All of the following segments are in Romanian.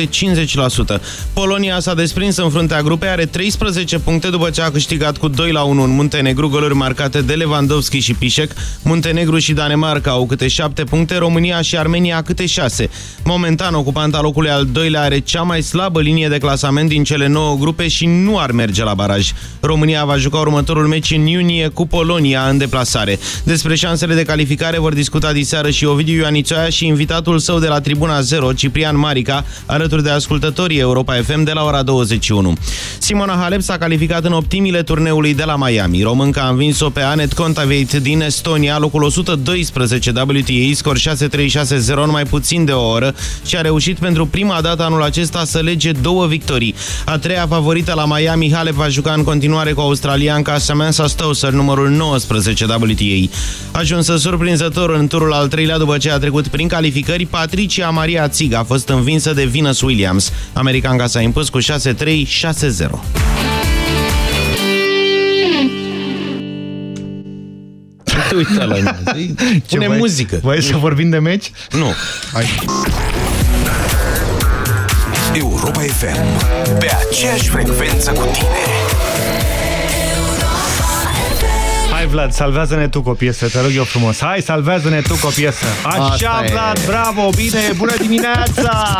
de 50%. Polonia s-a desprins în fruntea grupei, are 13 puncte după ce a câștigat cu 2 la 1 în Muntenegru, goluri marcate de Lewandowski și Pișec. Muntenegru și Danemarca au câte 7 puncte, România și Armenia câte 6. Momentan, ocupanta locului al doilea are cea mai slabă linie de clasament din cele 9 grupe și nu ar merge la baraj. România va juca următorul meci în iunie cu Polonia în deplasare. Despre șansele de calificare vor discuta diseară și Ovidiu Ioanițoaia și invitatul său de la Tribuna 0, Ciprian Marica, alături de ascultătorii Europa FM de la ora 21. Simona Halep s-a calificat în optimile turneului de la Miami. Românca a învins-o pe Anet Kontaveit din Estonia, locul 112 WTA, scor 6-3-6-0 în mai puțin de o oră și a reușit pentru prima dată anul acesta să lege două victorii. A treia favorită la Miami, Halep va juca în continuare cu australianca Samantha Stosur, numărul 19 WTA. Ajunsă surprinzător în turul al treilea după ce a trecut prin calificări, Patricia Maria Țiga a fost învinsă de Venus Williams. Americanca s-a impus cu 6-3-6-0. Uite la mine. Pune voi, muzică. Voi să vorbim de meci? Nu. Hai. Europa FM. Pe aceeași frecvență cu tine. Hai, Vlad, salvează-ne tu cu o piesă, te rog eu frumos. Hai, salvează-ne tu cu o piesă. Așa, Asta e. Vlad, bravo, bine, bună dimineața!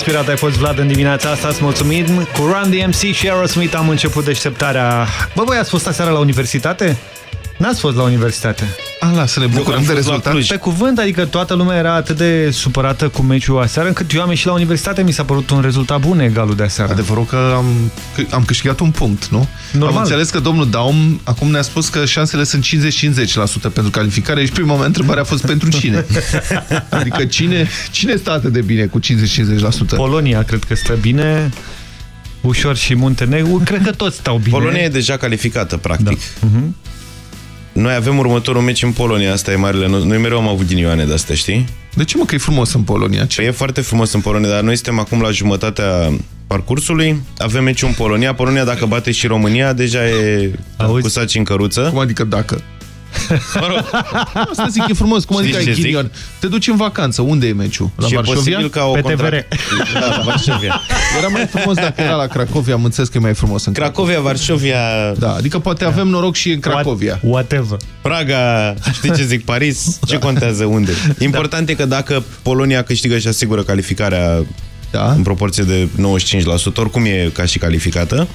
Inspirat ai fost, Vlad, în dimineața asta. Îți mulțumim. Cu Run DMC și Aerosmith am început deșteptarea. Bă, voi ați fost aseară la universitate? N-ați fost la universitate. Ala, să ne bucurăm de rezultat. Pe cuvânt, adică toată lumea era atât de supărată cu meciul aseară, încât eu am ieșit la universitate, mi s-a părut un rezultat bun egalul de aseară. Adevărul că am, că am câștigat un punct, nu? Normal. Am înțeles că domnul Daum acum ne-a spus că șansele sunt 50-50% pentru calificare și prima mea întrebare a fost pentru cine? adică cine, cine stă atât de bine cu 50-50%? Polonia cred că stă bine, ușor și Muntenegru, cred că toți stau bine. Polonia e deja calificată, practic. Da. Uh -huh. Noi avem următorul meci în Polonia, asta e marele. Noi mereu am avut ghinioane de astea, știi? De ce mă că e frumos în Polonia? Ce? Păi e foarte frumos în Polonia, dar noi suntem acum la jumătatea parcursului. Avem meciul în Polonia. Polonia, dacă bate și România, deja e Auzi? cu saci în căruță. Cum adică dacă? Mă rog. Asta zic, e frumos. Cum adică ai ghinion? Te duci în vacanță. Unde e meciul? La și Varsovia? ca o Pe contract... TVR. Da, la Varsovia. Era mai frumos dacă era la Cracovia. Am înțeles că e mai frumos în Cracovia, Varsovia... Da, adică poate avem noroc și în Cracovia. Whatever. Praga, știi ce zic, Paris? Ce contează unde? Important da. e că dacă Polonia câștigă și asigură calificarea da. în proporție de 95%, oricum e ca și calificată,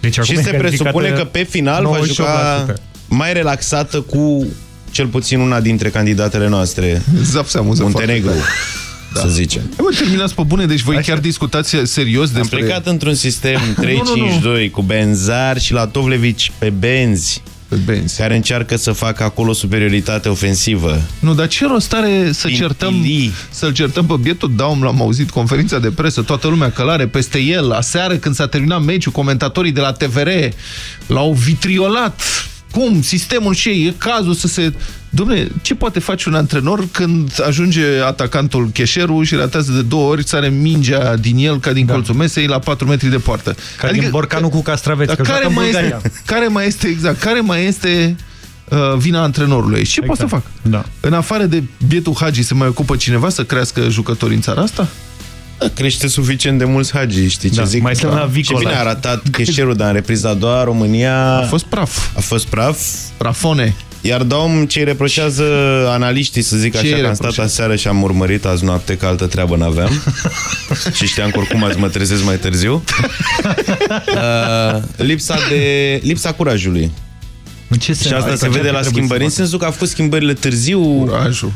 deci și se presupune că pe final va juca mai relaxată cu cel puțin una dintre candidatele noastre. Muntenegru. Da. să zicem. E, mă, terminați pe bune, deci voi Așa. chiar discutați serios despre... Am plecat într-un sistem 3-5-2 cu Benzar și la Tovlevici pe benzi. Pe benzi. Care încearcă să facă acolo superioritate ofensivă. Nu, dar ce rost are să certăm, să-l certăm pe bietul Daum, l-am auzit, conferința de presă, toată lumea călare peste el. Aseară, când s-a terminat meciul, comentatorii de la TVR l-au vitriolat cum? Sistemul și ei, e cazul să se... Dom'le, ce poate face un antrenor când ajunge atacantul Cheșeru și ratează de două ori, țare mingea din el ca din da. colțul mesei la 4 metri deoparte? Ca adică, din borcanul cu castraveți, că care mai, este, care mai este, exact, care mai este uh, vina antrenorului? Ce exact. poate să fac? Da. În afară de bietul Hagi, se mai ocupă cineva să crească jucători în țara asta? Da, crește suficient de mulți hagi, știi ce da, zic? Mai da. la Ce bine a arătat Cheșerul, dar în repriza a doua, România... A fost praf. A fost praf. Prafone. Iar Dom ce reproșează analiștii, să zic ce așa, că am stat aseară și am urmărit azi noapte, că altă treabă n-aveam. și știam că oricum azi mă trezesc mai târziu. uh, lipsa, de, lipsa curajului. În ce și asta se vede la schimbări, în sensul că a fost schimbările târziu. Curajul.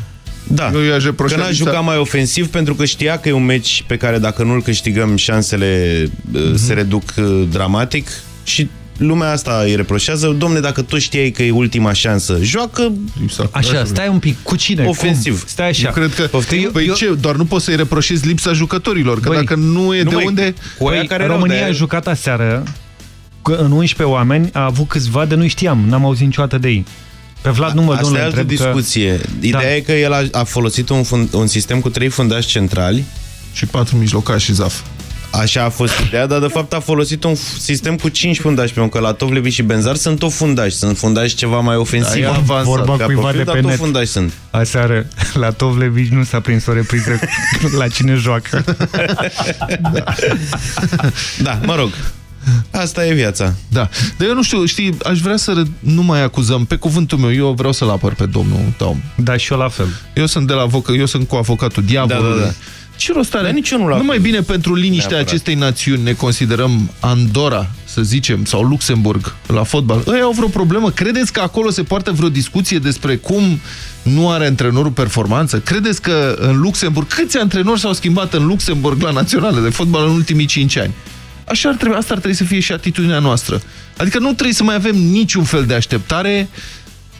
Da, că n-aș jucat mai ofensiv pentru că știa că e un meci pe care dacă nu-l câștigăm șansele mm -hmm. se reduc uh, dramatic și lumea asta îi reproșează. Domne, dacă tu știai că e ultima șansă, joacă... Așa, stai un pic. Cu cine? Ofensiv. Cum? Stai așa. Eu cred că... Păi, păi eu... ce? Doar nu poți să-i reproșezi lipsa jucătorilor, că Băi, dacă nu e nu de mai... unde... Cu păi, care România de... a jucat aseară în 11 oameni, a avut câțiva de nu știam, n-am auzit niciodată de ei. Pe Vlad nu mă Asta e altă discuție. Că... Ideea da. e că el a, a folosit un, fund, un sistem cu trei fundași centrali și patru mijlocași și zaf. Așa a fost ideea, dar de fapt a folosit un sistem cu 5 fundași, pentru că la Tovlevi și Benzar sunt tot fundași, sunt fundași ceva mai ofensiv. Da, vorba cuiva de pe net. fundași sunt. Aseară, la Tovlevi nu s-a prins o repriză la cine joacă. da. da, mă rog. Asta e viața. Da. Dar eu nu știu, știi, aș vrea să nu mai acuzăm, pe cuvântul meu, eu vreau să-l apăr pe domnul Taum. Da, și eu la fel. Eu sunt, de la avoc eu sunt cu avocatul diavolului. Da, da, da. Ce rost are? nici eu nu, nu mai bine pentru liniștea Neapărat. acestei națiuni ne considerăm Andorra, să zicem, sau Luxemburg la fotbal. Ei au vreo problemă? Credeți că acolo se poartă vreo discuție despre cum nu are antrenorul performanță? Credeți că în Luxemburg, câți antrenori s-au schimbat în Luxemburg la naționale de fotbal în ultimii 5 ani? Așa ar trebui, asta ar trebui să fie și atitudinea noastră. Adică nu trebuie să mai avem niciun fel de așteptare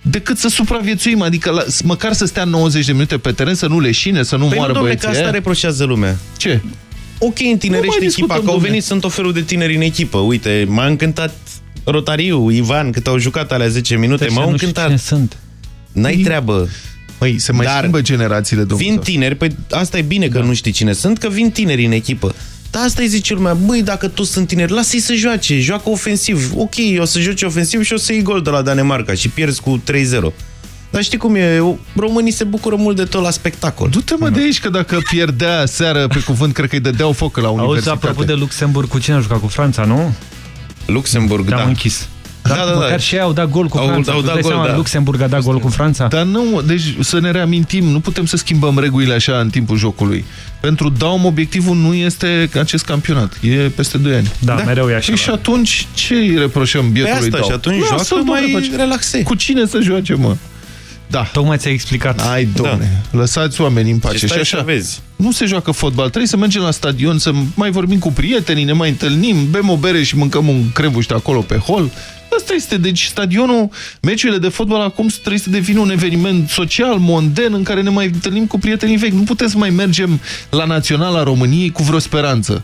decât să supraviețuim, adică la, măcar să stea 90 de minute pe teren, să nu leșine, să nu păi moară băieții. Păi că asta reproșează lumea. Ce? Ok, întinerești echipa, că au venit, sunt o felul de tineri în echipă. Uite, m-a încântat Rotariu, Ivan, cât au jucat alea 10 minute, m-au încântat. Cine sunt. N-ai treabă. Păi, se mai Dar schimbă generațiile, domnule. Vin tineri, păi asta e bine că da. nu știi cine sunt, că vin tineri în echipă. Dar asta îi zice lumea, băi, dacă toți sunt tineri, lasă-i să joace, joacă ofensiv. Ok, o să joci ofensiv și o să iei gol de la Danemarca și pierzi cu 3-0. Dar știi cum e? Românii se bucură mult de tot la spectacol. Du-te mă de aici, că dacă pierdea seară pe cuvânt, cred că îi dădeau foc la Auzi, universitate. apropo de Luxemburg, cu cine a jucat? Cu Franța, nu? Luxemburg, Te-am da. închis. Da, da, da. Măcar și ei au dat gol cu Au- Franța. au Tu dat dai gol, seama, da. Luxemburg a dat gol cu Franța? Dar nu, deci să ne reamintim, nu putem să schimbăm regulile așa în timpul jocului. Pentru Daum obiectivul nu este acest campionat, e peste 2 ani. Da, mereu e așa. Păi și atunci ce îi reproșăm Pe bietului asta Daum? și atunci Lasă-l, joacă domnule, mai face- relaxe. Cu cine să joace, mă? Da. Tocmai ți-ai explicat. Ai, domne, lăsați oamenii în pace. Și stai Și să așa, vezi. nu se joacă fotbal, trebuie să mergem la stadion, să mai vorbim cu prietenii, ne mai întâlnim, bem o bere și mâncăm un crevuș de acolo pe hol. Asta este, deci stadionul, meciurile de fotbal acum trebuie să devină un eveniment social, monden, în care ne mai întâlnim cu prietenii vechi. Nu putem să mai mergem la Naționala României cu vreo speranță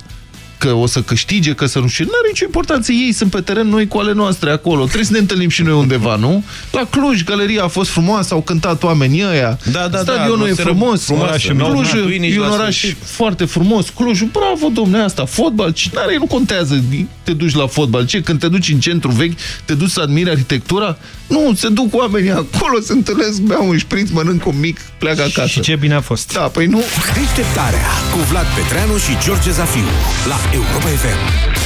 că o să câștige, că să nu știu. N-are nicio importanță, ei sunt pe teren, noi cu ale noastre acolo. Trebuie să ne întâlnim și noi undeva, nu? La Cluj, galeria a fost frumoasă, au cântat oamenii ăia. Da, da, da, Stadionul e atmosferă frumos. frumoasă. Orașul Nu, Cluj nu, nici e un la oraș sfârșit. foarte frumos. Clujul, bravo, domne, asta, fotbal. Ce n-are, nu contează, te duci la fotbal. Ce, când te duci în centru vechi, te duci să admiri arhitectura? Nu, se duc oamenii acolo, se întâlnesc, beau un șpriț, mănânc un mic, pleacă acasă. Și ce bine a fost. Da, păi nu, Deșteptarea cu Vlad Petreanu și George Zafiu la Europa FM.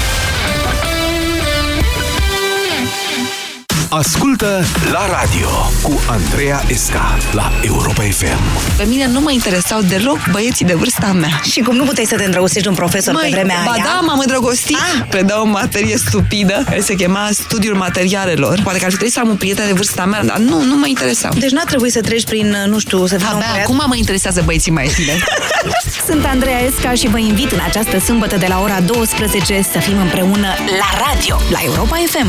Ascultă la radio cu Andreea Esca la Europa FM. Pe mine nu mă interesau deloc băieții de vârsta mea. Și cum nu puteai să te îndrăgostești de un profesor pe vremea ba aia? da, m-am îndrăgostit. Ah. Predau o materie stupidă care se chema Studiul Materialelor. Poate că ar fi trebuit să am un prieten de vârsta mea, dar nu, nu mă interesau. Deci n-a trebuit să treci prin, nu știu, să fii un Abia băiat. acum mă interesează băieții mai tineri. Sunt Andreea Esca și vă invit în această sâmbătă de la ora 12 să fim împreună la radio, la Europa FM.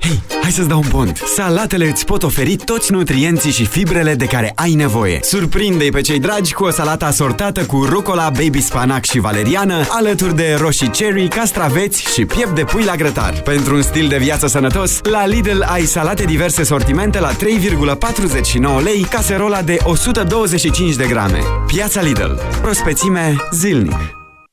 Hei, hai să-ți dau un pont! Salatele îți pot oferi toți nutrienții și fibrele de care ai nevoie. Surprinde-i pe cei dragi cu o salată asortată cu rucola, baby spanac și valeriană, alături de roșii cherry, castraveți și piept de pui la grătar. Pentru un stil de viață sănătos, la Lidl ai salate diverse sortimente la 3,49 lei, caserola de 125 de grame. Piața Lidl. Prospețime zilnic.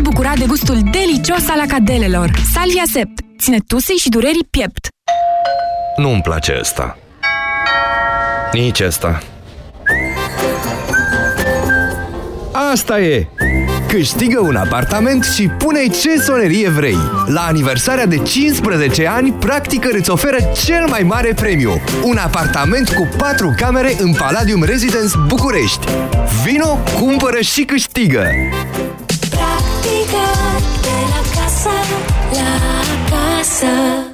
bucura de gustul delicios al acadelelor. Salvia Sept ține tusei și durerii piept. Nu-mi place ăsta. Nici ăsta. Asta e! Câștigă un apartament și pune ce sonerie vrei. La aniversarea de 15 ani, Practicăr îți oferă cel mai mare premiu. Un apartament cu 4 camere în Palladium Residence București. Vino, cumpără și câștigă! Practica de la casă la casă.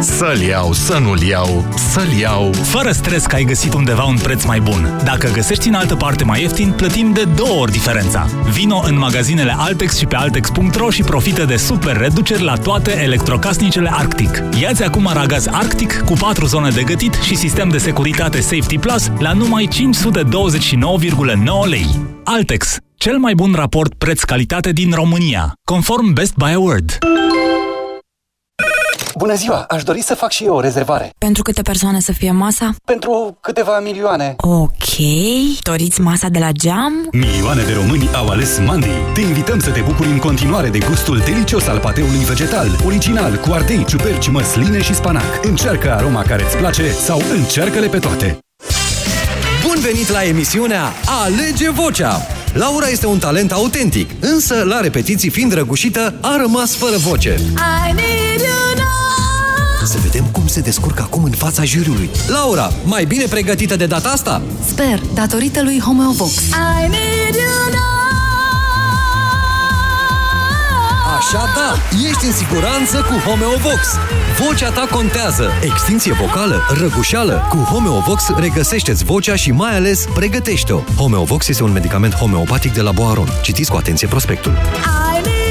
Să-l iau, să nu-l iau, să-l iau. Fără stres că ai găsit undeva un preț mai bun. Dacă găsești în altă parte mai ieftin, plătim de două ori diferența. Vino în magazinele Altex și pe Altex.ro și profită de super reduceri la toate electrocasnicele Arctic. Iați acum aragaz Arctic cu 4 zone de gătit și sistem de securitate Safety Plus la numai 529,9 lei. Altex. Cel mai bun raport preț-calitate din România, conform Best Buy Award. Bună ziua! Aș dori să fac și eu o rezervare. Pentru câte persoane să fie masa? Pentru câteva milioane. Ok. Doriți masa de la geam? Milioane de români au ales Mandi. Te invităm să te bucuri în continuare de gustul delicios al pateului vegetal, original, cu ardei, ciuperci, măsline și spanac. Încearcă aroma care îți place sau încearcă-le pe toate. Bun venit la emisiunea Alege Vocea! Laura este un talent autentic, însă, la repetiții fiind răgușită, a rămas fără voce. I need you now. Să vedem cum se descurcă acum în fața juriului. Laura, mai bine pregătită de data asta? Sper, datorită lui Homeovox. I need you now. Așa da, ești în siguranță cu Homeovox. Vocea ta contează. Extinție vocală, răgușeală. Cu Homeovox regăsește-ți vocea și mai ales pregătește-o. Homeovox este un medicament homeopatic de la Boaron. Citiți cu atenție prospectul. I need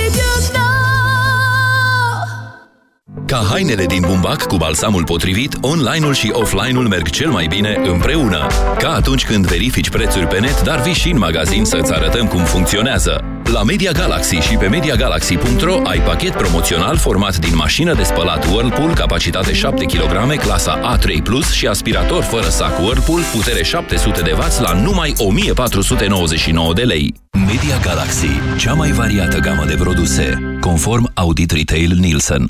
Ca hainele din bumbac cu balsamul potrivit, online-ul și offline-ul merg cel mai bine împreună. Ca atunci când verifici prețuri pe net, dar vii și în magazin să-ți arătăm cum funcționează. La Media Galaxy și pe MediaGalaxy.ro ai pachet promoțional format din mașină de spălat Whirlpool, capacitate 7 kg, clasa A3+, Plus și aspirator fără sac Whirlpool, putere 700 de W la numai 1499 de lei. Media Galaxy, cea mai variată gamă de produse, conform Audit Retail Nielsen.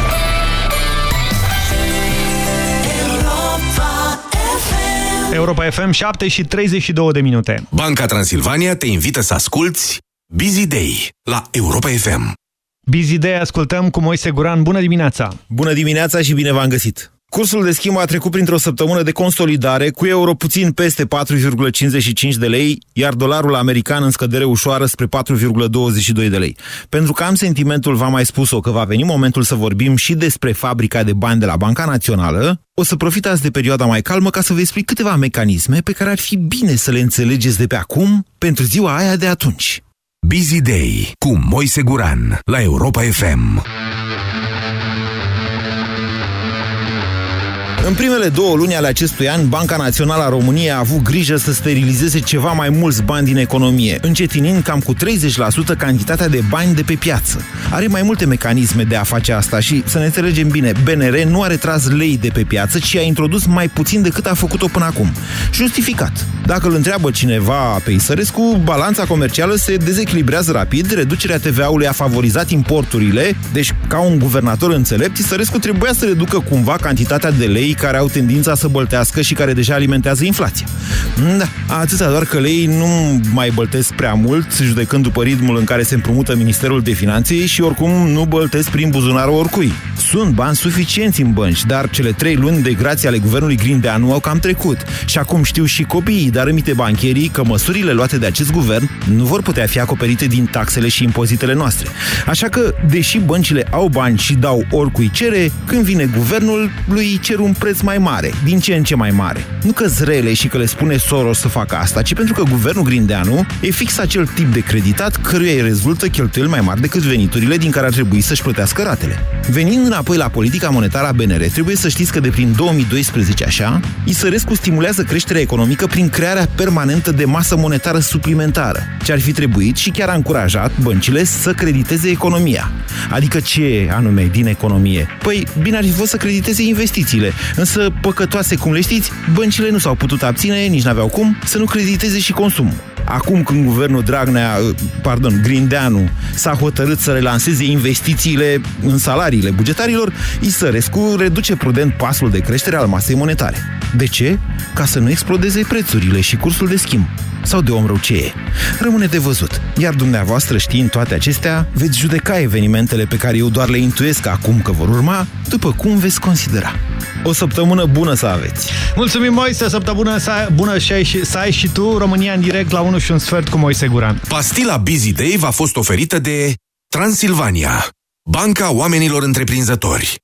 Europa FM 7 și 32 de minute. Banca Transilvania te invită să asculti Busy Day la Europa FM. Busy Day ascultăm cu Moise Guran. Bună dimineața! Bună dimineața și bine v-am găsit! Cursul de schimb a trecut printr-o săptămână de consolidare, cu euro puțin peste 4,55 de lei, iar dolarul american în scădere ușoară spre 4,22 de lei. Pentru că am sentimentul, v-am mai spus-o, că va veni momentul să vorbim și despre fabrica de bani de la Banca Națională, o să profitați de perioada mai calmă ca să vă explic câteva mecanisme pe care ar fi bine să le înțelegeți de pe acum pentru ziua aia de atunci. Busy Day cu Moise Guran la Europa FM. În primele două luni ale acestui an, Banca Națională a României a avut grijă să sterilizeze ceva mai mulți bani din economie, încetinind cam cu 30% cantitatea de bani de pe piață. Are mai multe mecanisme de a face asta și, să ne înțelegem bine, BNR nu a retras lei de pe piață, ci a introdus mai puțin decât a făcut-o până acum. Justificat. Dacă îl întreabă cineva pe Isărescu, balanța comercială se dezechilibrează rapid, reducerea TVA-ului a favorizat importurile, deci, ca un guvernator înțelept, Isărescu trebuia să reducă cumva cantitatea de lei care au tendința să băltească și care deja alimentează inflația. Da, atâta doar că lei nu mai băltesc prea mult, judecând după ritmul în care se împrumută Ministerul de Finanțe și oricum nu băltesc prin buzunarul oricui. Sunt bani suficienți în bănci, dar cele trei luni de grație ale guvernului Grindeanu au cam trecut. Și acum știu și copiii, dar îmite bancherii că măsurile luate de acest guvern nu vor putea fi acoperite din taxele și impozitele noastre. Așa că, deși băncile au bani și dau oricui cere, când vine guvernul, lui cer un preț mai mare, din ce în ce mai mare. Nu că zrele și că le spune Soros să facă asta, ci pentru că guvernul Grindeanu e fix acel tip de creditat căruia îi rezultă cheltuieli mai mari decât veniturile din care ar trebui să-și plătească ratele. Venind înapoi la politica monetară a BNR, trebuie să știți că de prin 2012 așa, Isărescu stimulează creșterea economică prin crearea permanentă de masă monetară suplimentară, ce ar fi trebuit și chiar a încurajat băncile să crediteze economia. Adică ce anume din economie? Păi bine ar fi fost să crediteze investițiile, însă păcătoase cum le știți, băncile nu s-au putut abține, nici n-aveau cum, să nu crediteze și consumul. Acum când guvernul Dragnea, pardon, Grindeanu s-a hotărât să relanseze investițiile în salariile bugetarilor, Isărescu reduce prudent pasul de creștere al masei monetare. De ce? Ca să nu explodeze prețurile și cursul de schimb. Sau de om rău ce e. Rămâne de văzut. Iar dumneavoastră, știind toate acestea, veți judeca evenimentele pe care eu doar le intuiesc acum că vor urma, după cum veți considera. O săptămână bună să aveți! Mulțumim, Moise! Săptămână sa, bună și ai, și, să ai și tu, România în direct la 1 și un sfert cu Moise Guran. Pastila Busy Day v-a fost oferită de Transilvania. Banca oamenilor întreprinzători.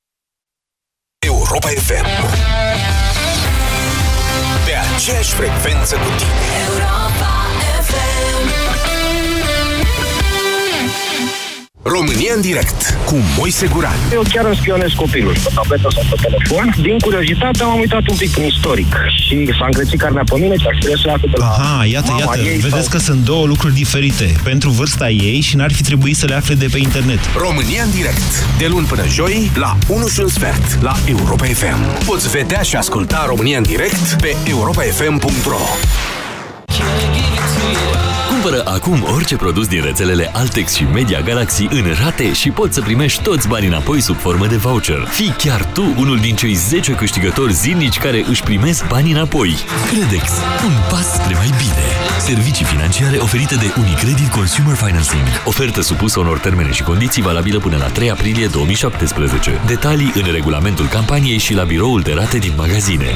Europa FM. Pe aceeași frecvență cu tine. România în direct cu Moise Guran. Eu chiar îmi spionez copilul pe tabletă sau pe telefon. Din curiozitate am uitat un pic în istoric și s-a încrețit carnea pe mine și aș trebui să aflu de la Aha, iată, mama iată, ei vedeți sau... că sunt două lucruri diferite pentru vârsta ei și n-ar fi trebuit să le afle de pe internet. România în direct. De luni până joi, la 1 și un sfert, la Europa FM. Poți vedea și asculta România în direct pe europafm.ro Cumpără acum orice produs din rețelele Altex și Media Galaxy în rate și poți să primești toți banii înapoi sub formă de voucher. Fii chiar tu unul din cei 10 câștigători zilnici care își primesc banii înapoi. Credex. Un pas spre mai bine. Servicii financiare oferite de Unicredit Consumer Financing. Ofertă supusă unor termene și condiții valabilă până la 3 aprilie 2017. Detalii în regulamentul campaniei și la biroul de rate din magazine.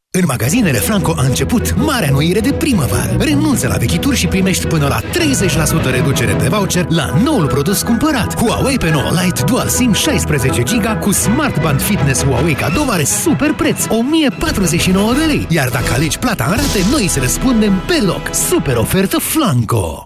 În magazinele Franco a început marea noire de primăvară. Renunță la vechituri și primești până la 30% reducere pe voucher la noul produs cumpărat. Huawei pe 9 Lite Dual SIM 16 GB cu Smart Band Fitness Huawei cadou are super preț, 1049 de lei. Iar dacă alegi plata în rate, noi să răspundem pe loc. Super ofertă Flanco!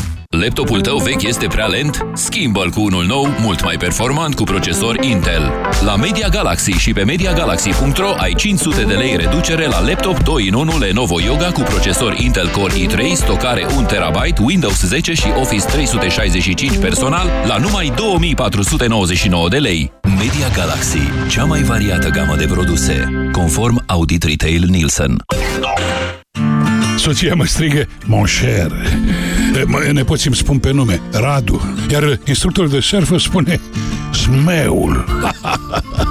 Laptopul tău vechi este prea lent? Schimbă-l cu unul nou, mult mai performant cu procesor Intel. La Media Galaxy și pe MediaGalaxy.ro ai 500 de lei reducere la laptop 2 in 1 Lenovo Yoga cu procesor Intel Core i3, stocare 1 TB, Windows 10 și Office 365 personal la numai 2499 de lei. Media Galaxy, cea mai variată gamă de produse, conform Audit Retail Nielsen. Soția mă strigă, mon cher. Mă- Nepoții îmi spun pe nume, Radu. Iar instructorul de surf îmi spune, Smeul.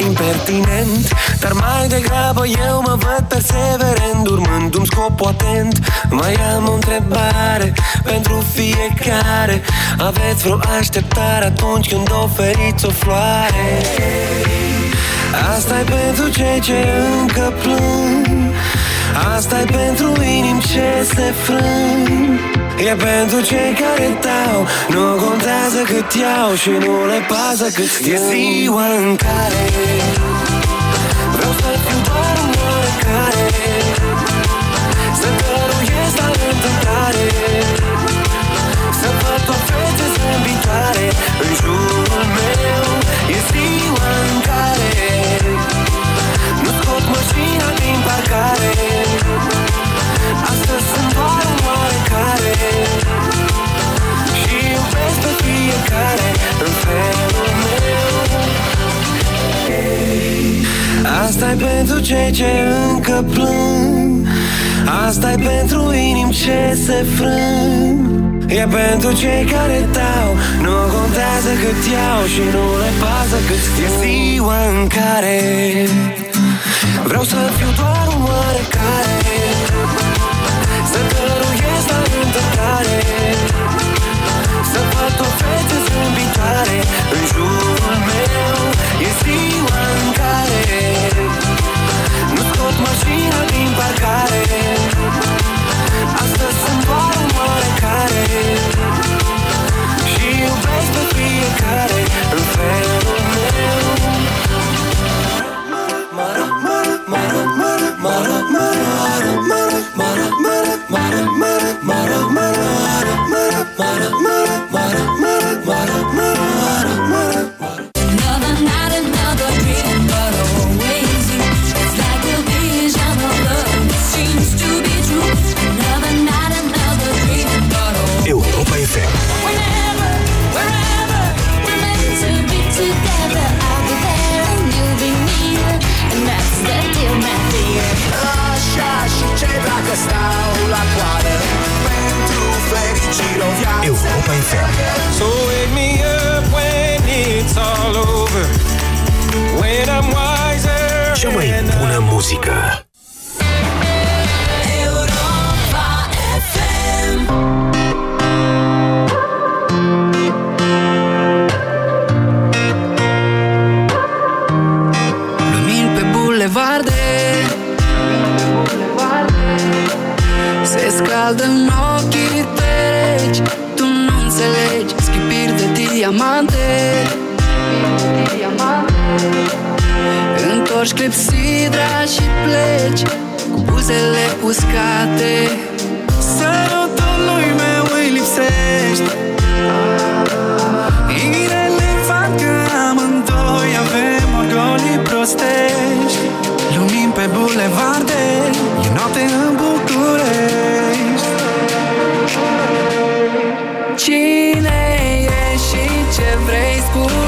impertinent Dar mai degrabă eu mă văd perseverent Urmându-mi scopul atent. Mai am o întrebare pentru fiecare. Aveți vreo așteptare atunci când oferiți o floare? Asta e pentru cei ce încă plâng. Asta e pentru inimi ce se frâng E pentru cei care dau Nu contează cât iau Și nu le pasă cât E ziua în care Vreau să fiu doar un oarecare Să dăruiesc la întâmplare Să văd o fete zâmbitoare. În jurul meu E ziua în care Nu scot mașina din parcare asta e pentru cei ce încă plâng. Asta e pentru inimi ce se frâng. E pentru cei care dau. Nu contează cât iau Și nu le pasă cât E ziua în care Vreau să fiu doar un oarecare Să dăruiesc la întâmplare Să văd o fete zâmbitoare Mara, Mara. Europa FM. So wake me up when it's all over When I'm wiser Cea mai bună muzică. Europa FM. Lumini pe diamante. Întorci clepsidra și pleci Cu buzele uscate. Sărutul lui meu îi lipsești Irelevant că amândoi avem orgolii prostești. Lumini pe bulevarde E noapte în București. Cine e și ce vrei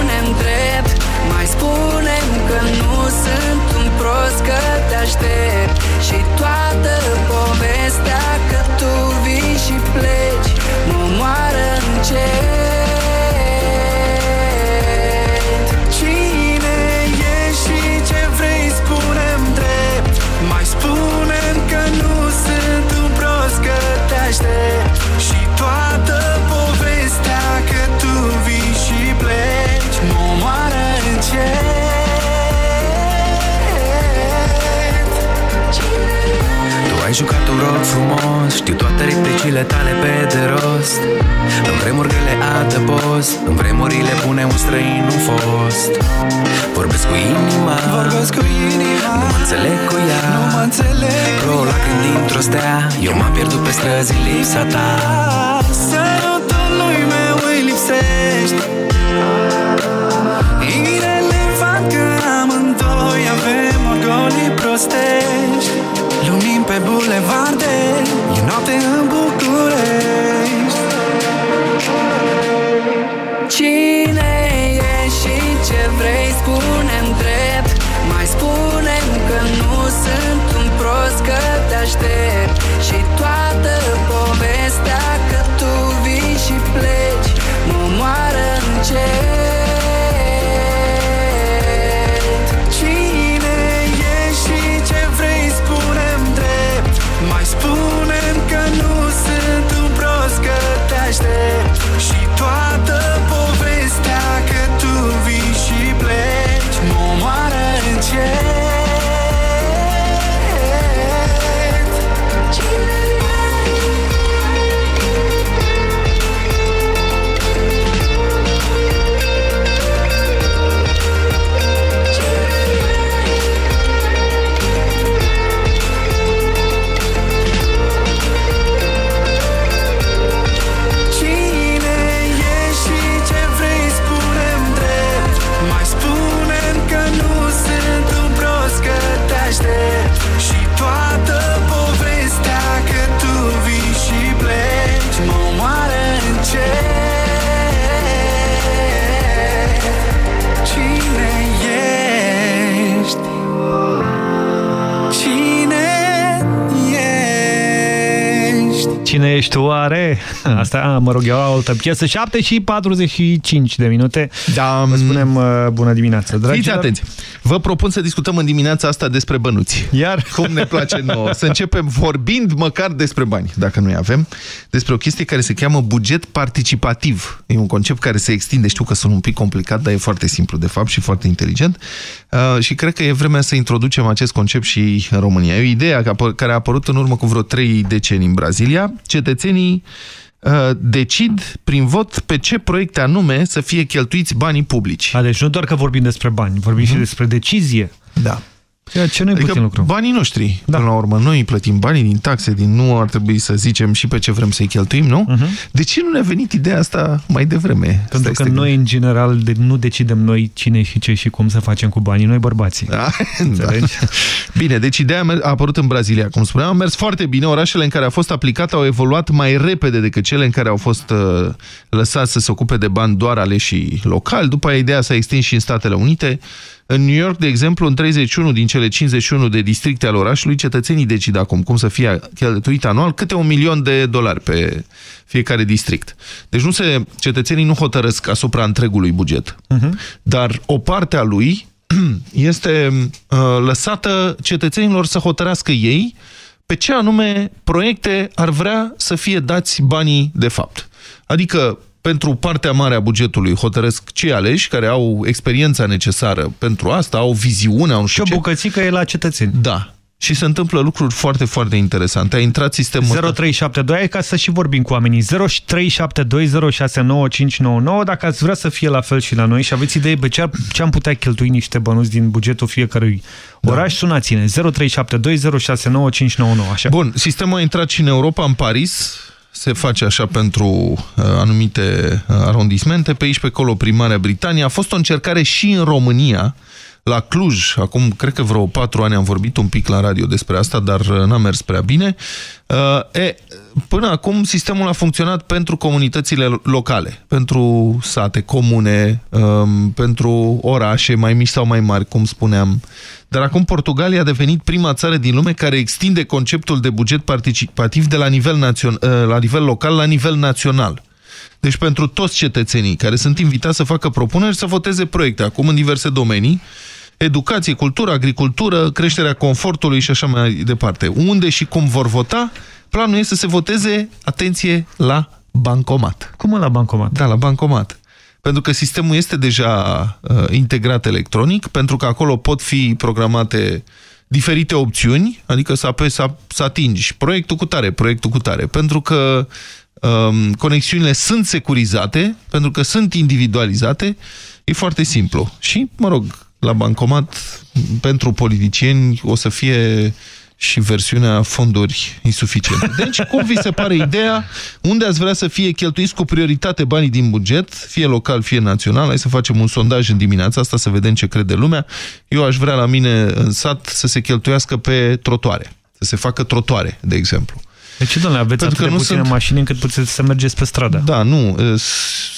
Tu ai jucat un rol frumos. Știu toate replicile tale pe de rost. În vremuri grele adăpost În vremurile bune un străin nu fost. Vorbesc cu inima Vorbesc cu inima Nu mă înțeleg cu ea. Nu mă înțeleg. Plouă lacrimi dintr-o stea Eu m-am pierdut pe străzi în lipsa ta. Sărutul lui meu îi lipsești Irelevant că amândoi avem orgolii prostești Lumini pe bulevarde E noapte în București. Cine e și ce vrei spune drept. Mai spunem că nu sunt un prost că te aștept. Și toată povestea că tu vii și pleci Mă moară încet Cine ești tu, are? Asta, mă rog, e o altă piesă. 7 și 45 de minute. Da, Vă spunem uh, bună dimineața, Fiți dragilor. atenți. Vă propun să discutăm în dimineața asta despre bănuți. Iar? Cum ne place nouă. Să începem vorbind măcar despre bani, dacă nu avem, despre o chestie care se cheamă buget participativ. E un concept care se extinde, știu că sunt un pic complicat, dar e foarte simplu de fapt și foarte inteligent. Uh, și cred că e vremea să introducem acest concept și în România. E o idee care a apărut în urmă cu vreo trei decenii în Brazilia. Cetățenii uh, decid prin vot pe ce proiecte anume să fie cheltuiți banii publici. A, deci nu doar că vorbim despre bani, vorbim Mhm. și despre decizie. Da. Ce nu adică lucru. banii noștri, da. până la urmă, noi plătim banii din taxe, din nu ar trebui să zicem și pe ce vrem să-i cheltuim, nu? Uh -huh. De ce nu ne-a venit ideea asta mai devreme? Pentru că noi, în general, de, nu decidem noi cine și ce și cum să facem cu banii, noi bărbații. Da, da. Bine, deci ideea a apărut în Brazilia, cum spuneam, a mers foarte bine. Orașele în care a fost aplicată au evoluat mai repede decât cele în care au fost uh, lăsați să se ocupe de bani doar aleșii locali. După aia, ideea s-a extins și în Statele Unite. În New York, de exemplu, în 31 din cele 51 de districte ale orașului, cetățenii decid acum cum să fie cheltuit anual câte un milion de dolari pe fiecare district. Deci nu se, cetățenii nu hotărăsc asupra întregului buget, uh -huh. dar o parte a lui este uh, lăsată cetățenilor să hotărească ei pe ce anume proiecte ar vrea să fie dați banii de fapt. Adică pentru partea mare a bugetului hotărăsc cei aleși care au experiența necesară pentru asta, au viziune, au nu știu Și o bucățică e la cetățeni. Da. Și se întâmplă lucruri foarte, foarte interesante. A intrat sistemul 0372, ca să și vorbim cu oamenii. 0372069599, dacă ați vrea să fie la fel și la noi și aveți idei pe ce, ce am putea cheltui niște bănuți din bugetul fiecărui da. oraș, sunați-ne. 0372069599. Așa. Bun, sistemul a intrat și în Europa, în Paris, se face așa pentru uh, anumite uh, arondismente, pe aici pe acolo primarea Britania. A fost o încercare și în România, la Cluj, acum cred că vreo patru ani am vorbit un pic la radio despre asta, dar uh, n-a mers prea bine. Uh, e, până acum sistemul a funcționat pentru comunitățile locale, pentru sate, comune, um, pentru orașe mai mici sau mai mari, cum spuneam. Dar acum Portugalia a devenit prima țară din lume care extinde conceptul de buget participativ de la nivel, națion, uh, la nivel local la nivel național. Deci pentru toți cetățenii care sunt invitați să facă propuneri, să voteze proiecte acum în diverse domenii, educație, cultură, agricultură, creșterea confortului și așa mai departe. Unde și cum vor vota, planul este să se voteze, atenție, la bancomat. Cum la bancomat? Da, la bancomat. Pentru că sistemul este deja uh, integrat electronic, pentru că acolo pot fi programate diferite opțiuni, adică să apesi, să, să atingi proiectul cu tare, proiectul cu tare, pentru că um, conexiunile sunt securizate, pentru că sunt individualizate, e foarte simplu. Și, mă rog, la bancomat pentru politicieni o să fie și versiunea fonduri insuficiente. Deci, cum vi se pare ideea? Unde ați vrea să fie cheltuiți cu prioritate banii din buget, fie local, fie național? Hai să facem un sondaj în dimineața asta, să vedem ce crede lumea. Eu aș vrea la mine în sat să se cheltuiască pe trotoare. Să se facă trotoare, de exemplu. De ce, domnule, aveți Pentru atât că de puține sunt... mașini încât puteți să mergeți pe stradă? Da, nu.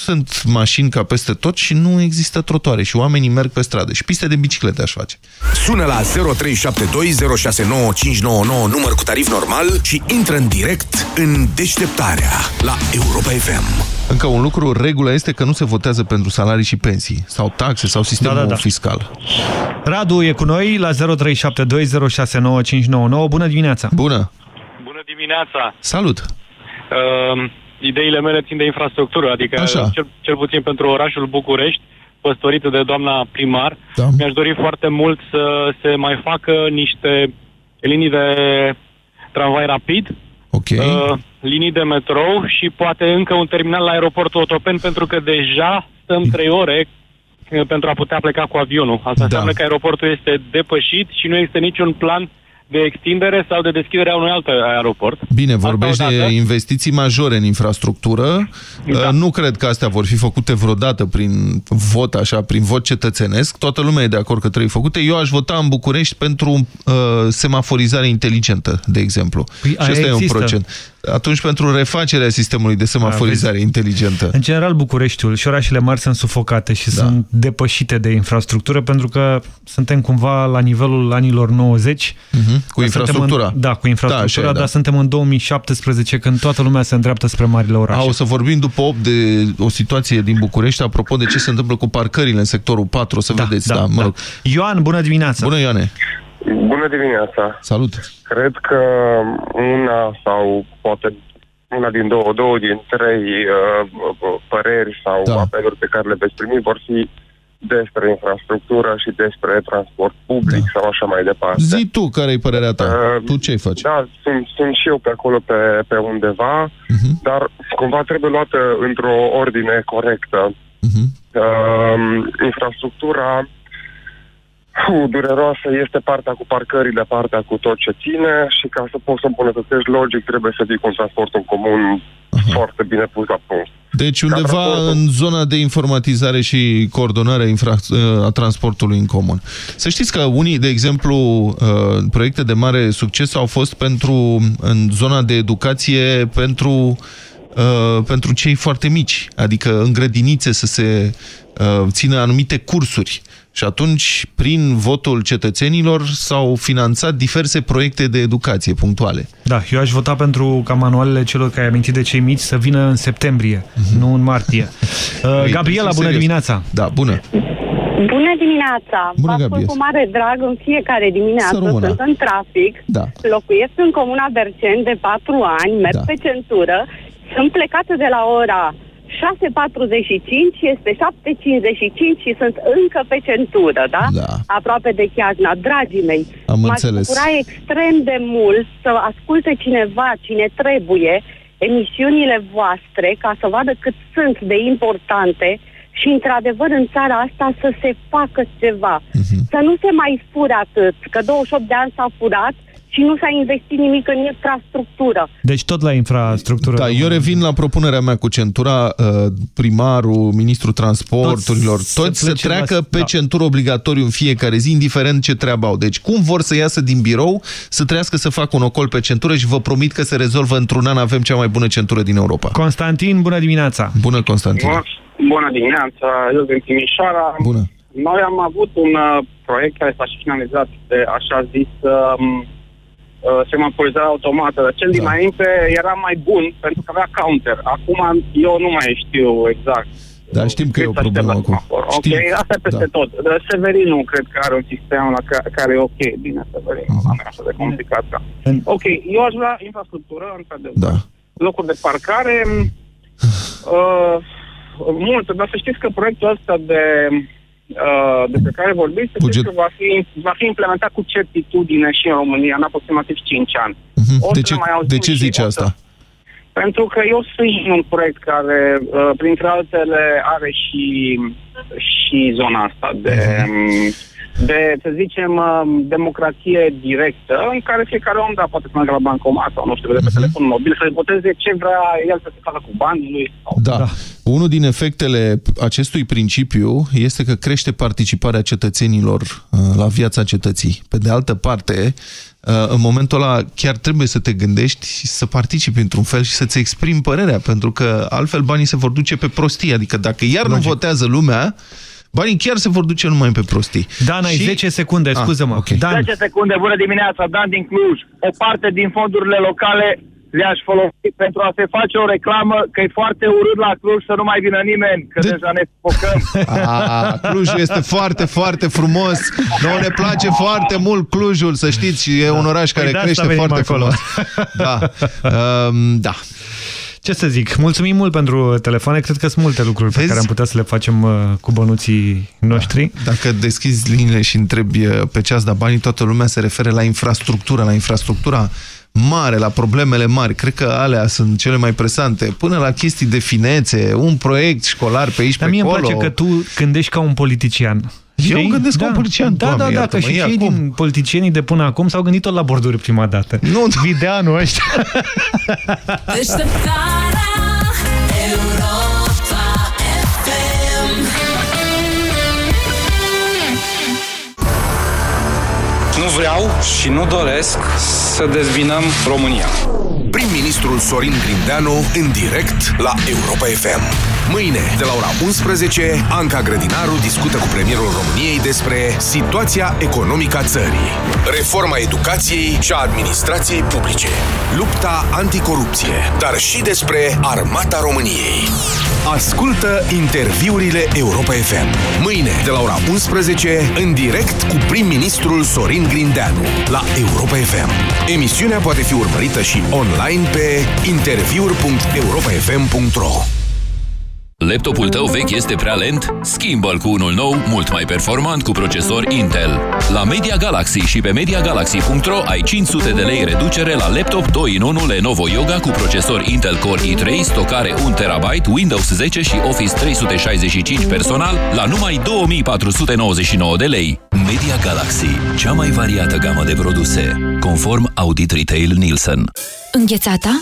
Sunt mașini ca peste tot și nu există trotoare și oamenii merg pe stradă. Și piste de biciclete aș face. Sună la 0372069599 număr cu tarif normal și intră în direct în deșteptarea la Europa FM. Încă un lucru, regula este că nu se votează pentru salarii și pensii, sau taxe, sau sistemul da, da, da. fiscal. Radu e cu noi la 0372069599. Bună dimineața! Bună! Dimineața. Salut! Uh, ideile mele țin de infrastructură, adică cel, cel puțin pentru orașul București, păstorită de doamna primar, da. mi-aș dori foarte mult să se mai facă niște linii de tramvai rapid, okay. uh, linii de metrou și poate încă un terminal la aeroportul Otopen, pentru că deja stăm trei ore uh, pentru a putea pleca cu avionul. Asta da. înseamnă că aeroportul este depășit și nu este niciun plan de extindere sau de deschidere a unui alt aeroport. Bine, vorbești de investiții majore în infrastructură. Da. Uh, nu cred că astea vor fi făcute vreodată prin vot, așa, prin vot cetățenesc. Toată lumea e de acord că trebuie făcute. Eu aș vota în București pentru uh, semaforizare inteligentă, de exemplu. Păi, și ăsta e un procent atunci pentru refacerea sistemului de semaforizare A, inteligentă. În general, Bucureștiul și orașele mari sunt sufocate și da. sunt depășite de infrastructură pentru că suntem cumva la nivelul anilor 90. Uh -huh. Cu infrastructura. În, da, cu infrastructura, da, e, dar da. suntem în 2017 când toată lumea se îndreaptă spre marile orașe. A, o să vorbim după 8 de o situație din București, apropo de ce se întâmplă cu parcările în sectorul 4, o să da, vedeți. Da, da, mă da. rog. Ioan, bună dimineața! Bună, Ioane! Bună dimineața! Salut! Cred că una sau poate una din două, două din trei uh, păreri sau da. apeluri pe care le veți primi vor fi despre infrastructură și despre transport public da. sau așa mai departe. Zi tu care e părerea ta. Uh, tu ce faci? Da, sunt, sunt și eu pe acolo pe, pe undeva, uh-huh. dar cumva trebuie luată într-o ordine corectă. Uh-huh. Uh, infrastructura fu, dureroasă este partea cu parcările, partea cu tot ce ține și ca să poți să îmbunătățești logic trebuie să fii cu un transport în comun foarte bine pus la punct. Deci undeva în zona de informatizare și coordonare a, infra- a transportului în comun. Să știți că unii, de exemplu, uh, proiecte de mare succes au fost pentru în zona de educație pentru uh, pentru cei foarte mici, adică în grădinițe să se uh, țină anumite cursuri. Și atunci, prin votul cetățenilor, s-au finanțat diverse proiecte de educație punctuale. Da, eu aș vota pentru ca manualele celor care ai amintit de cei mici să vină în septembrie, nu în martie. Uh, Gabriela, bună serios. dimineața! Da, bună! Bună dimineața! Bună, Vă ascult Gabriela. cu mare drag în fiecare dimineață. Să rămână. Sunt în trafic, Da. locuiesc în Comuna Berceni de 4 ani, merg Da. pe centură, sunt plecată de la ora 6.45, este 7.55 și sunt încă pe centură, da? Da. Aproape de Chiajna. Dragii mei, Am m-aș înțeles. bucura extrem de mult să asculte cineva, cine trebuie, emisiunile voastre ca să vadă cât sunt de importante și, într-adevăr, în țara asta să se facă ceva. Să nu se mai fure atât, că 28 de ani s-a furat și nu s-a investit nimic în infrastructură. Deci tot la infrastructură. Da, eu revin la propunerea mea cu centura, uh, primarul, ministrul transporturilor, Toți toți, să să plece treacă la- pe da. centură obligatoriu în fiecare zi, indiferent ce treabă au. Deci cum vor să iasă din birou, să trească să facă un ocol pe centură și vă promit că se rezolvă într-un an, avem cea mai bună centură din Europa. Constantin, bună dimineața! Bună, Constantin! Bună dimineața, eu din Timișoara. Bună. Noi am avut un uh, proiect care s-a și finalizat de așa zis um, uh, semaforizare automată. Cel dinainte era mai bun pentru că avea counter. Acum eu nu mai știu exact. Dar știm că e o problemă acum. Ok, Știm. asta e peste Da. tot. Dar Severin nu cred că are un sistem la ca, care e ok. Bine, Severin, Mhm. nu e așa de complicat. Da. Ok, eu aș vrea infrastructură, într-adevăr. Da. Locuri de parcare, uh, multe, dar să știți că proiectul ăsta de uh, despre care vorbiți, să știți Buget. că va fi, va fi implementat cu certitudine și în România în aproximativ 5 ani. O De să ce, ne mai auzim de ce și zice o să- asta? Pentru că eu sunt un proiect care, uh, printre altele, are și, și zona asta de, um, de, să zicem, um, democrație directă, în care fiecare om, da, poate să meargă la bancomat sau, nu știu, de pe telefon mobil, să-i voteze ce vrea el să se facă cu banii lui. Da. da. Unul din efectele acestui principiu este că crește participarea cetățenilor uh, la viața cetății. Pe de altă parte, uh, în momentul ăla chiar trebuie să te gândești să participi într-un fel și să-ți exprimi părerea, pentru că altfel banii se vor duce pe prostii. Adică dacă iar nu votează lumea, banii chiar se vor duce numai pe prostii. Dan, ai 10 secunde, scuză-mă. okay. Dan. 10 secunde, bună dimineața, Dan din Cluj. O parte din fondurile locale le-aș folosi pentru a se face o reclamă că e foarte urât la Cluj să nu mai vină nimeni, că de... deja ne focăm. A, Clujul este foarte, foarte frumos. Nouă ne place foarte mult Clujul, să știți, și e un oraș care Păi de asta crește venim foarte acolo. frumos. Da. Um, da. Ce să zic, mulțumim mult pentru telefoane, cred că sunt multe lucruri pe care am putea să le facem uh, cu bănuții noștri. Dacă deschizi liniile și întrebi uh, pe ce ați dat banii, toată lumea se referă la infrastructură, la infrastructura mare, la problemele mari. Cred că alea sunt cele mai presante. Până la chestii de finețe, un proiect școlar pe aici, Dar pe mie îmi acolo. place că tu gândești ca un politician. Eu Știi? gândesc ca un politician, Da, da, Doamne, da, că iartă-mă, și e cei acum. din politicienii de până acum s-au gândit tot la borduri prima dată. Nu, Videanu ăștia. Vreau și nu doresc să dezbinăm România. Prim-ministrul Sorin Grindeanu în direct la Europa FM. Mâine, de la ora 11, Anca Grădinaru discută cu premierul României despre situația economică a țării, reforma educației și a administrației publice, lupta anticorupție, dar și despre armata României. Ascultă interviurile Europa FM. Mâine, de la ora 11, în direct cu prim-ministrul Sorin Grindeanu la Europa FM. Emisiunea poate fi urmărită și online pe interviuri.europafm.ro Laptopul tău vechi este prea lent? Schimbă-l cu unul nou, mult mai performant cu procesor Intel. La Media Galaxy și pe MediaGalaxy.ro ai 500 de lei reducere la laptop 2 in 1 Lenovo Yoga cu procesor Intel Core i3, stocare 1 TB, Windows 10 și Office 365 personal la numai 2499 de lei. Media Galaxy, cea mai variată gamă de produse, conform Audit Retail Nielsen. Înghețata?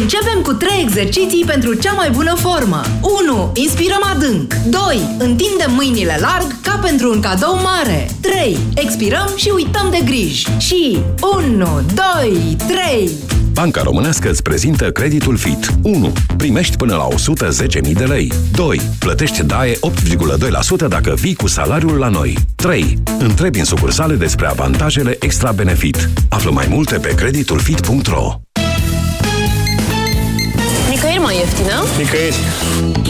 Începem cu 3 exerciții pentru cea mai bună formă. 1. Inspirăm adânc. 2. Întindem mâinile larg ca pentru un cadou mare. 3. Expirăm și uităm de griji. Și 1, 2, 3. Banca Românească îți prezintă creditul FIT. 1. Primești până la 110.000 de lei. 2. Plătești DAE 8,2% dacă vii cu salariul la noi. 3. Întrebi în sucursale despre avantajele extra benefit. Află mai multe pe creditulfit.ro ieftină? Nicăieri.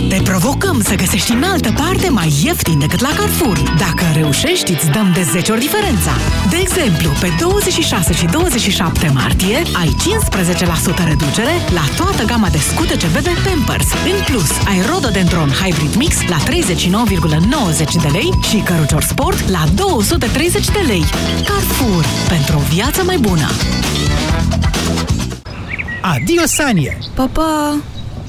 Te provocăm să găsești în altă parte mai ieftin decât la Carrefour. Dacă reușești, îți dăm de 10 ori diferența. De exemplu, pe 26 și 27 martie ai 15% reducere la toată gama de scutece bebe Pampers. În plus, ai Rododendron Hybrid Mix la 39,90 de lei și cărucior sport la 230 de lei. Carrefour. Pentru o viață mai bună. Adio, Sanie! Papa!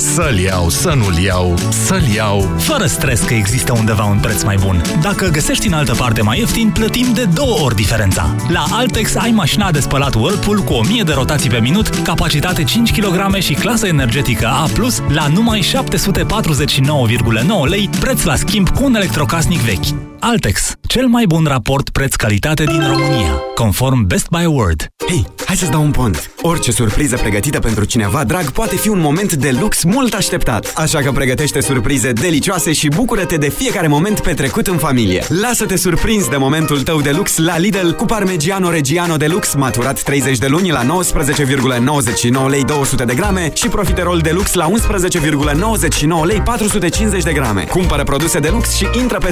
Să-l iau, să nu-l iau, să-l iau. Fără stres că există undeva un preț mai bun. Dacă găsești în altă parte mai ieftin, plătim de două ori diferența. La Altex ai mașina de spălat Whirlpool cu 1000 de rotații pe minut, capacitate 5 kg și clasă energetică A+, la numai 749,9 lei, preț la schimb cu un electrocasnic vechi. Altex, cel mai bun raport preț-calitate din România, conform Best Buy Award. Hei, hai să-ți dau un pont. Orice surpriză pregătită pentru cineva drag poate fi un moment de lux mult așteptat. Așa că pregătește surprize delicioase și bucură-te de fiecare moment petrecut în familie. Lasă-te surprins de momentul tău de lux la Lidl cu Parmigiano Reggiano de lux maturat 30 de luni la 19,99 lei 200 de grame și profiterol de lux la 11,99 lei 450 de grame. Cumpără produse de lux și intră pe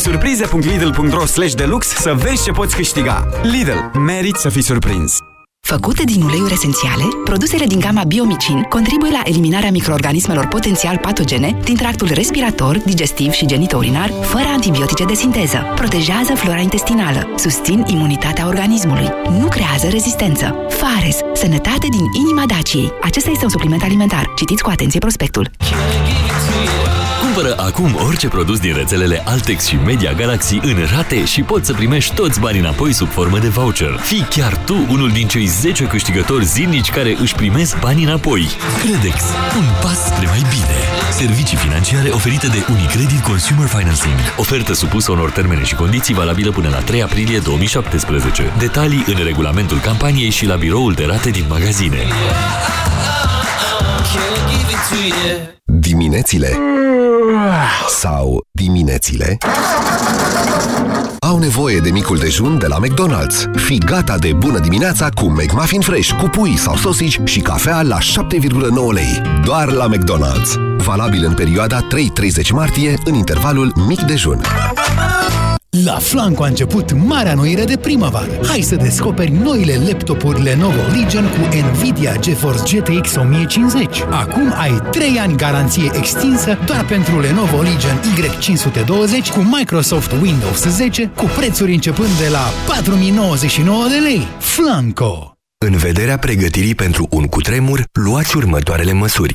surprize.lidl.ro slash deluxe să vezi ce poți câștiga. Lidl. Merit să fii surprins. Făcute din uleiuri esențiale, produsele din gama Biomicin contribuie la eliminarea microorganismelor potențial patogene din tractul respirator, digestiv și genitourinar, fără antibiotice de sinteză. Protejează flora intestinală, susțin imunitatea organismului, nu creează rezistență. Fares, sănătate din inima Daciei. Acesta este un supliment alimentar. Citiți cu atenție prospectul. Cumpără acum orice produs din rețelele Altex și Media Galaxy în rate și poți să primești toți banii înapoi sub formă de voucher. Fii chiar tu unul din cei 10 câștigători zilnici care își primesc banii înapoi. Credex. Un pas spre mai bine. Servicii financiare oferite de Unicredit Consumer Financing. Ofertă supusă unor termene și condiții valabilă până la 3 aprilie 2017. Detalii în regulamentul campaniei și la biroul de rate din magazine. Diminețile sau diminețile au nevoie de micul dejun de la McDonald's. Fii gata de bună dimineața cu McMuffin Fresh, cu pui sau sosici și cafea la 7,9 lei. Doar la McDonald's. Valabil în perioada 3-30 martie, în intervalul mic dejun. La Flanco a început marea noire de primăvară. Hai să descoperi noile laptopuri Lenovo Legion cu Nvidia GeForce GTX 1050. Acum ai 3 ani garanție extinsă doar pentru Lenovo Legion Y520 cu Microsoft Windows 10 cu prețuri începând de la 4099 de lei. Flanco! În vederea pregătirii pentru un cutremur, luați următoarele măsuri.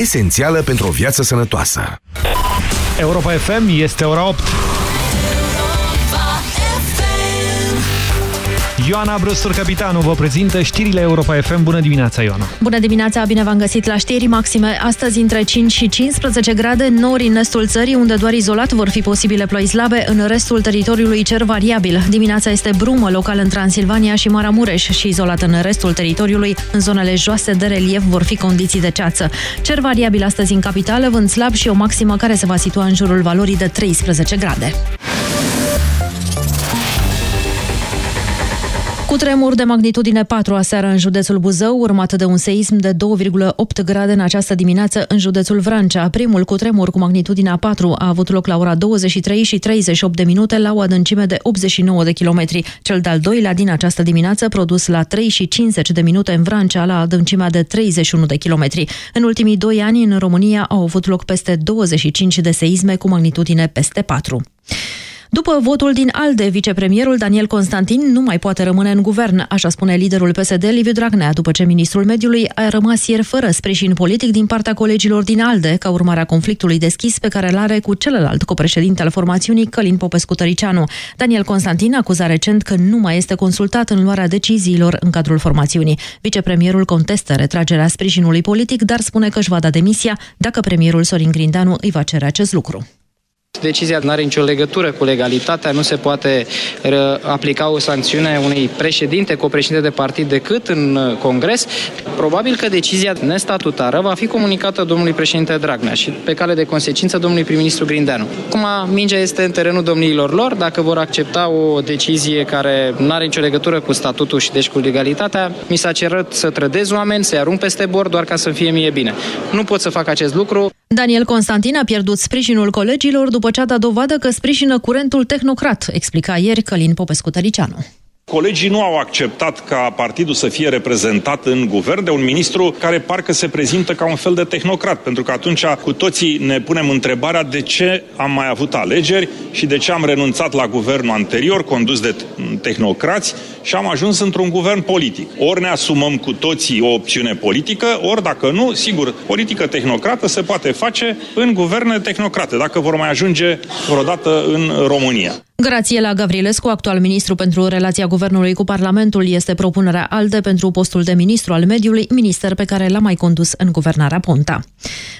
esențială pentru o viață sănătoasă. Europa FM este ora 8. Ioana Brustur, capitanul, vă prezintă știrile Europa FM. Bună dimineața, Ioana! Bună dimineața, bine v-am găsit la știri maxime. Astăzi între 5 și 15 grade, nori în estul țării, unde doar izolat vor fi posibile ploi slabe, în restul teritoriului cer variabil. Dimineața este brumă local în Transilvania și Maramureș și izolat în restul teritoriului. În zonele joase de relief vor fi condiții de ceață. Cer variabil astăzi în capitală, vânt slab și o maximă care se va situa în jurul valorii de 13 grade. Cu tremur de magnitudine 4 aseară în județul Buzău, urmat de un seism de 2,8 grade în această dimineață în județul Vrancea. Primul cu tremur cu magnitudinea 4 a avut loc la ora 23 și 38 de minute la o adâncime de 89 de kilometri. Cel de-al doilea din această dimineață produs la 3 și 50 de minute în Vrancea la adâncimea de 31 de kilometri. În ultimii doi ani în România au avut loc peste 25 de seisme cu magnitudine peste 4. După votul din ALDE, vicepremierul Daniel Constantin nu mai poate rămâne în guvern, așa spune liderul PSD Liviu Dragnea, după ce ministrul mediului a rămas ieri fără sprijin politic din partea colegilor din ALDE, ca urmare a conflictului deschis pe care îl are cu celălalt copreședinte al formațiunii, Călin Popescu-Tăricianu. Daniel Constantin acuza recent că nu mai este consultat în luarea deciziilor în cadrul formațiunii. Vicepremierul contestă retragerea sprijinului politic, dar spune că își va da demisia dacă premierul Sorin Grindeanu îi va cere acest lucru. Decizia nu are nicio legătură cu legalitatea, nu se poate uh, aplica o sancțiune unui președinte, copreședinte de partid decât în uh, Congres. Probabil că decizia nestatutară va fi comunicată domnului președinte Dragnea și pe cale de consecință domnului prim-ministru Grindeanu. Acum, mingea este în terenul domniilor lor, dacă vor accepta o decizie care nu are nicio legătură cu statutul și deci cu legalitatea, mi s-a cerut să trădez oameni, să-i arunc peste bord doar ca să fie mie bine. Nu pot să fac acest lucru. Daniel Constantin a pierdut sprijinul colegilor după ce a dat dovadă că sprijină curentul tehnocrat, explica ieri Călin Popescu-Tăricianu. Colegii nu au acceptat ca partidul să fie reprezentat în guvern de un ministru care parcă se prezintă ca un fel de tehnocrat, pentru că atunci cu toții ne punem întrebarea de ce am mai avut alegeri și de ce am renunțat la guvernul anterior, condus de tehnocrați, și am ajuns într-un guvern politic. Ori ne asumăm cu toții o opțiune politică, ori dacă nu, sigur, politică tehnocrată se poate face în guverne tehnocrate, dacă vor mai ajunge vreodată în România. Grațiela Gavrilescu, actual ministru pentru relația guvernului cu Parlamentul, este propunerea ALDE pentru postul de ministru al mediului, minister pe care l-a mai condus în guvernarea Ponta.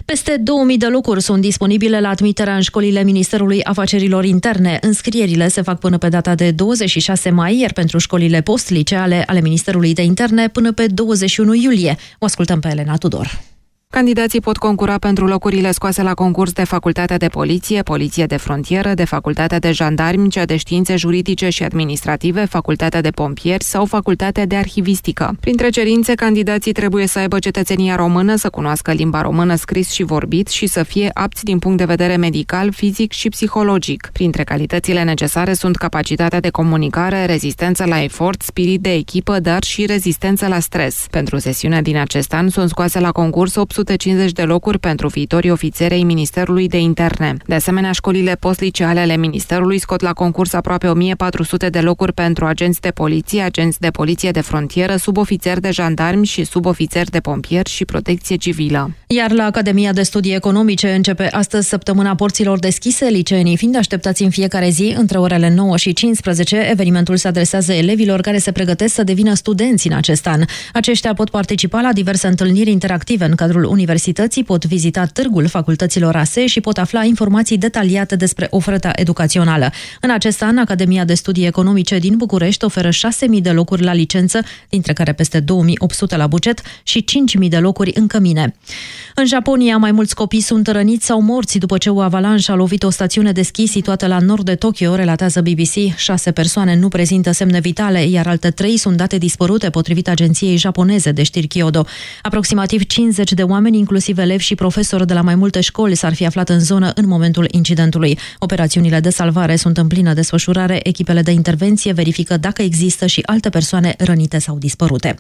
Peste 2000 de locuri sunt disponibile la admiterea în școlile Ministerului Afacerilor Interne. Înscrierile se fac până pe data de 26 mai, iar pentru școlile post-liceale ale Ministerului de Interne până pe 21 iulie. O ascultăm pe Elena Tudor. Candidații pot concura pentru locurile scoase la concurs de Facultatea de Poliție, Poliție de Frontieră, de Facultatea de Jandarmi, cea de Științe Juridice și Administrative, Facultatea de Pompieri sau Facultatea de Arhivistică. Printre cerințe, candidații trebuie să aibă cetățenia română, să cunoască limba română scris și vorbit și să fie apți din punct de vedere medical, fizic și psihologic. Printre calitățile necesare sunt capacitatea de comunicare, rezistență la efort, spirit de echipă, dar și rezistență la stres. Pentru sesiunea din acest an sunt scoase la concurs 800 150 de locuri pentru viitorii ofițeri ai Ministerului de Interne. De asemenea, școlile postliceale ale Ministerului scot la concurs aproape 1400 de locuri pentru agenți de poliție, agenți de poliție de frontieră, subofițeri de jandarmi și subofițeri de pompieri și protecție civilă. Iar la Academia de Studii Economice începe astăzi săptămâna porților deschise, liceenii fiind așteptați în fiecare zi între orele 9 și 15. Evenimentul se adresează elevilor care se pregătesc să devină studenți în acest an. Aceștia pot participa la diverse întâlniri interactive în cadrul universității, pot vizita târgul facultăților ASE și pot afla informații detaliate despre oferta educațională. În acest an, Academia de Studii Economice din București oferă 6.000 de locuri la licență, dintre care peste 2.800 la buget și 5.000 de locuri în cămine. În Japonia, mai mulți copii sunt răniți sau morți după ce o avalanșă a lovit o stațiune de schi situată la nord de Tokyo, relatează BBC. Șase persoane nu prezintă semne vitale, iar alte trei sunt date dispărute, potrivit agenției japoneze de știri Kyodo. Aproximativ 50 de oameni, inclusiv elevi și profesori de la mai multe școli, s-ar fi aflat în zonă în momentul incidentului. Operațiunile de salvare sunt în plină desfășurare, echipele de intervenție verifică dacă există și alte persoane rănite sau dispărute.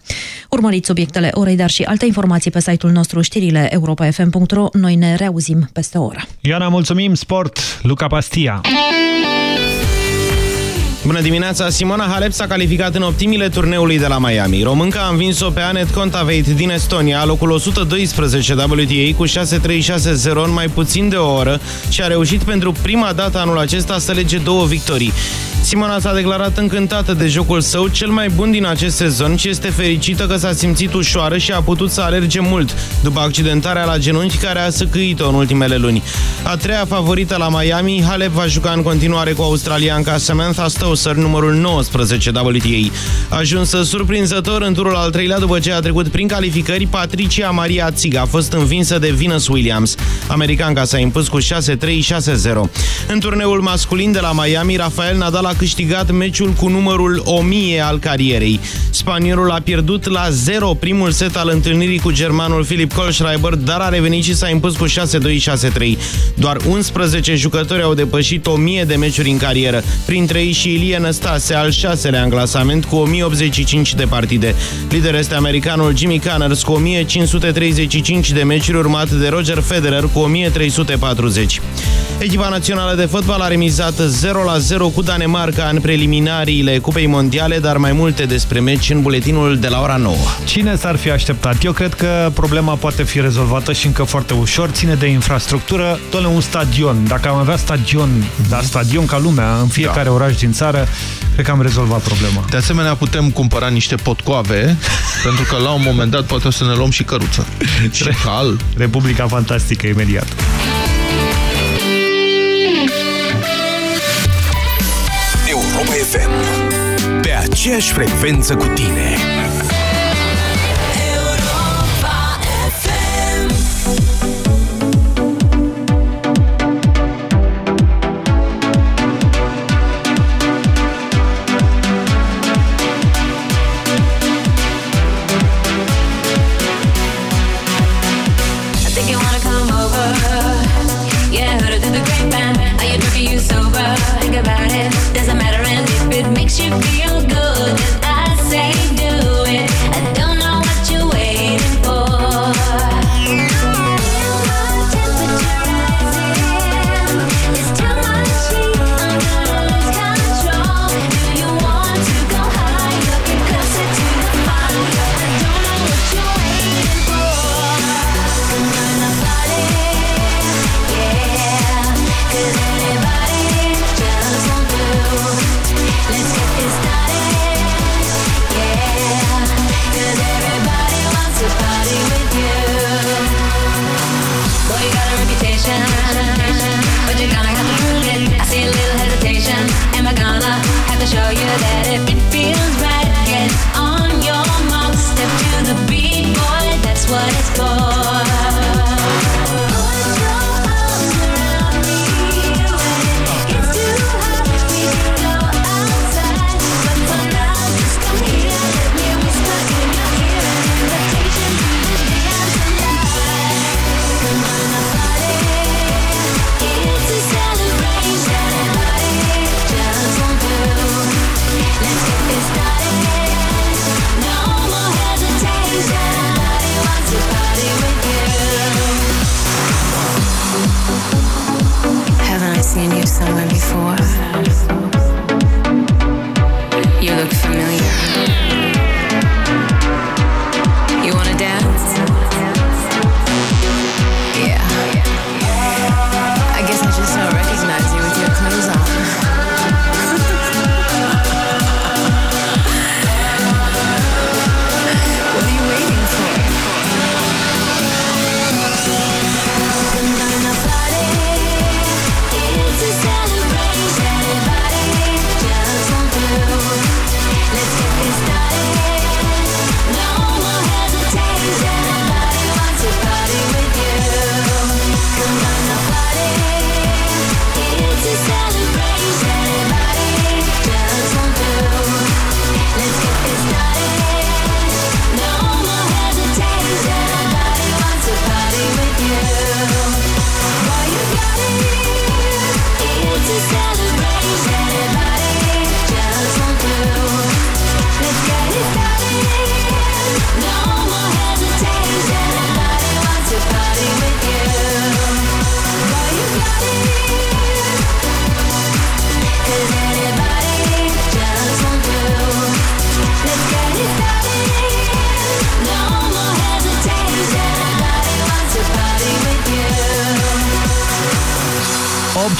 Urmăriți subiectele orei, dar și alte informații pe site-ul nostru știrile europa.fm.ro. Noi ne reauzim peste o oră. Ioana, mulțumim! Sport, Luca Pastia! Bună dimineața! Simona Halep s-a calificat în optimile turneului de la Miami. Românca a învins-o pe Anet Kontaveit din Estonia, locul 112 WTA cu 6-3-6-0 în mai puțin de o oră și a reușit pentru prima dată anul acesta să lege două victorii. Simona s-a declarat încântată de jocul său, cel mai bun din acest sezon și este fericită că s-a simțit ușoară și a putut să alerge mult, după accidentarea la genunchi care a săcâit-o în ultimele luni. A treia favorită la Miami, Halep va juca în continuare cu australianca Samantha Stosur, numărul 19 WTA. Ajunsă surprinzător în turul al treilea după ce a trecut prin calificări, Patricia Maria Țig a fost învinsă de Venus Williams. Americanca s-a impus cu 6-3-6-0. În turneul masculin de la Miami, Rafael Nadal a câștigat meciul cu numărul 1000 al carierei. Spaniolul a pierdut la 0 primul set al întâlnirii cu germanul Filip Kohlschreiber, dar a revenit și s-a impus cu 6-2-6-3. Doar 11 jucători au depășit 1000 de meciuri în carieră, printre ei și Ilie Năstase, al șaselea în clasament cu 1085 de partide. Lider este americanul Jimmy Connors cu 1535 de meciuri, urmat de Roger Federer cu 1340. Echipa națională de fotbal a remizat 0-0 cu Danemarca în preliminariile Cupei Mondiale, dar mai multe despre meci în buletinul de la ora 9. Cine s-ar fi așteptat? Eu cred că problema poate fi rezolvată și încă foarte ușor. Ține de infrastructură. Doamne, un stadion. Dacă am avea stadion, dar stadion ca lumea, în fiecare da. oraș din țară, cred că am rezolvat problema. De asemenea, putem cumpăra niște potcoave, pentru că la un moment dat poate o să ne luăm și căruță. Și cal. Republica Fantastică, imediat. Europa FM. Pe aceeași frecvență cu tine.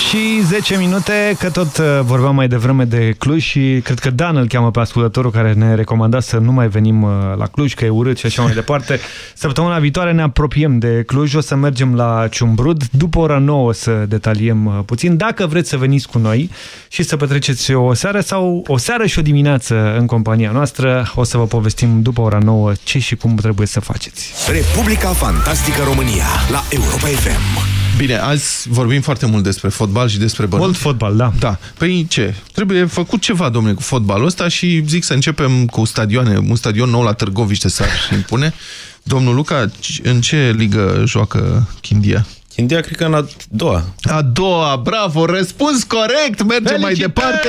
Și 10 minute, că tot uh, vorbeam mai devreme de Cluj și cred că Dan îl cheamă pe ascultătorul care ne recomanda să nu mai venim uh, la Cluj, că e urât și așa mai departe. Săptămâna viitoare ne apropiem de Cluj, o să mergem la Ciumbrud, după ora 9 să detaliem uh, puțin. Dacă vreți să veniți cu noi și să petreceți o seară sau o seară și o dimineață în compania noastră, o să vă povestim după ora 9 ce și cum trebuie să faceți. Republica Fantastică România la Europa FM. Bine, azi vorbim foarte mult despre fotbal și despre bănuți. Mult fotbal, da. Da. Păi ce? Trebuie făcut ceva, domnule, cu fotbalul ăsta și zic să începem cu stadioane. Un stadion nou la Târgoviște s-ar impune. Domnul Luca, în ce ligă joacă Chindia? Chindia, cred că în a doua. A doua, bravo, răspuns corect, mergem mai departe.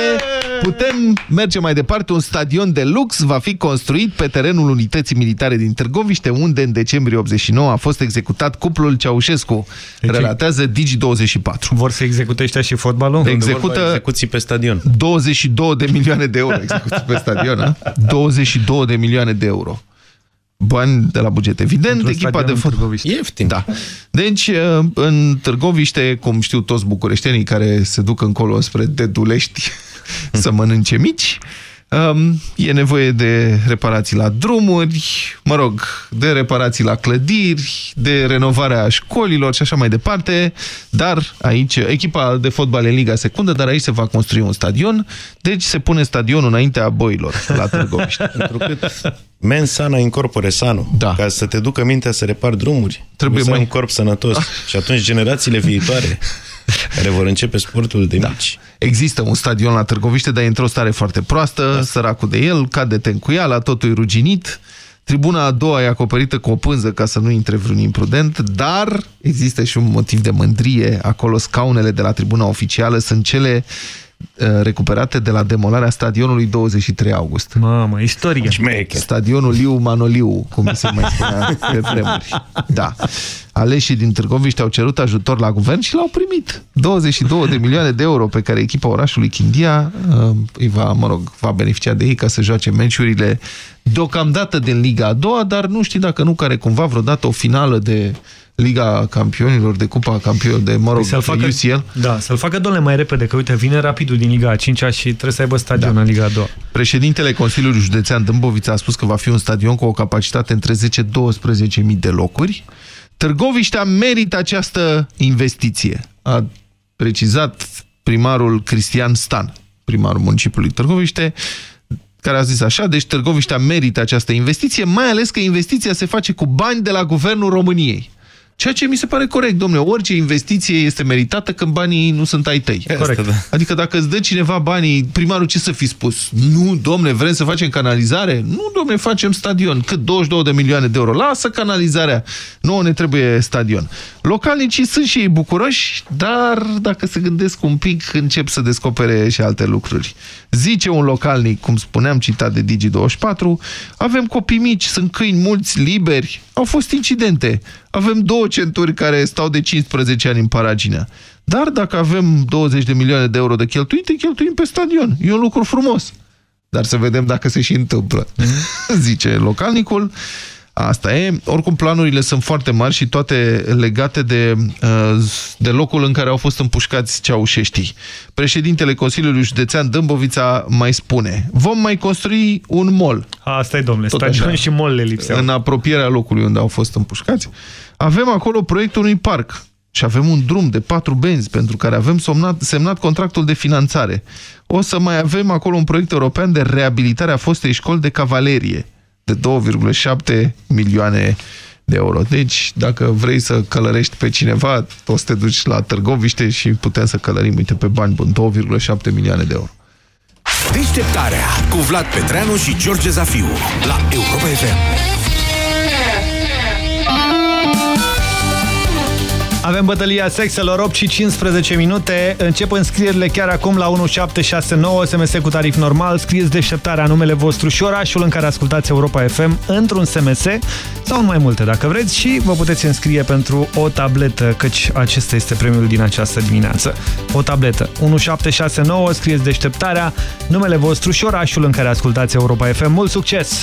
Putem merge mai departe. Un stadion de lux va fi construit pe terenul unității militare din Târgoviște, unde în decembrie 89 a fost executat cuplul Ceaușescu. Deci, Relatează Digi24. Vor să execute ăștia și fotbalul? Execută execuții pe stadion. 22 de milioane de euro execuții pe stadion, a? 22 de milioane de euro bani de la buget. Evident, echipa de fotbal. Ieftin. Da. Deci, în Târgoviște, cum știu toți bucureștenii care se duc încolo spre Dedulești să mănânce mici, e nevoie de reparații la drumuri, mă rog, de reparații la clădiri, de renovarea școlilor și așa mai departe, dar aici, echipa de fotbal în Liga Secundă, dar aici se va construi un stadion, deci se pune stadionul înaintea boilor la Târgoviște. Pentru că men sana incorpore sano. Da. Ca să te ducă mintea să repar drumuri, Trebuie să ai mai- un corp sănătos. și atunci generațiile viitoare care vor începe sportul de mici. Există un stadion la Târgoviște, dar e într-o stare foarte proastă, da. săracul de el, cade tencuiala, totul e ruginit. Tribuna a doua e acoperită cu o pânză ca să nu intre vreun imprudent, dar există și un motiv de mândrie. Acolo scaunele de la tribuna oficială sunt cele uh, recuperate de la demolarea stadionului 23 august. Mamă, istorie. Stadionul Liu Manoliu, cum se mai spunea pe vremuri. Da. Aleșii din Târgoviște au cerut ajutor la guvern și l-au primit. 22 de milioane de euro pe care echipa orașului Chindia uh, îi va, mă rog, va beneficia de ei ca să joace meciurile deocamdată din Liga a doua, dar nu știi dacă nu care cumva vreodată o finală de Liga Campionilor, de Cupa Campionilor, de, mă rog, Păi să-l facă, UCL. da, să-l facă, domnule, mai repede, că uite, vine rapidul din Liga a 5 -a și trebuie să aibă stadion Da. în Liga a 2 Președintele Consiliului Județean Dâmbovița a spus că va fi un stadion cu o capacitate între 10-12.000 de locuri. Târgoviștea merită această investiție, a precizat primarul Cristian Stan, primarul municipiului Târgoviște, care a zis așa, deci Târgoviștea merită această investiție, mai ales că investiția se face cu bani de la Guvernul României. Ceea ce mi se pare corect, domnule. Orice investiție este meritată când banii nu sunt ai tăi. Corect. Da. Adică dacă îți dă cineva banii, primarul ce să fi spus? Nu, domnule, vrem să facem canalizare? Nu, domnule, facem stadion. Cât 22 de milioane de euro. Lasă canalizarea. Nu ne trebuie stadion. Localnicii sunt și ei bucuroși, dar dacă se gândesc un pic, încep să descopere și alte lucruri. Zice un localnic, cum spuneam, citat de Digi24, avem copii mici, sunt câini mulți, liberi, au fost incidente. Avem două centuri care stau de 15 ani în paraginea. Dar dacă avem 20 de milioane de euro de cheltuit, îi cheltuim pe stadion. E un lucru frumos. Dar să vedem dacă se și întâmplă. Zice localnicul. Asta e. Oricum, planurile sunt foarte mari și toate legate de, uh, de locul în care au fost împușcați ceaușeștii. Președintele Consiliului Județean Dâmbovița mai spune vom mai construi un mall. Asta e, domnule, Tot stadion așa. și mall le lipseau. În apropierea locului unde au fost împușcați. Avem acolo proiectul unui parc și avem un drum de patru benzi pentru care avem semnat, semnat contractul de finanțare. O să mai avem acolo un proiect european de reabilitare a fostei școli de cavalerie de 2,7 milioane de euro. Deci, dacă vrei să călărești pe cineva, o să te duci la Târgoviște și putem să călărim, uite, pe bani buni, 2,7 milioane de euro. Deșteptarea cu Vlad Petreanu și George Zafiu la Europa FM. Avem bătălia sexelor 8 și 15 minute. Încep înscrierile chiar acum la 1769 SMS cu tarif normal. Scrieți deșteptarea numele vostru și orașul în care ascultați Europa FM într-un SMS sau în mai multe dacă vreți și vă puteți înscrie pentru o tabletă, căci acesta este premiul din această dimineață. O tabletă 1769, scrieți deșteptarea, numele vostru și orașul în care ascultați Europa FM. Mult succes!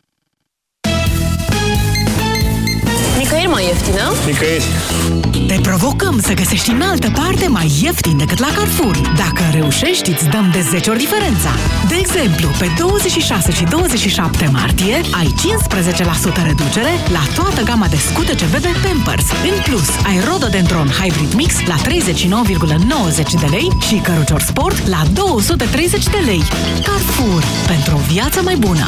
Ieftină? Nicăieri. Te provocăm să găsești în altă parte mai ieftin decât la Carrefour. Dacă reușești, îți dăm de 10 ori diferența. De exemplu, pe 26 și 27 martie ai 15% reducere la toată gama de scutece bebe Pampers. În plus, ai Rododendron Hybrid Mix la 39,90 de lei și cărucior sport la 230 de lei. Carrefour. Pentru o viață mai bună.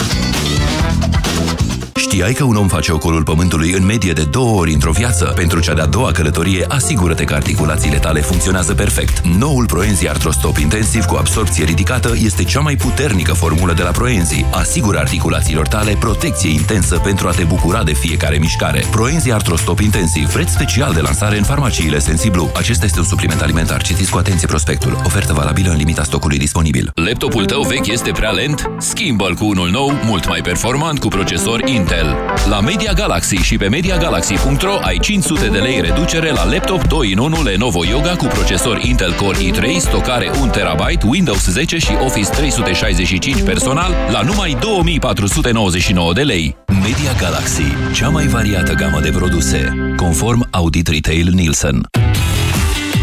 Știai că un om face ocolul pământului în medie de două ori într-o viață? Pentru cea de-a doua călătorie, asigură-te că articulațiile tale funcționează perfect. Noul Proenzi Artrostop Intensiv cu absorpție ridicată este cea mai puternică formulă de la Proenzi. Asigură articulațiilor tale protecție intensă pentru a te bucura de fiecare mișcare. Proenzi Artrostop Intensiv, preț special de lansare în farmaciile Sensiblu. Acesta este un supliment alimentar. Citiți cu atenție prospectul. Ofertă valabilă în limita stocului disponibil. Laptopul tău vechi este prea lent? Schimbă-l cu unul nou, mult mai performant, cu procesor Intel. La Media Galaxy și pe MediaGalaxy.ro ai 500 de lei reducere la laptop 2 in 1 Lenovo Yoga cu procesor Intel Core i3, stocare 1 TB, Windows 10 și Office 365 personal la numai 2499 de lei. Media Galaxy, cea mai variată gamă de produse, conform Audit Retail Nielsen.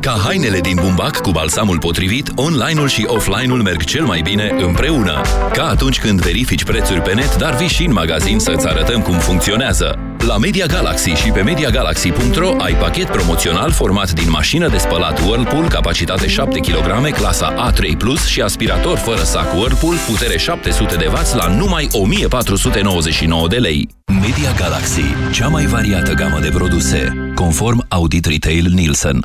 Ca hainele din bumbac cu balsamul potrivit, online-ul și offline-ul merg cel mai bine împreună. Ca atunci când verifici prețuri pe net, dar vii și în magazin să-ți arătăm cum funcționează. La Media Galaxy și pe MediaGalaxy.ro ai pachet promoțional format din mașină de spălat Whirlpool, capacitate 7 kg, clasa A3+, Plus și aspirator fără sac Whirlpool, putere 700 de W la numai 1499 de lei. Media Galaxy, cea mai variată gamă de produse, conform Audit Retail Nielsen.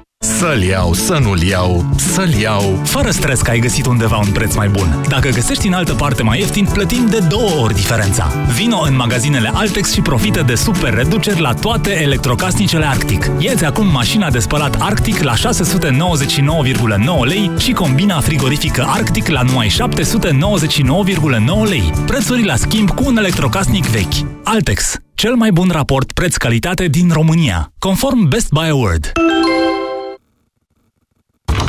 Să-l iau, să nu-l iau, să-l iau. Fără stres că ai găsit undeva un preț mai bun. Dacă găsești în altă parte mai ieftin, plătim de două ori diferența. Vino în magazinele Altex și profită de super reduceri la toate electrocasnicele Arctic. Iați acum mașina de spălat Arctic la 699,9 lei și combina frigorifică Arctic la numai 799,9 lei. Prețuri la schimb cu un electrocasnic vechi. Altex. Cel mai bun raport preț-calitate din România, conform Best Buy Award.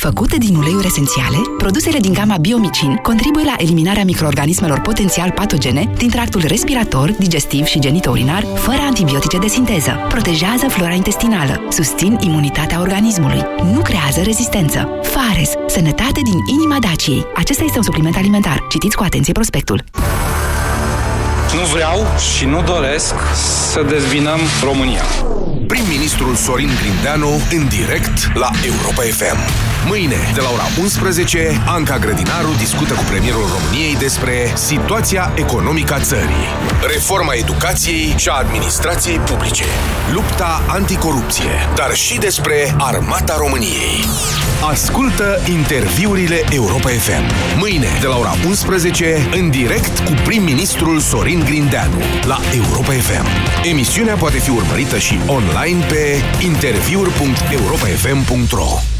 Făcute din uleiuri esențiale, produsele din gama Biomicin contribuie la eliminarea microorganismelor potențial patogene din tractul respirator, digestiv și genitourinar, fără antibiotice de sinteză. Protejează flora intestinală, susțin imunitatea organismului, nu creează rezistență. Fares, sănătate din inima Daciei. Acesta este un supliment alimentar. Citiți cu atenție prospectul. Nu vreau și nu doresc să dezbinăm România. Prim-ministrul Sorin Grindeanu în direct la Europa FM. Mâine, de la ora 11, Anca Grădinaru discută cu premierul României despre situația economică a țării, reforma educației și a administrației publice, lupta anticorupție, dar și despre armata României. Ascultă interviurile Europa FM. Mâine, de la ora 11, în direct cu prim-ministrul Sorin Grindeanu la Europa FM. Emisiunea poate fi urmărită și online pe interviuri.europafm.ro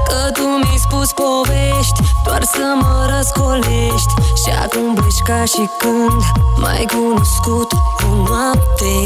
Că tu mi-ai spus povești Doar să mă răscolești. Și acum pleci ca și când M-ai cunoscut o noapte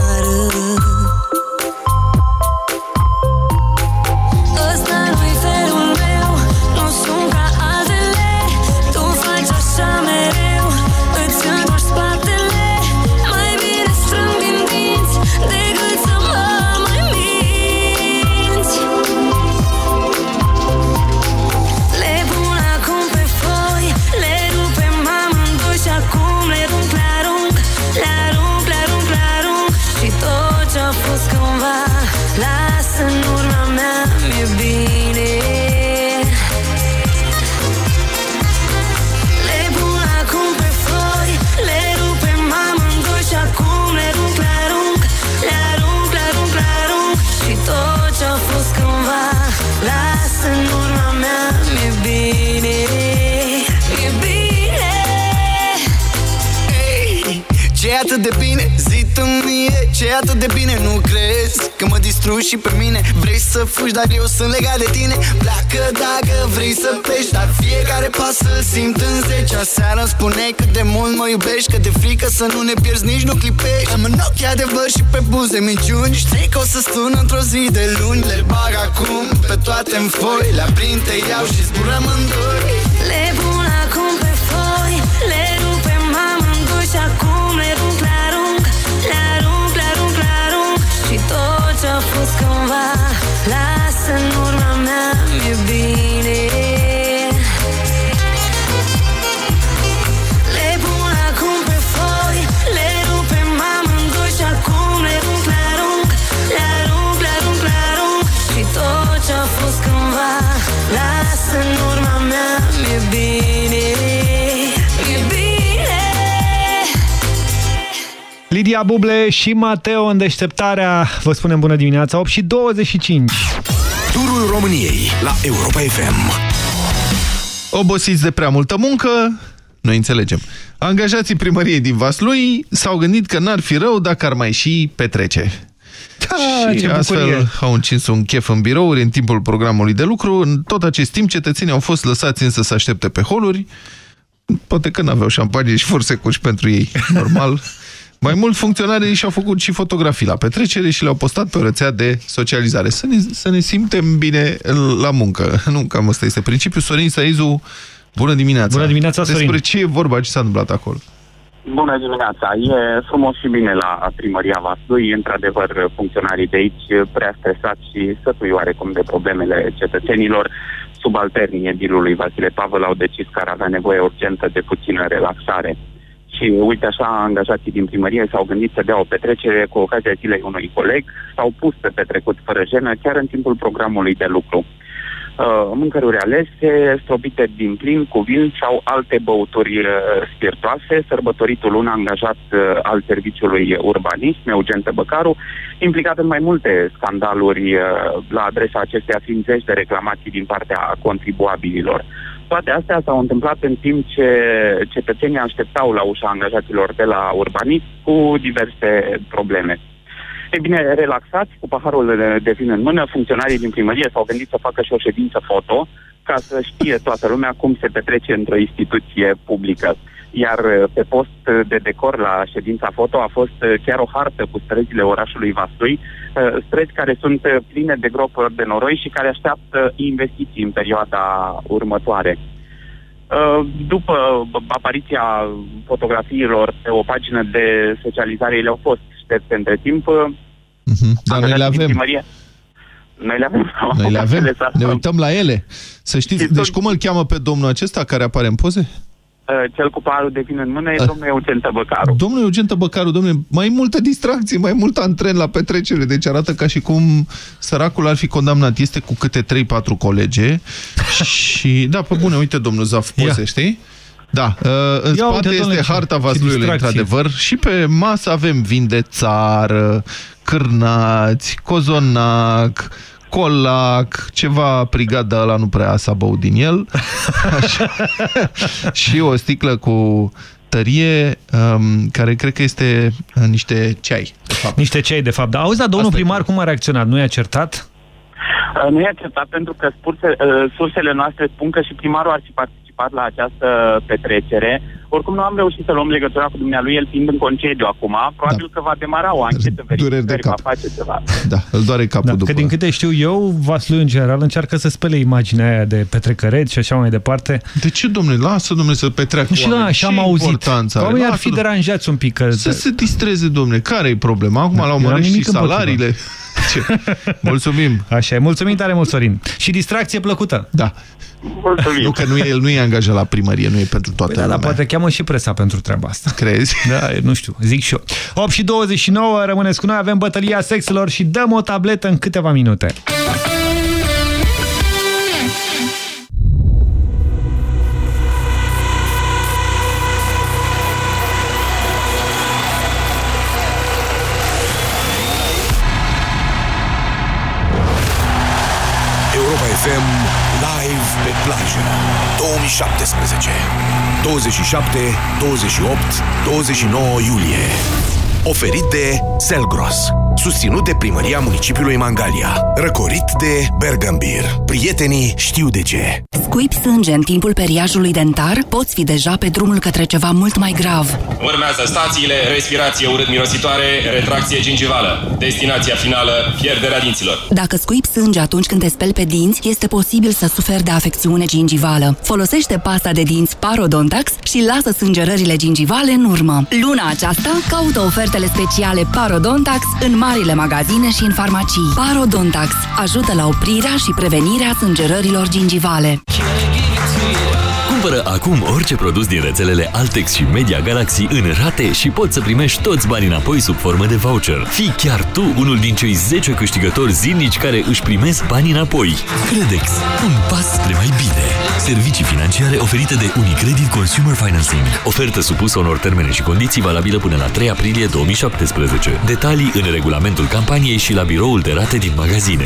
ce e atât de bine? Nu crezi că mă distrugi și pe mine? Vrei să fugi, dar eu sunt legat de tine. Pleacă dacă vrei să pleci Dar fiecare pas îl simt în zece. Aseară îmi spuneai cât de mult mă iubești Că de frică să nu ne pierzi, nici nu clipești. Am în ochi adevăr și pe buze minciuni. Știi că o să sun într-o zi de luni. Le bag acum pe toate în foi Le aprind, te iau și zburăm în doi. Le tot ce-a fost cândva Las în urma mea, mi-e Nadia Buble și Mateo în deșteptarea. Vă spunem bună dimineața, 8 și 25. Turul României la Europa FM. Obosiți de prea multă muncă, noi înțelegem. Angajații primăriei din Vaslui s-au gândit că n-ar fi rău dacă ar mai și petrece. Da, și ce astfel bucurie. au încins un chef în birouri în timpul programului de lucru. În tot acest timp, cetățenii au fost lăsați însă să aștepte pe holuri. Poate că n-aveau șampanie și forsecuși pentru ei, normal. Mai mult, funcționarii și-au făcut și fotografii la petrecere și le-au postat pe o rețea de socializare. Să ne, să ne simtem bine la muncă. Nu, cam ăsta este principiul. Sorin Saizu, bună dimineața! Bună dimineața, Sorin! Despre ce e vorba, ce s-a întâmplat acolo? Bună dimineața! E frumos și bine la primăria Vaslui. Într-adevăr, funcționarii de aici prea stresați și sătui oarecum de problemele cetățenilor. Subalternii edilului Vasile Pavel au decis că ar avea nevoie urgentă de puțină relaxare. Și uite așa, angajații din primărie s-au gândit să dea o petrecere cu ocazia zilei unui coleg, s-au pus pe petrecut fără jenă chiar în timpul programului de lucru. Uh, mâncăruri alese, stropite din plin cu vin sau alte băuturi uh, spiritoase, sărbătoritul un angajat uh, al serviciului urbanism, Eugen Tăbăcaru, implicat în mai multe scandaluri uh, la adresa acesteia fiind zeci de reclamații din partea contribuabililor. Toate astea s-au întâmplat în timp ce cetățenii așteptau la ușa angajaților de la urbanism cu diverse probleme. Ei bine, relaxați, cu paharul de- de vin în mână, funcționarii din primărie s-au gândit să facă și o ședință foto ca să știe toată lumea cum se petrece într-o instituție publică. Iar uh, pe post de decor la ședința foto a fost uh, chiar o hartă cu străzile orașului Vaslui, uh, străzi care sunt uh, pline de gropuri de noroi și care așteaptă investiții în perioada următoare. Uh, După apariția fotografiilor pe o pagină de socializare, ele au fost șterse între timp. uh, Dar noi le angajații din avem. primărie- Noi le avem. Noi le avem, Ele s-a- ne uităm la ele. Să știți, deci cum îl cheamă pe domnul acesta care apare în poze? Uh, Cel cu parul de vin în mână e domnul Eugen Tăbăcaru. Domnul Eugen Tăbăcaru, domnule, mai multă distracție, mai mult antren la petrecere, deci arată ca și cum săracul ar fi condamnat. Este cu câte 3-4 colege și, da, pe bune, uite, domnul Zaf, poze, știi? Da, uh, în Ia spate uite, domnule, este ce- harta ce Vasluiului, distracție. într-adevăr, și pe masă avem vin de țară, cârnați, cozonac, colac, ceva prigadă ăla nu prea s-a băut din el Așa. și o sticlă cu tărie um, care cred că este uh, niște ceai. De fapt. Niște ceai, de fapt. Dar auzi, dar domnul primar cum a reacționat? Nu i-a certat? Uh, Nu e acceptat pentru că spurse, uh, sursele noastre spun că și primarul ar fi participat la această petrecere. Oricum nu am reușit să luăm legătura cu dumnealui, el fiind în concediu acum. Probabil că va demara o anchetă, verificări, va face ceva. Da, îl doare capul Da, după. că din câte știu eu, Vaslui în general încearcă să spele imaginea aia de petrecăreți și așa mai departe. De ce, domnule? Lasă, domnule, să petreacă Și da, oamenii. așa am Ce auzit. importanță Că are? Oamenii ar Lasă, fi domnule. deranjați un pic. Că... Să se distreze, domnule. Care e problema? Acum Da, l-au eu n-am mărit și nimic împotriva. salariile. Ce? Mulțumim. Așa e. Mulțumim tare mult, Sorin. Și distracție plăcută. Da. Mulțumim. Nu că nu e, el nu e angajat la primărie, nu e pentru toată Păi da, lumea. dar poate cheamă și presa pentru treaba asta. Crezi? Da, nu știu, zic și eu. 8 și 29, rămâneți cu noi, avem bătălia sexelor și dăm o tabletă în câteva minute. Pe plajă 2017 27, 28, 29 iulie Oferit de Selgros Susținut de Primăria Municipiului Mangalia Răcorit de Bergambir Prietenii știu de ce Scuipi sânge în timpul periajului dentar, poți fi deja pe drumul către ceva mult mai grav. Urmează stațiile, respirație urât-mirositoare, retracție gingivală. Destinația finală, pierderea dinților. Dacă scuipi sânge atunci când te speli pe dinți, este posibil să suferi de afecțiune gingivală. Folosește pasta de dinți Parodontax și lasă sângerările gingivale în urmă. Luna aceasta caută ofertele speciale Parodontax în marile magazine și în farmacii. Parodontax ajută la oprirea și prevenirea sângerărilor gingivale. Cumpără acum orice produs din rețelele Altex și Media Galaxy în rate și poți să primești toți banii înapoi sub formă de voucher. Fii chiar tu unul din cei 10 câștigători zilnici care își primesc banii înapoi. Credex. Un pas spre mai bine. Servicii financiare oferite de Unicredit Consumer Financing. Ofertă supusă unor termene și condiții valabilă până la 3 aprilie 2017. Detalii în regulamentul campaniei și la biroul de rate din magazine.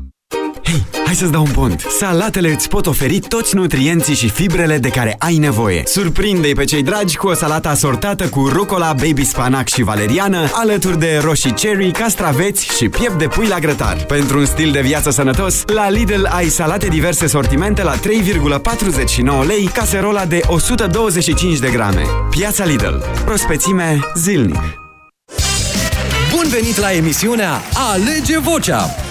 Hei, hai să-ți dau un pont. Salatele îți pot oferi toți nutrienții și fibrele de care ai nevoie. Surprinde-i pe cei dragi cu o salată asortată cu rucola, baby spanac și valeriană, alături de roșii cherry, castraveți și piept de pui la grătar. Pentru un stil de viață sănătos, la Lidl ai salate diverse sortimente la 3,49 lei, caserola de 125 de grame. Piața Lidl. Prospețime zilnic. Bun venit la emisiunea Alege Vocea!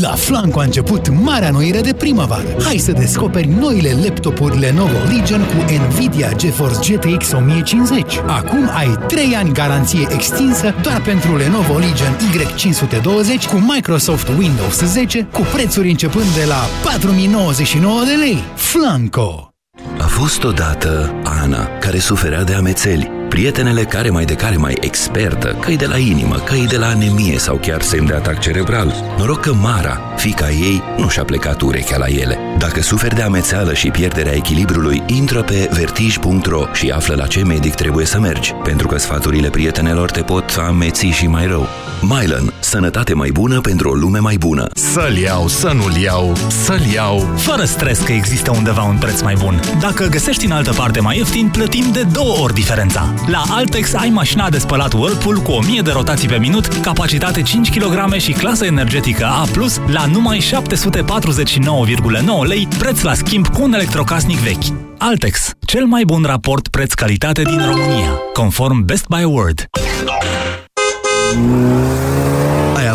La Flanco a început marea noire de primăvară. Hai să descoperi noile laptopuri Lenovo Legion cu Nvidia GeForce GTX 1050. Acum ai 3 ani garanție extinsă doar pentru Lenovo Legion Y520 cu Microsoft Windows 10 cu prețuri începând de la 4099 de lei. Flanco! A fost odată Ana, care suferea de amețeli. Prietenele care mai de care mai expertă, că de la inimă, că de la anemie sau chiar semn de atac cerebral. Noroc că Mara, fica ei, nu și-a plecat urechea la ele. Dacă suferi de amețeală și pierderea echilibrului, intră pe vertij.ro și află la ce medic trebuie să mergi, pentru că sfaturile prietenelor te pot ameți și mai rău. Mylan. Sănătate mai bună pentru o lume mai bună. Să-l iau, să nu-l iau, să-l iau. Fără stres că există undeva un preț mai bun. Dacă găsești în altă parte mai ieftin, plătim de două ori diferența. La Altex ai mașina de spălat Whirlpool cu 1000 de rotații pe minut, capacitate 5 kg și clasă energetică A+, la numai 749,9 lei, preț la schimb cu un electrocasnic vechi. Altex, cel mai bun raport preț-calitate din România, conform Best Buy Award.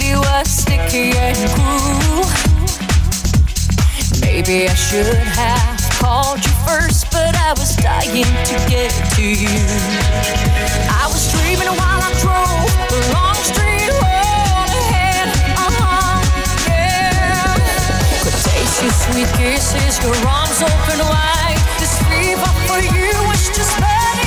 city was sticky and cruel. Maybe I should have called you first, but I was dying to get to you. I was dreaming while I drove the long street all ahead. Uh-huh, yeah. Could taste your sweet kisses, your arms open wide. This fever for you was just burning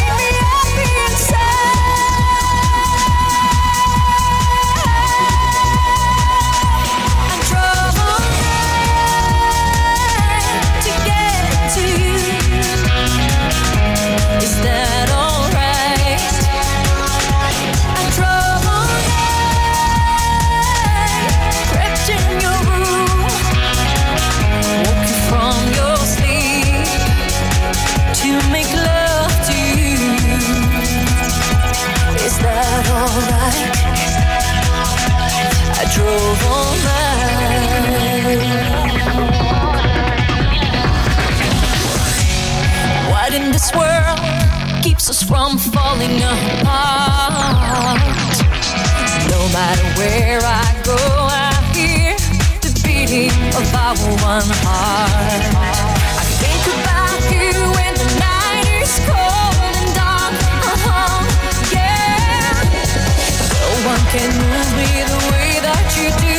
What in this world keeps us from falling apart? No matter where I go, I hear the beating of our one heart. One can move me the way that you do.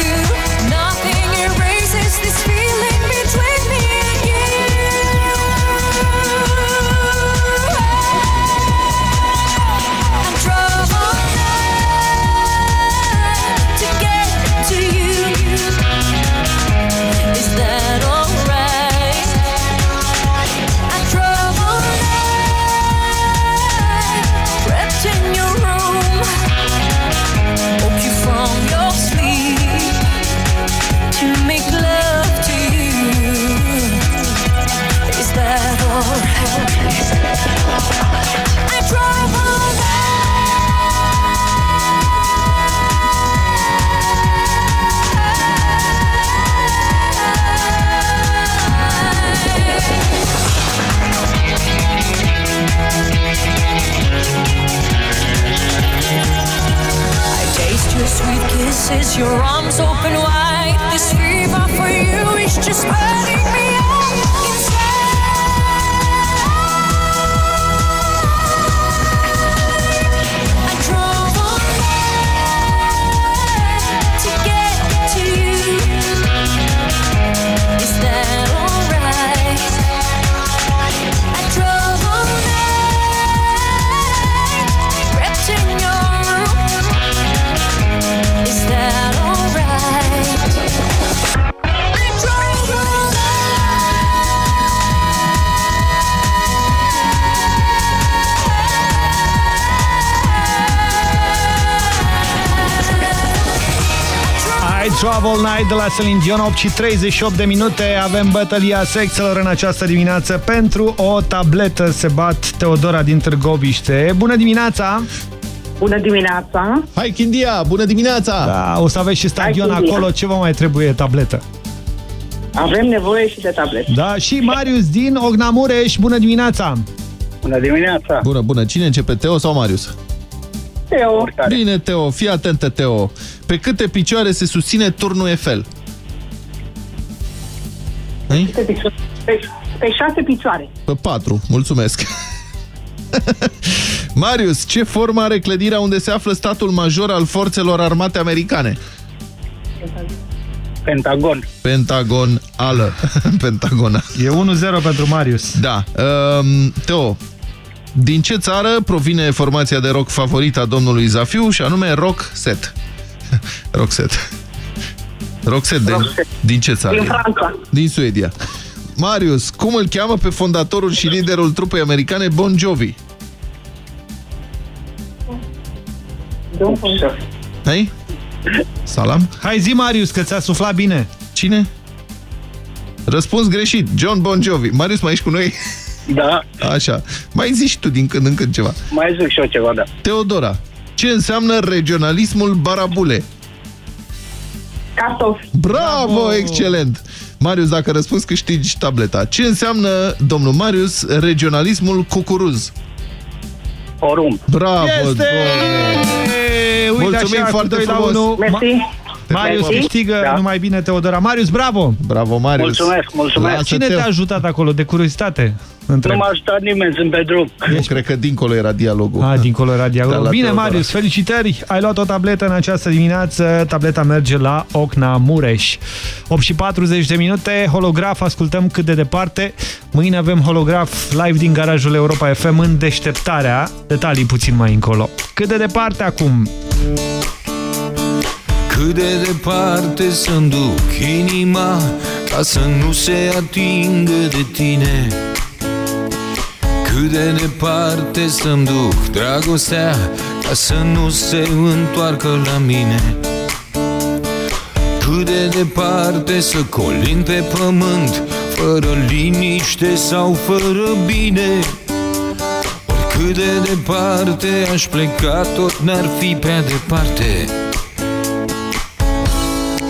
Kisses, your arms open wide. This fever for you is just burning me I Travel Night de la Celine Dion 8 și 38 de minute Avem bătălia sexelor în această dimineață Pentru o tabletă se bat Teodora din Târgoviște Bună dimineața! Bună dimineața! Hai, Chindia! Bună dimineața! Da, o să aveți și stadion Hai, Chindia. acolo Ce vă mai trebuie tabletă? Avem nevoie și de tablete. Da, și Marius din Ognamureș Bună dimineața! Bună dimineața! Bună, bună. Cine începe, Teo sau Marius? Teo. Bine, Teo. Fii atentă, Teo. Pe câte picioare se susține turnul Eiffel? Ei? Pe, picioare- pe, pe șase picioare. Pe patru. Mulțumesc. Marius, ce formă are clădirea unde se află statul major al forțelor armate americane? Pentagon. Pentagon ală. Pentagona. E 1-0 pentru Marius. Da. Um, Teo, din ce țară provine formația de rock favorită a domnului Zafiu și anume Rock Set? rock Set. Rock Set, din, Roxette. din ce țară? Din e? Franța. Din Suedia. Marius, cum îl cheamă pe fondatorul și liderul trupei americane Bon Jovi? Hai? Salam? Hai zi, Marius, că ți-a suflat bine. Cine? Răspuns greșit. John Bon Jovi. Marius, mai ești cu noi? Da. Așa. Mai zici și tu din când în când ceva. Mai zic și eu ceva, da. Teodora, ce înseamnă regionalismul barabule? Cartofi. Bravo, Bravo! excelent! Marius, dacă răspunzi, câștigi tableta. Ce înseamnă, domnul Marius, regionalismul cucuruz? Porumb. Bravo, Este! domnule! Uite Mulțumim așa, cu foarte doi la frumos! unu. Mersi. Marius Mersi. câștigă, Da. numai bine, Teodora. Marius, bravo! Bravo, Marius. Mulțumesc, mulțumesc. Cine te-a ajutat acolo, de curiozitate? Întreb. Nu m-a ajutat nimeni, sunt pe drum. Nu, cred că dincolo era dialogul. A, dincolo era dialogul. Da, la Bine, Teodora. Marius, felicitări! Ai luat o tabletă în această dimineață. Tableta merge la Ocna Mureș. 8 și 40 de minute, holograf, ascultăm cât de departe. Mâine avem holograf live din garajul Europa FM în deșteptarea. Detalii puțin mai încolo. Cât de departe acum? Cât de departe să-mi duc inima Ca să nu se atingă de tine? Cât de departe să-mi duc dragostea Ca să nu se întoarcă la mine? Cât de departe să colin pe pământ Fără liniște sau fără bine? Oricât de departe aș pleca Tot n-ar fi prea departe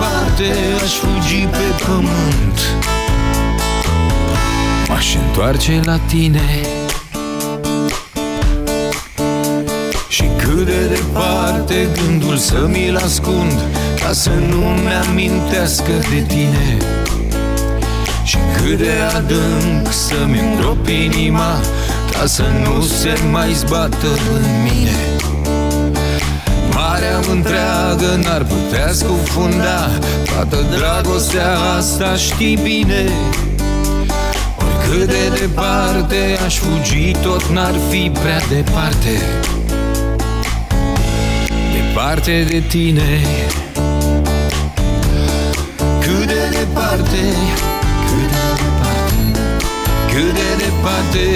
departe aș fugi pe pământ. M-aș întoarce la tine. Și cât de departe gândul să mi-l ascund Ca să nu-mi amintească de tine. Și cât de adânc să-mi îngrop inima Ca să nu se mai zbată în mine Marea întreagă n-ar putea scufunda Toată dragostea asta știi bine. Oricât de departe aș fugi Tot n-ar fi prea departe. Departe de tine. Cât de departe Cât de departe Cât de departe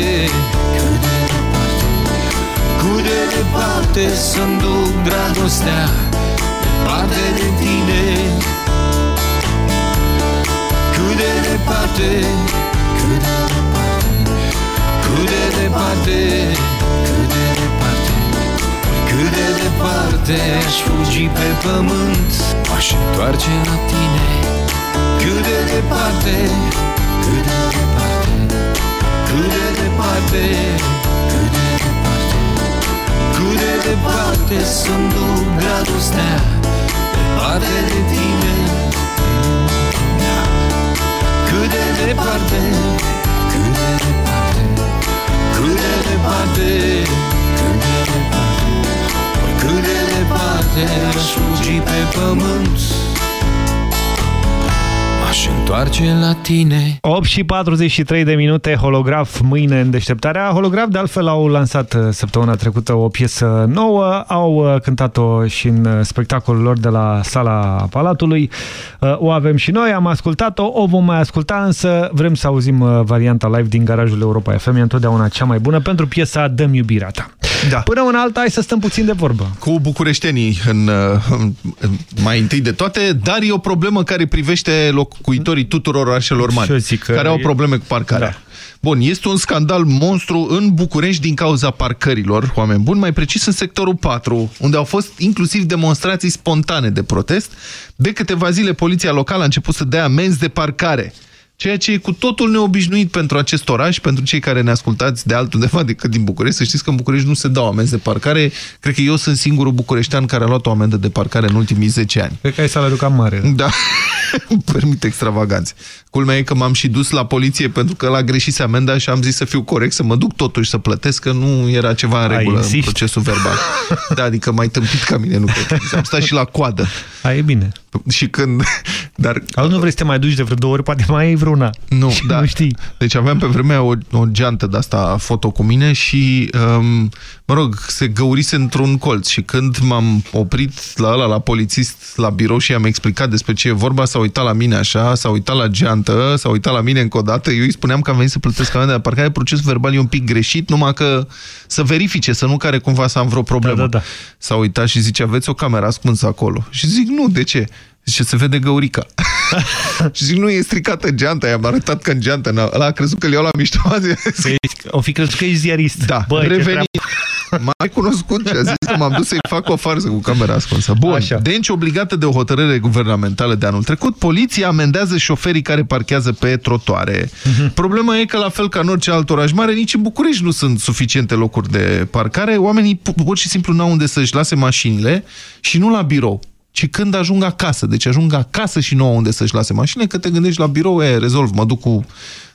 departe să-mi duc dragostea Departe de tine. Cât de departe Cât de departe Cât de departe Cât de departe Cât de departe aș fugi pe pământ. M-aș întoarce la tine. Cât de departe Cât de departe Cât de departe Cât de departe Cât de departe să-mi duc dragostea Departe de tine Da. Cât de departe Cât de departe Cât de departe Cât de departe Cât de departe aș fugi pe pământ M-aș întoarce la tine 8 și 43 de minute, holograf mâine în deșteptarea. Holograf, de altfel, au lansat uh, săptămâna trecută o piesă nouă, au uh, cântat-o și în uh, spectacolul lor de la Sala Palatului. Uh, O avem și noi, am ascultat-o, o vom mai asculta, însă vrem să auzim uh, varianta live din garajul Europa FM, e întotdeauna cea mai bună pentru piesa Dăm iubirea ta. Da. Până în alta, hai să stăm puțin de vorbă. Cu bucureștenii în, uh, în, mai întâi de toate, dar e o problemă care privește locuitorii tuturor orașelor mari, Și eu zic că care au e- probleme cu parcarea. Da. Bun, este un scandal monstru în București din cauza parcărilor, oameni buni, mai precis în sectorul 4, unde au fost inclusiv demonstrații spontane de protest. De câteva zile, poliția locală a început să dea amenzi de parcare. Ceea ce e cu totul neobișnuit pentru acest oraș, pentru cei care ne ascultați de altundeva decât din București. Să știți că în București nu se dau amenzi de parcare. Cred că eu sunt singurul bucureștean care a luat o amendă de parcare în ultimii 10 ani. Cred că ai salariul cam mare. Da, îmi permit extravaganți. Culmea e că m-am și dus la poliție pentru că l-a greșit amenda și am zis să fiu corect, să mă duc totuși să plătesc, că nu era ceva în Ai, regulă în insisti? procesul verbal. Da, adică mai tâmpit ca mine, nu cred. Am stat și la coadă. Hai, e bine. Și când... Dar... Auzi, nu vrei să te mai duci de vreo două ori, poate mai ai vreuna. Nu, Și da. Nu știi. Deci aveam pe vremea o, o geantă de asta foto cu mine și, um, mă rog, se găurise într-un colț și când m-am oprit la ăla, la polițist, la birou și i-am explicat despre ce e vorba, s-a uitat la mine așa, s-a uitat la geantă, s-a uitat la mine încă o dată, eu îi spuneam că am venit să plătesc amenda de parcare, procesul verbal e un pic greșit, numai că să verifice, să nu care cumva să am vreo problemă. Da, da, da. S-a uitat și zice, aveți o cameră ascunsă acolo. Și zic, nu, de ce? Zice, se vede găurica. și zic, nu, e stricată geanta, i-am arătat că în geantă, n-a- ăla a crezut că le iau la mișto. O fi crezut că e ziarist. Da, Băi, ce reveni. treabă. M-a mai cunoscut și a zis că m-am dus să-i fac o farsă cu camera ascunsă. Bun, Așa. deci obligată de o hotărâre guvernamentală de anul trecut, poliția amendează șoferii care parchează pe trotuare. Problema e că, la fel ca în orice alt oraș mare, nici în București nu sunt suficiente locuri de parcare. Oamenii pu- pur și simplu n-au unde să-și lase mașinile și nu la birou ci când ajung acasă. Deci ajung acasă și nu au unde să-și lase mașinile, că te gândești la birou, e, rezolv, mă duc cu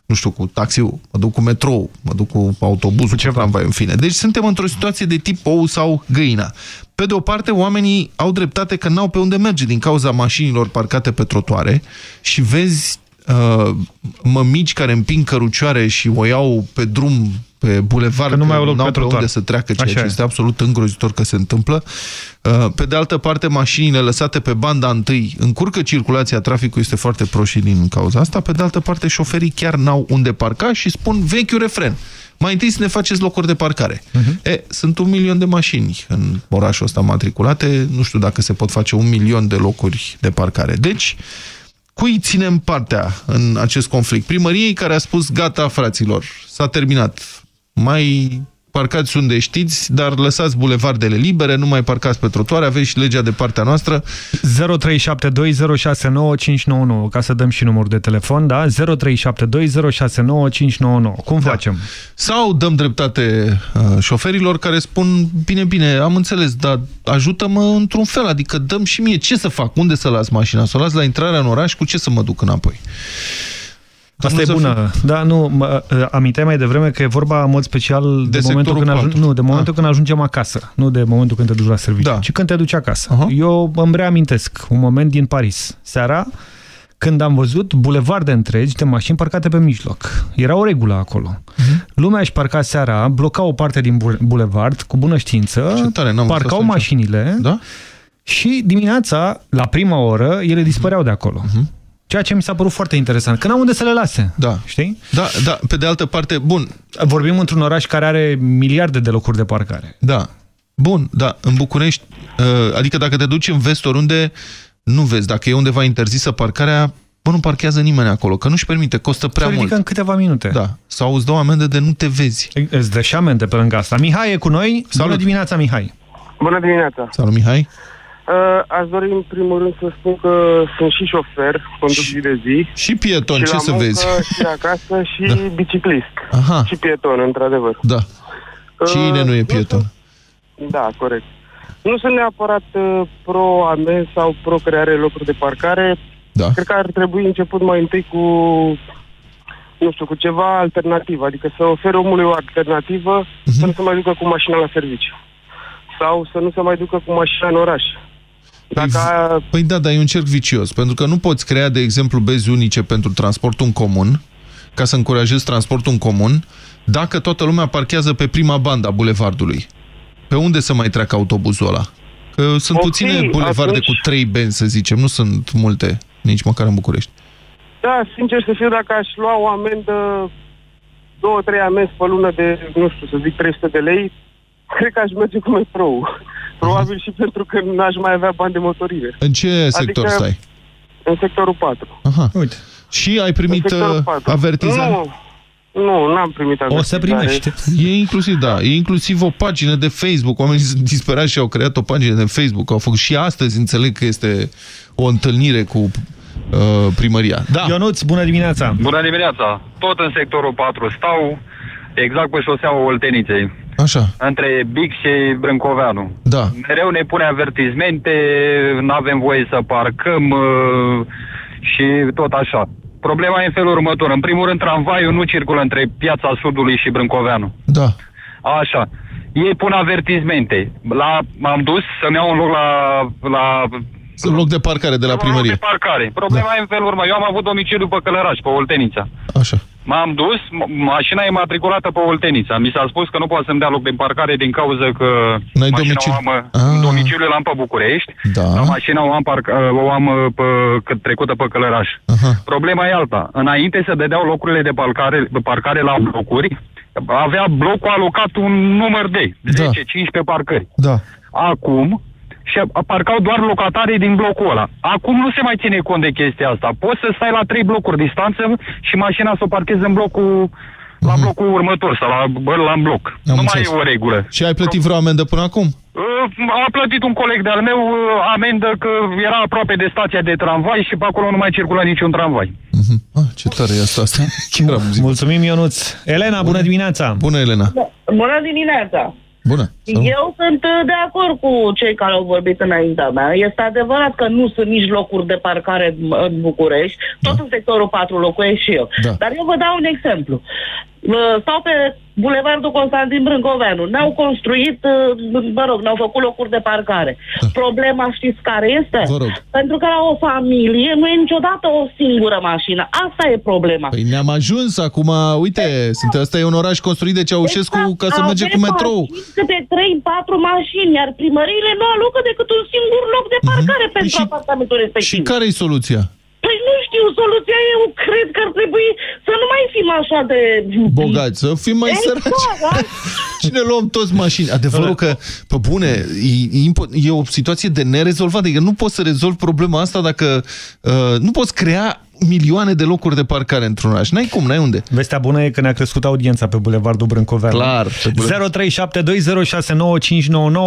nu știu, cu taxiul, mă duc cu metrou, mă duc cu autobuzul, cu tramvai, în fine. Deci suntem într-o situație de tip ou sau găina. Pe de o parte, oamenii au dreptate că n-au pe unde merge din cauza mașinilor parcate pe trotuare și vezi uh, mămici care împing cărucioare și o iau pe drum, pe bulevard, Că nu mai au loc n-au pe pe trotuar. unde să treacă, ceea Așa ce e. este absolut îngrozitor că se întâmplă. Uh, Pe de altă parte, mașinile lăsate pe banda întâi încurcă circulația traficului, este foarte prost și din cauza asta. Pe de altă parte, șoferii chiar n-au unde parca și spun vechiul refren. Mai întâi să ne faceți locuri de parcare. Mhm. E, sunt un milion de mașini în orașul ăsta matriculate. Nu știu dacă se pot face un milion de locuri de parcare. Deci, cui ținem partea în acest conflict? Primăriei care a spus, gata, fraților, s-a terminat. Mai parcați unde știți, dar lăsați bulevardele libere, nu mai parcați pe trotuare, aveți și legea de partea noastră. 0372069599 ca să dăm și numărul de telefon, da? 0372069599. Cum Da. facem? Sau dăm dreptate uh, șoferilor care spun, bine, bine, am înțeles, dar ajută-mă într-un fel, adică dăm și mie ce să fac, unde să las mașina, să o las la intrarea în oraș, cu ce să mă duc înapoi? Asta e Domnul bună. Da, nu, mă, aminteai mai devreme că e vorba în mod special de, De momentul, când, sectorul ajung, patru. nu, de momentul când ajungem acasă, nu de momentul când te duci la serviciu, da. ci când te duci acasă. Uh -huh. Eu îmi reamintesc un moment din Paris, seara, când am văzut bulevarde întregi de mașini parcate pe mijloc. Era o regulă acolo. Uh-huh. Lumea își parca seara, bloca o parte din bule- bulevard cu bună știință, tare, n-am văzut parcau asta mașinile da? și dimineața, la prima oră, ele dispăreau de acolo. Uh-huh. Ceea ce mi s-a părut foarte interesant. Că n-au unde să le lase. Da. Știi? Da, da, pe de altă parte, bun. Vorbim într-un oraș care are miliarde de locuri de parcare. Da. Bun, da, în București, uh, adică dacă te duci în vest oriunde, nu vezi. Dacă e undeva interzisă parcarea, bă, nu parchează nimeni acolo, că nu-și permite, costă prea Se ridică mult. în câteva minute. Da. Sau îți dau amendă de nu te vezi. Îți dă și amende pe lângă asta. Mihai e cu noi. Salut. Bună dimineața, Mihai. Bună dimineața! Salut, Mihai. Uh, aș dori în primul rând să spun că sunt și șofer, conduc zi de zi. Și pieton, și ce la să muncă, vezi? Și acasă și Da. biciclist. Aha. Și pieton, într-adevăr. Da. Cine nu e pieton? Da, corect. Nu sunt neapărat uh, pro-amenzi sau pro-creare locuri de parcare. Da. Cred că ar trebui început mai întâi cu, nu știu, cu ceva alternativ. Adică să ofere omului o alternativă Mhm. să nu se mai ducă cu mașina la serviciu. Sau să nu se mai ducă cu mașina în oraș. Dacă a... Păi da, dar e un cerc vicios, pentru că nu poți crea, de exemplu, bezi unice pentru transportul în comun, ca să încurajezi transportul în comun, dacă toată lumea parchează pe prima bandă a bulevardului. Pe unde să mai treacă autobuzul ăla? Că sunt Ok, puține bulevarde atunci- cu trei benzi, să zicem, nu sunt multe, nici măcar în București. Da, sincer să fiu, dacă aș lua o amendă, două, trei amenzi pe lună de, nu știu, să zic 300 de lei, cred că aș merge cu metrou. Probabil și pentru că n-aș mai avea bani de motorire. În ce sector stai? În sectorul 4. Aha. Uite. Și ai primit În sectorul uh, 4. avertizare? Nu, nu, n-am primit avertizare. E inclusiv, da, e inclusiv o pagină de Facebook. Oamenii sunt disperați și au creat o pagină de Facebook. Au făcut și astăzi, înțeleg că este o întâlnire cu uh, primăria. Da. Ionuț, bună dimineața! Bună dimineața! Tot în sectorul 4 stau, exact pe șoseaua Olteniței, Așa. între Bic și Brâncoveanu. Da. Mereu ne pune avertizmente, nu avem voie să parcăm uh, și tot așa. Problema e în felul următor. În primul rând, tramvaiul nu circulă între Piața Sudului și Brâncoveanu. Da. Așa. Ei pun avertizmente. La, m-am dus să-mi iau un loc la, la Sunt loc de parcare de la loc primărie. de parcare. Problema da. e în felul urmă. Eu am avut domiciliu pe Călăraș, pe Oltenița. Așa. M-am dus, m- mașina e matriculată pe Oltenița. Mi s-a spus că nu poate să-mi dea loc de parcare din cauza că N-ai mașina domiciliu. o am, Ah. domiciliul am pe București, Da. dar mașina o am, parca, o am uh, pe, că, trecută pe Călăraș. Aha. Problema e alta. Înainte să dădeau locurile de parcare, de parcare la blocuri, avea blocul alocat un număr de 10-15 parcări. Da. Acum și parcau doar locatarii din blocul ăla. Acum nu se mai ține cont de chestia asta. Poți să stai la trei blocuri distanță și mașina să o parchezi în blocul la blocul următor sau la, bă, la în bloc. Mhm. Am nu mai înțeles. e o regulă. Și ai plătit vreo amendă până acum? Uh, A plătit un coleg de-al meu uh, amendă că era aproape de stația de tramvai și pe acolo nu mai circulă niciun tramvai. Ah, ce tare e asta. asta. Chiar am zis. Mulțumim, Ionuț. Elena, bună dimineața! Bună, Elena! Bună dimineața! Bună! Eu sunt uh, de acord cu cei care au vorbit înaintea mea. Este adevărat că nu sunt nici locuri de parcare în București, tot în sectorul 4 locuiesc și eu. Da. Dar eu vă dau un exemplu. Uh, Stau pe Bulevardul Constantin Brâncoveanu. N-au construit, uh, mă rog, n-au făcut locuri de parcare. Problema știți care este? Da. Vă rog. Pentru că la o familie nu e niciodată o singură mașină. Asta e problema. Păi ne-am ajuns acum, uite, sunt, ăsta e un oraș construit de Ceaușescu ca să merge cu Avem metrou. mașini Câte 3-4 mașini, iar primăriile nu alocă decât un singur loc de parcare pentru apartamentul respectiv. Și care e soluția? Păi nu știu, soluția eu cred că ar trebui să nu mai fim așa de... Bogați, să fim mai Exact, săraci. da? Și ne luăm toți mașini. Adevărul că, pe bune, e, e, impo- e o situație de nerezolvat. Adică nu poți să rezolvi problema asta dacă uh, nu poți crea milioane de locuri de parcare într-un oraș. N-ai cum, n-ai unde. Vestea bună e că ne-a crescut audiența pe Bulevardul Brâncoveanu. Clar. 0372069599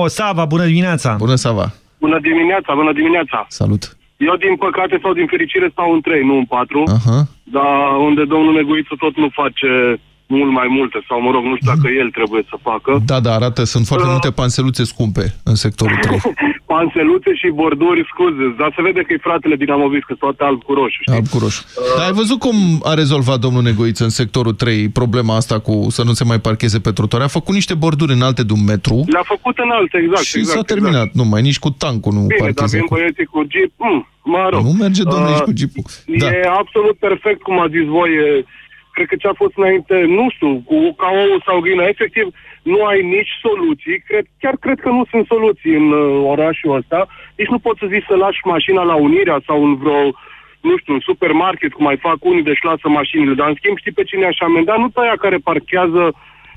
Sava, bună dimineața! Bună, Sava! Bună dimineața, bună dimineața. Salut! Eu, din păcate sau din fericire, stau în 3, nu în 4. Aha. Dar unde domnul Neguiță tot nu face mult mai multe, sau mă rog, nu știu dacă el trebuie să facă. Da, da, arată, sunt foarte multe panseluțe scumpe în sectorul 3. Panseluțe și borduri, scuze, dar se vede că e fratele Dinamovis, că toate alb cu roșu. știi? Alb cu roșu. Dar ai văzut cum a rezolvat domnul Negoiță în sectorul 3 problema asta cu să nu se mai parcheze pe trotuare? A făcut niște borduri înalte de un metru Le-a făcut în alte, exact. și exact, s-a terminat. Nu mai nici cu tancul nu Bine, dar parcheze vin acum. băieții cu jeep, mm, mă rog. Nu merge, domnule, Uh, nici cu jeepul. Da. E absolut perfect, cum a zis voi. e, Cred că ce a fost înainte, nu știu, cu ca ou sau ghină, efectiv, nu ai nici soluții. Cred, chiar cred că nu sunt soluții în uh, orașul ăsta. Nici nu poți să zici să lași mașina la Unirea sau în vreo, nu știu, în supermarket, cum mai fac unii, deci lasă mașinile. Dar, în schimb, știi pe cine aș amenda? Nu pe aia care parchează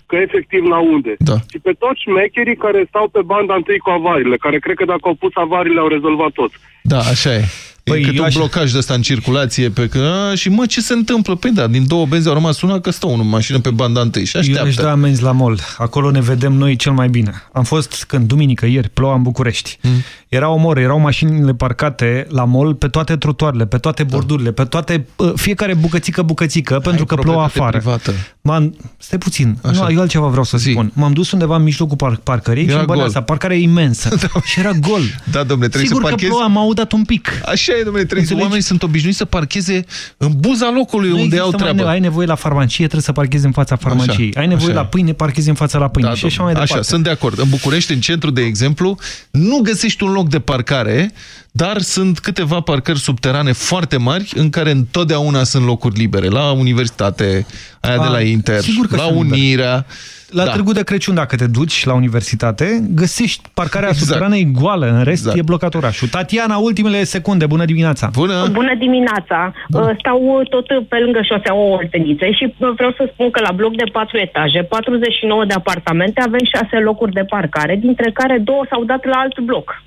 că efectiv la unde. Da. Și pe toți șmecherii care stau pe banda întâi cu avariile, care cred că dacă au pus avariile au rezolvat tot. Da, așa e. Păi, e cât un blocaj de ăsta în circulație pe că, a, și mă, ce se întâmplă? Păi da, din două benzi au rămas una că stă unul în mașină pe banda întâi și Eu așteaptă. își da amenzi la mol. Acolo ne vedem noi cel mai bine. Am fost când duminică, ieri, ploua în București. Hmm. Mm. Era o moră, erau mașinile parcate la mol pe toate trotuarele, pe toate bordurile, pe toate, uh, fiecare bucățică, bucățică, pentru că ploua afară. Privată. M-am, stai puțin, Așa. nu, eu altceva vreau să spun. M-am dus undeva în mijlocul par parcării Era și în bănea gol. asta, parcarea e imensă. și era gol. Da, domnule, trebuie Sigur să parchezi... că ploua, m-a udat un pic. Așa e, domnule, trebuie să oamenii sunt obișnuiți să parcheze în buza locului Nu unde există au mai treabă. ne- ai nevoie la farmacie, trebuie să parchezi în fața farmaciei. Așa, ai nevoie așa la e. pâine, parchezi în fața la pâine. Da, și așa mai domnule. departe. Așa, sunt de acord. În București, în centru, de exemplu, nu găsești un loc de parcare, dar sunt câteva parcări subterane foarte mari în care întotdeauna sunt locuri libere. La universitate, aia de A, la Inter, sigur că la sunt libere. Unirea. La Da. Târgu de Crăciun, dacă te duci la universitate, găsești parcarea Exact. subterană e goală, în rest e blocat orașul. Tatiana, ultimele secunde, bună dimineața! Bună! Bună dimineața! Uh, Stau tot pe lângă șoseaua Olteniței și uh, vreau să spun că la bloc de 4 etaje, 49 de apartamente, avem 6 locuri de parcare, dintre care două s-au dat la alt bloc.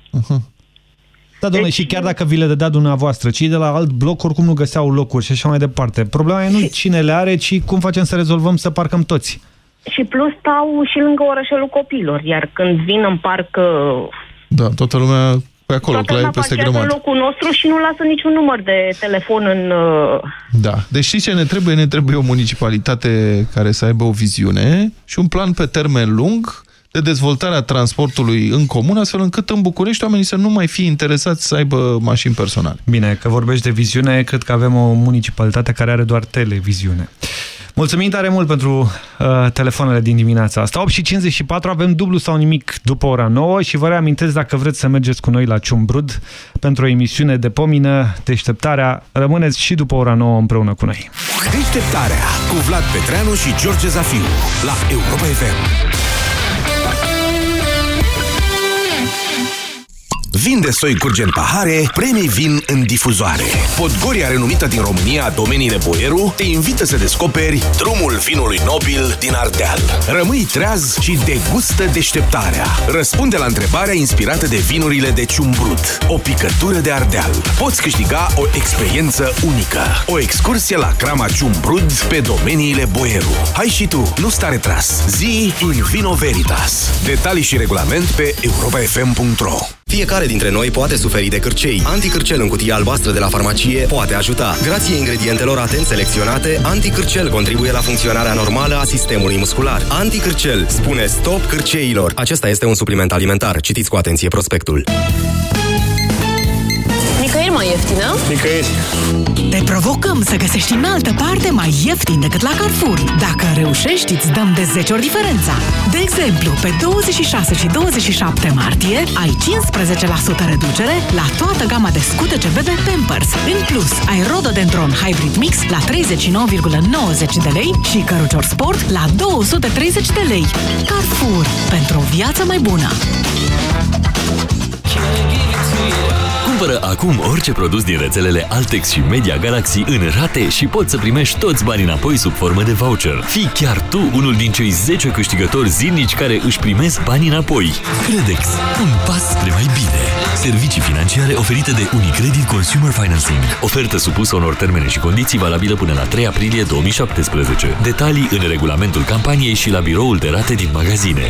Da, domnule, Deci- și chiar dacă vi le dădea dumneavoastră, cei de la alt bloc oricum nu găseau locuri și așa mai departe. Problema e nu cine le are, ci cum facem să rezolvăm să parcăm toți. Și plus stau și lângă orășelul copilor, iar când vin în parc, uh, Da, toată lumea pe acolo, toată la el lumea peste parchează în grămadă. locul nostru și nu lasă niciun număr de telefon în... uh, Da. Deci știți ce ne trebuie? Ne trebuie o municipalitate care să aibă o viziune și un plan pe termen lung de dezvoltare a transportului în comun, astfel încât în București oamenii să nu mai fie interesați să aibă mașini personale. Bine, că vorbești de viziune, cred că avem o municipalitate care are doar televiziune. Mulțumim tare mult pentru uh, telefoanele din dimineața asta. 8 și 54 avem dublu sau nimic după ora 9 și vă reamintesc dacă vreți să mergeți cu noi la Ciumbrud pentru o emisiune de pomină, deșteptarea, rămâneți și după ora 9 împreună cu noi. Deșteptarea cu Vlad Petreanu și George Zafiu la Europa FM. Vin de soi curge în pahare, premii vin în difuzoare. Podgoria renumită din România, domeniile Boieru, te invită să descoperi drumul vinului nobil din Ardeal. Rămâi treaz și degustă deșteptarea. Răspunde la întrebarea inspirată de vinurile de ciumbrut. O picătură de Ardeal. Poți câștiga o experiență unică. O excursie la Crama Ciumbrud pe domeniile Boieru. Hai și tu, nu sta retras. Zi in vino veritas. Detalii și regulament pe europafm.ro Fiecare dintre noi poate suferi de cârcei. Anticârcel în cutie albastră de la farmacie poate ajuta. Grație ingredientelor atent selecționate, Anticârcel contribuie la funcționarea normală a sistemului muscular. Anticârcel spune stop cârceilor. Acesta este un supliment alimentar. Citiți cu atenție prospectul. Nicăieri mai ieftină? Nicăieri. Te provocăm să găsești în altă parte mai ieftin decât la Carrefour. Dacă reușești, îți dăm de 10 ori diferența. De exemplu, pe 26 și 27 martie ai 15% reducere la toată gama de scutece bebe Pampers. În plus, ai Rododendron Hybrid Mix la 39,90 de lei și cărucior sport la 230 de lei. Carrefour. Pentru o viață mai bună. Cumpără acum orice produs din rețelele Altex și Media Galaxy în rate și poți să primești toți banii înapoi sub formă de voucher. Fii chiar tu unul din cei 10 câștigători zilnici care își primesc banii înapoi. Credex. Un pas spre mai bine. Servicii financiare oferite de Unicredit Consumer Financing. Ofertă supusă unor termene și condiții valabilă până la 3 aprilie 2017. Detalii în regulamentul campaniei și la biroul de rate din magazine.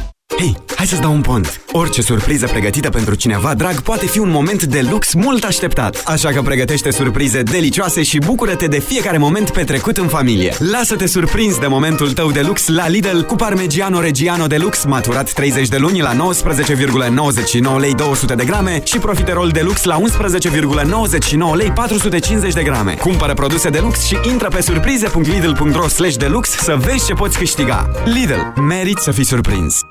Hei, hai să-ți dau un pont. Orice surpriză pregătită pentru cineva drag poate fi un moment de lux mult așteptat. Așa că pregătește surprize delicioase și bucură-te de fiecare moment petrecut în familie. Lasă-te surprins de momentul tău de lux la Lidl cu Parmigiano Reggiano de lux maturat 30 de luni la 19,99 lei 200 de grame și profiterol de lux la 11,99 lei 450 de grame. Cumpără produse de lux și intră pe surprize.lidl.ro de lux să vezi ce poți câștiga. Lidl. Merit să fii surprins.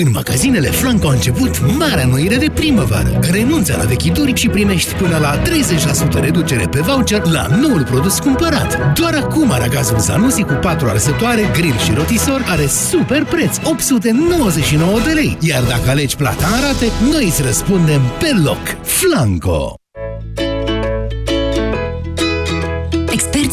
În magazinele Flanco a început marea noire de primăvară. Renunță la vechituri și primești până la 30% reducere pe voucher la noul produs cumpărat. Doar acum aragazul Zanussi cu 4 arsătoare, grill și rotisor are super preț, 899 de lei. Iar dacă alegi plata în rate, noi îți răspundem pe loc. Flanco!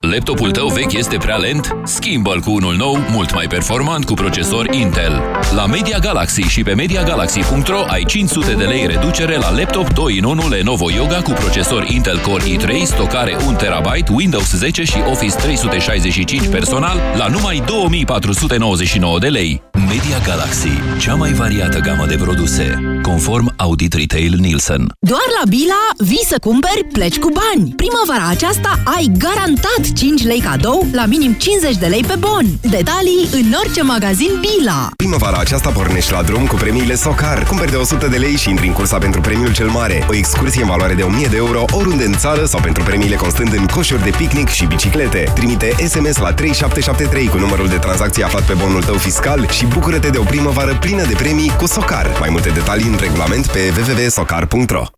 Laptopul tău vechi este prea lent? Schimbă-l cu unul nou, mult mai performant cu procesor Intel. La Media Galaxy și pe MediaGalaxy.ro ai 500 de lei reducere la laptop 2 in 1 Lenovo Yoga cu procesor Intel Core i3, stocare 1 TB, Windows 10 și Office 365 personal la numai 2499 de lei. Media Galaxy, cea mai variată gamă de produse, conform Audit Retail Nielsen. Doar la Bila vii să cumperi, pleci cu bani. Primăvara aceasta ai garantat 5 lei cadou la minim 50 de lei pe bon. Detalii în orice magazin Bila. Primăvara aceasta pornești la drum cu premiile Socar. Cumperi de 100 de lei și intri în cursa pentru premiul cel mare. O excursie în valoare de 1000 de euro oriunde în țară sau pentru premiile constând în coșuri de picnic și biciclete. Trimite SMS la 3773 cu numărul de tranzacție aflat pe bonul tău fiscal și bucură-te de o primăvară plină de premii cu Socar. Mai multe detalii în regulament pe www.socar.ro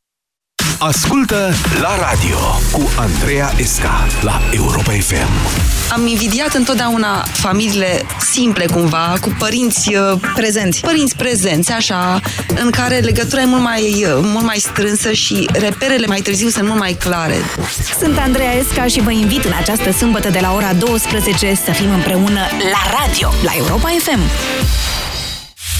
Ascultă la radio cu Andreea Esca la Europa FM. Am invidiat întotdeauna familiile simple cumva, cu părinți uh, prezenți. Părinți prezenți, așa, în care legătura e mult mai, uh, mult mai strânsă și reperele mai târziu sunt mult mai clare. Sunt Andreea Esca și vă invit în această sâmbătă de la ora 12 să fim împreună la radio, la Europa FM.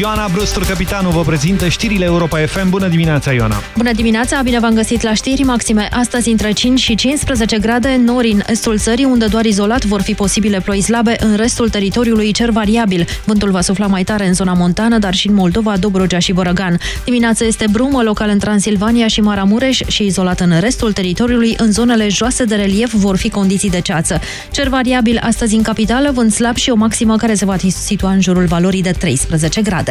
Ioana Brustur, capitanul, vă prezintă știrile Europa FM. Bună dimineața, Ioana! Bună dimineața, bine v-am găsit la știri maxime. Astăzi între 5 și 15 grade, nori în estul țării, unde doar izolat vor fi posibile ploi slabe, în restul teritoriului cer variabil. Vântul va sufla mai tare în zona montană, dar și în Moldova, Dobrogea și Bărăgan. Dimineața este brumă local în Transilvania și Maramureș și izolat în restul teritoriului, în zonele joase de relief vor fi condiții de ceață. Cer variabil astăzi în capitală, vânt slab și o maximă care se va situa în jurul valorii de 13 grade.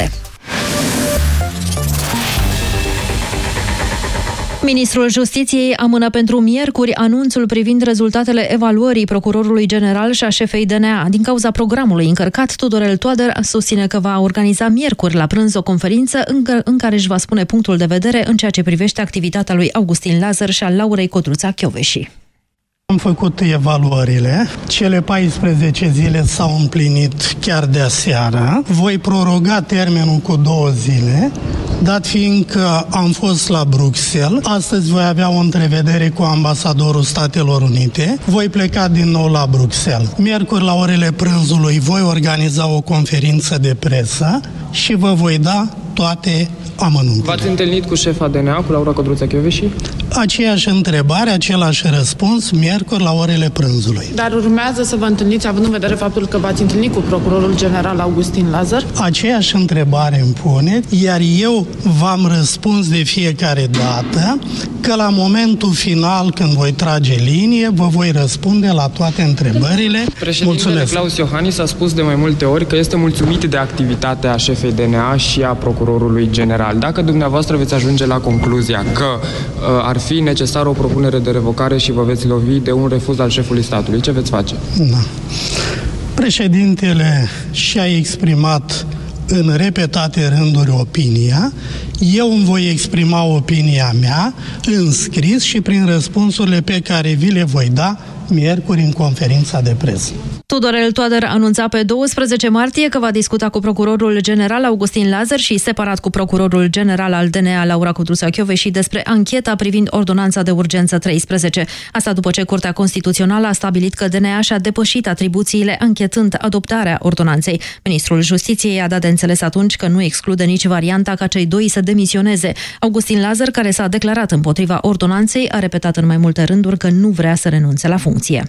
Ministrul Justiției amână pentru miercuri anunțul privind rezultatele evaluării procurorului general și a șefei DNA. Din cauza programului încărcat, Tudorel Toader susține că va organiza miercuri la prânz o conferință în, în care își va spune punctul de vedere în ceea ce privește activitatea lui Augustin Lazar și a Laurei Codruța Chioveși. Am făcut evaluările. Cele 14 zile s-au împlinit chiar de aseară. Voi proroga termenul cu două zile, dat fiind că am fost la Bruxelles. Astăzi voi avea o întrevedere cu ambasadorul Statelor Unite. Voi pleca din nou la Bruxelles. Miercuri la orele prânzului voi organiza o conferință de presă și vă voi da toate amănuntele. V-ați întâlnit cu șefa DNA, cu Laura Codruța Chioveși? Aceeași întrebare, același răspuns, miercuri la orele prânzului. Dar urmează să vă întâlniți, având în vedere faptul că v-ați întâlnit cu procurorul general Augustin Lazar? Aceeași întrebare îmi puneți, iar eu v-am răspuns de fiecare dată că la momentul final, când voi trage linie, vă voi răspunde la toate întrebările. Președintele Mulțumesc. Claus Iohannis a spus de mai multe ori că este mulțumit de activitatea șefei DNA și a procurorului general. Dacă dumneavoastră veți ajunge la concluzia că uh, ar fi necesară o propunere de revocare și vă veți lovi de un refuz al șefului statului, ce veți face? Da. Președintele și-a exprimat în repetate rânduri opinia, eu îmi voi exprima opinia mea în scris și prin răspunsurile pe care vi le voi da miercuri în conferința de presă. Tudorel Toader anunța pe 12 martie că va discuta cu procurorul general Augustin Lazar și separat cu procurorul general al DNA Laura Codruța și despre ancheta privind ordonanța de urgență 13. Asta după ce Curtea Constituțională a stabilit că DNA și-a depășit atribuțiile anchetând adoptarea ordonanței. Ministrul Justiției a dat de înțeles atunci că nu exclude nici varianta ca cei doi să demisioneze. Augustin Lazar, care s-a declarat împotriva ordonanței, a repetat în mai multe rânduri că nu vrea să renunțe la funcție.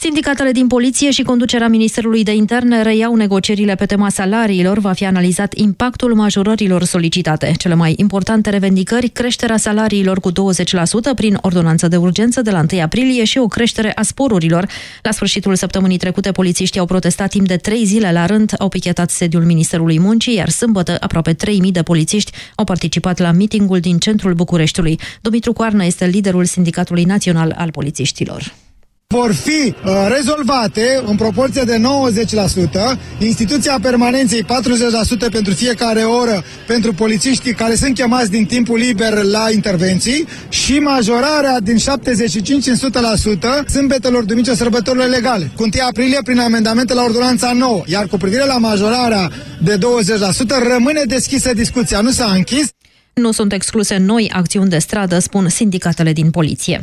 Sindicatele din poliție și conducerea Ministerului de Interne reiau negocierile pe tema salariilor. Va fi analizat impactul majorărilor solicitate. Cele mai importante revendicări, creșterea salariilor cu 20% prin ordonanță de urgență de la 1 aprilie și o creștere a sporurilor. La sfârșitul săptămânii trecute, polițiștii au protestat timp de trei zile la rând, au pichetat sediul Ministerului Muncii, iar sâmbătă aproape 3.000 de polițiști au participat la mitingul din centrul Bucureștiului. Dumitru Coarnă este liderul Sindicatului Național al Polițiștilor vor fi uh, rezolvate în proporție de 90%, instituția permanenței 40% pentru fiecare oră pentru polițiștii care sunt chemați din timpul liber la intervenții și majorarea din 75 în 100% sâmbetelor, duminică, sărbătorile legale. Cu 1 aprilie prin amendamente la ordonanța nouă, iar cu privire la majorarea de 20% rămâne deschisă discuția, nu s-a închis. Nu sunt excluse noi acțiuni de stradă, spun sindicatele din poliție.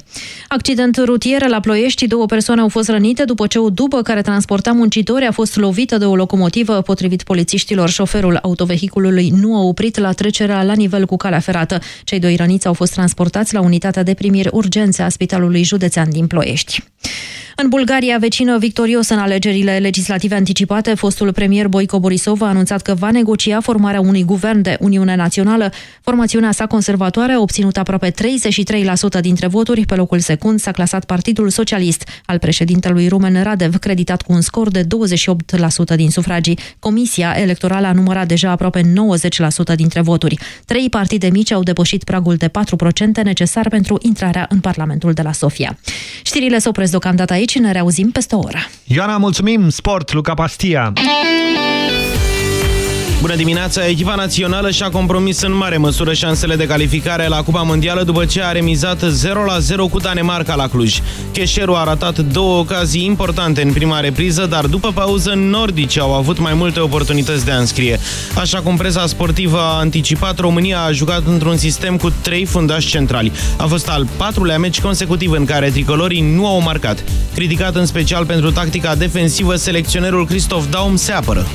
Accident rutier la Ploiești, două persoane au fost rănite după ce o după care transporta muncitori a fost lovită de o locomotivă. Potrivit polițiștilor, șoferul autovehiculului nu a oprit la trecerea la nivel cu calea ferată. Cei doi răniți au fost transportați la unitatea de primiri urgențe a Spitalului Județean din Ploiești. În Bulgaria, vecină victorios în alegerile legislative anticipate, fostul premier Boico Borisov a anunțat că va negocia formarea unui guvern de Uniune Națională. Formațiunea sa conservatoare a obținut aproape 33% dintre voturi. Pe locul secund s-a clasat Partidul Socialist al președintelui Rumen Radev, creditat cu un scor de 28% din sufragii. Comisia electorală a numărat deja aproape 90% dintre voturi. Trei partide mici au depășit pragul de 4% necesar pentru intrarea în Parlamentul de la Sofia. Știrile se opresc deocamdată aici aici, ne reauzim peste o oră. Ioana, mulțumim! Sport, Luca Pastia! Bună dimineața! Echipa națională și-a compromis în mare măsură șansele de calificare la Cupa Mondială după ce a remizat 0-0 cu Danemarca la Cluj. Cheșeru a ratat două ocazii importante în prima repriză, dar după pauză nordici au avut mai multe oportunități de a înscrie. Așa cum presa sportivă a anticipat, România a jucat într-un sistem cu trei fundași centrali. A fost al patrulea meci consecutiv în care tricolorii nu au marcat. Criticat în special pentru tactica defensivă, selecționerul Christoph Daum se apără.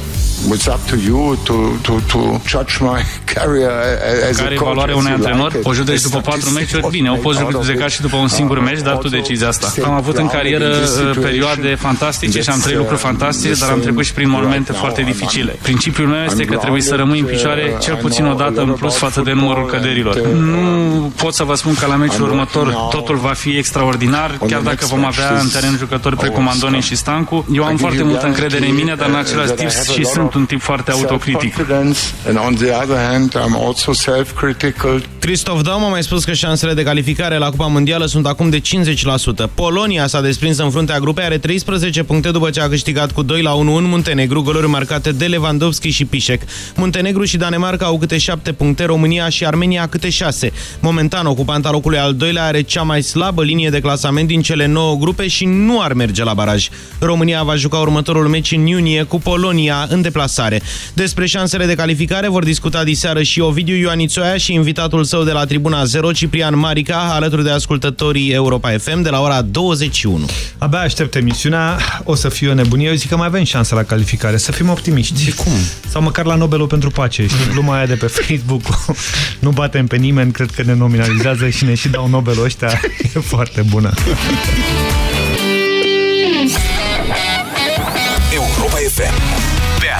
It's up to you to, to, to judge my career as Care e valoarea unui antrenor? O judeci după patru meciuri? Bine, o poți judeca și după un singur meci, dar tu decizi asta. Am avut în carieră uh, perioade fantastice și am trăit lucruri fantastice, dar am trecut și prin momente foarte dificile. Principiul meu este că trebuie să rămâi în picioare cel puțin o dată în plus față de numărul căderilor. Nu pot să vă spun că la meciul următor totul va fi extraordinar, chiar dacă vom avea în teren jucători precum Andoni și Stancu. Eu am foarte multă încredere în mine, dar în același timp și sunt sunt un tip foarte autocritic. Christoph Daum a mai spus că șansele de calificare la Cupa Mondială sunt acum de 50%. Polonia s-a desprins în fruntea grupei, are 13 puncte după ce a câștigat cu 2 la 1 în Muntenegru, goluri marcate de Lewandowski și Pișec. Muntenegru și Danemarca au câte 7 puncte, România și Armenia câte 6. Momentan, ocupanta locului al doilea are cea mai slabă linie de clasament din cele 9 grupe și nu ar merge la baraj. România va juca următorul meci în iunie cu Polonia în deplasare deplasare. Despre șansele de calificare vor discuta diseară și Ovidiu Ioanițoia și invitatul său de la Tribuna 0, Ciprian Marica, alături de ascultătorii Europa FM de la ora 21. Abia aștept emisiunea, o să fie o nebunie. Eu zic că mai avem șansa la calificare, să fim optimiști. De cum? Sau măcar la Nobelul pentru pace. Și gluma aia de pe Facebook, nu batem pe nimeni, cred că ne nominalizează și ne și dau Nobelul ăștia. E foarte bună. Europa FM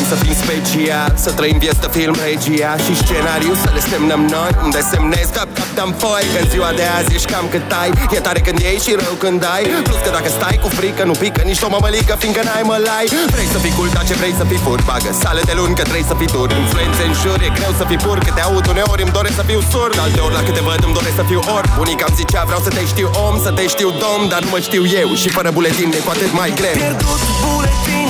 Vrem să fim special Să trăim vieți de film regia Și scenariu să le semnăm noi Unde semnez cap cap dăm foi. Că în ziua de azi ești cam cât ai E tare când iei și rău când ai Plus că dacă stai cu frică nu pică nici o mămălică Fiindcă n-ai mălai Vrei să fii cool dar ce vrei să fii fur Bagă sale de luni că trebuie să fii dur. Influențe în jur e greu să fii pur Că te aud uneori îmi doresc să fiu surd. Alte ori la câte văd îmi doresc să fiu or Unica îmi zicea vreau să te știu om Să te știu dom Dar nu mă știu eu. Și fără buletin e cu atât mai greu. Pierdut buletin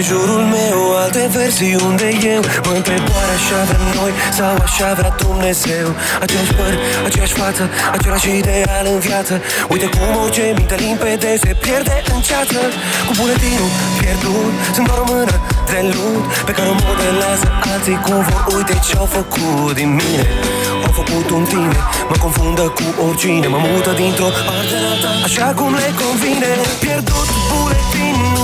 în jurul meu alte versiuni de eu Mă întreb oare așa vrem noi sau așa vrea Dumnezeu? Aceeași păr, aceeași față, același ideal în viață. Uite cum orice minte limpede se pierde în ceață. Cu buletinul pierdut, sunt doar o mână de lut Pe care o modelează alții cum vor Uite ce-au făcut din mine. Au făcut un tine, mă confundă cu oricine. Mă mută dintr-o parte în alta, așa cum le convine. Pierdut buletin, nu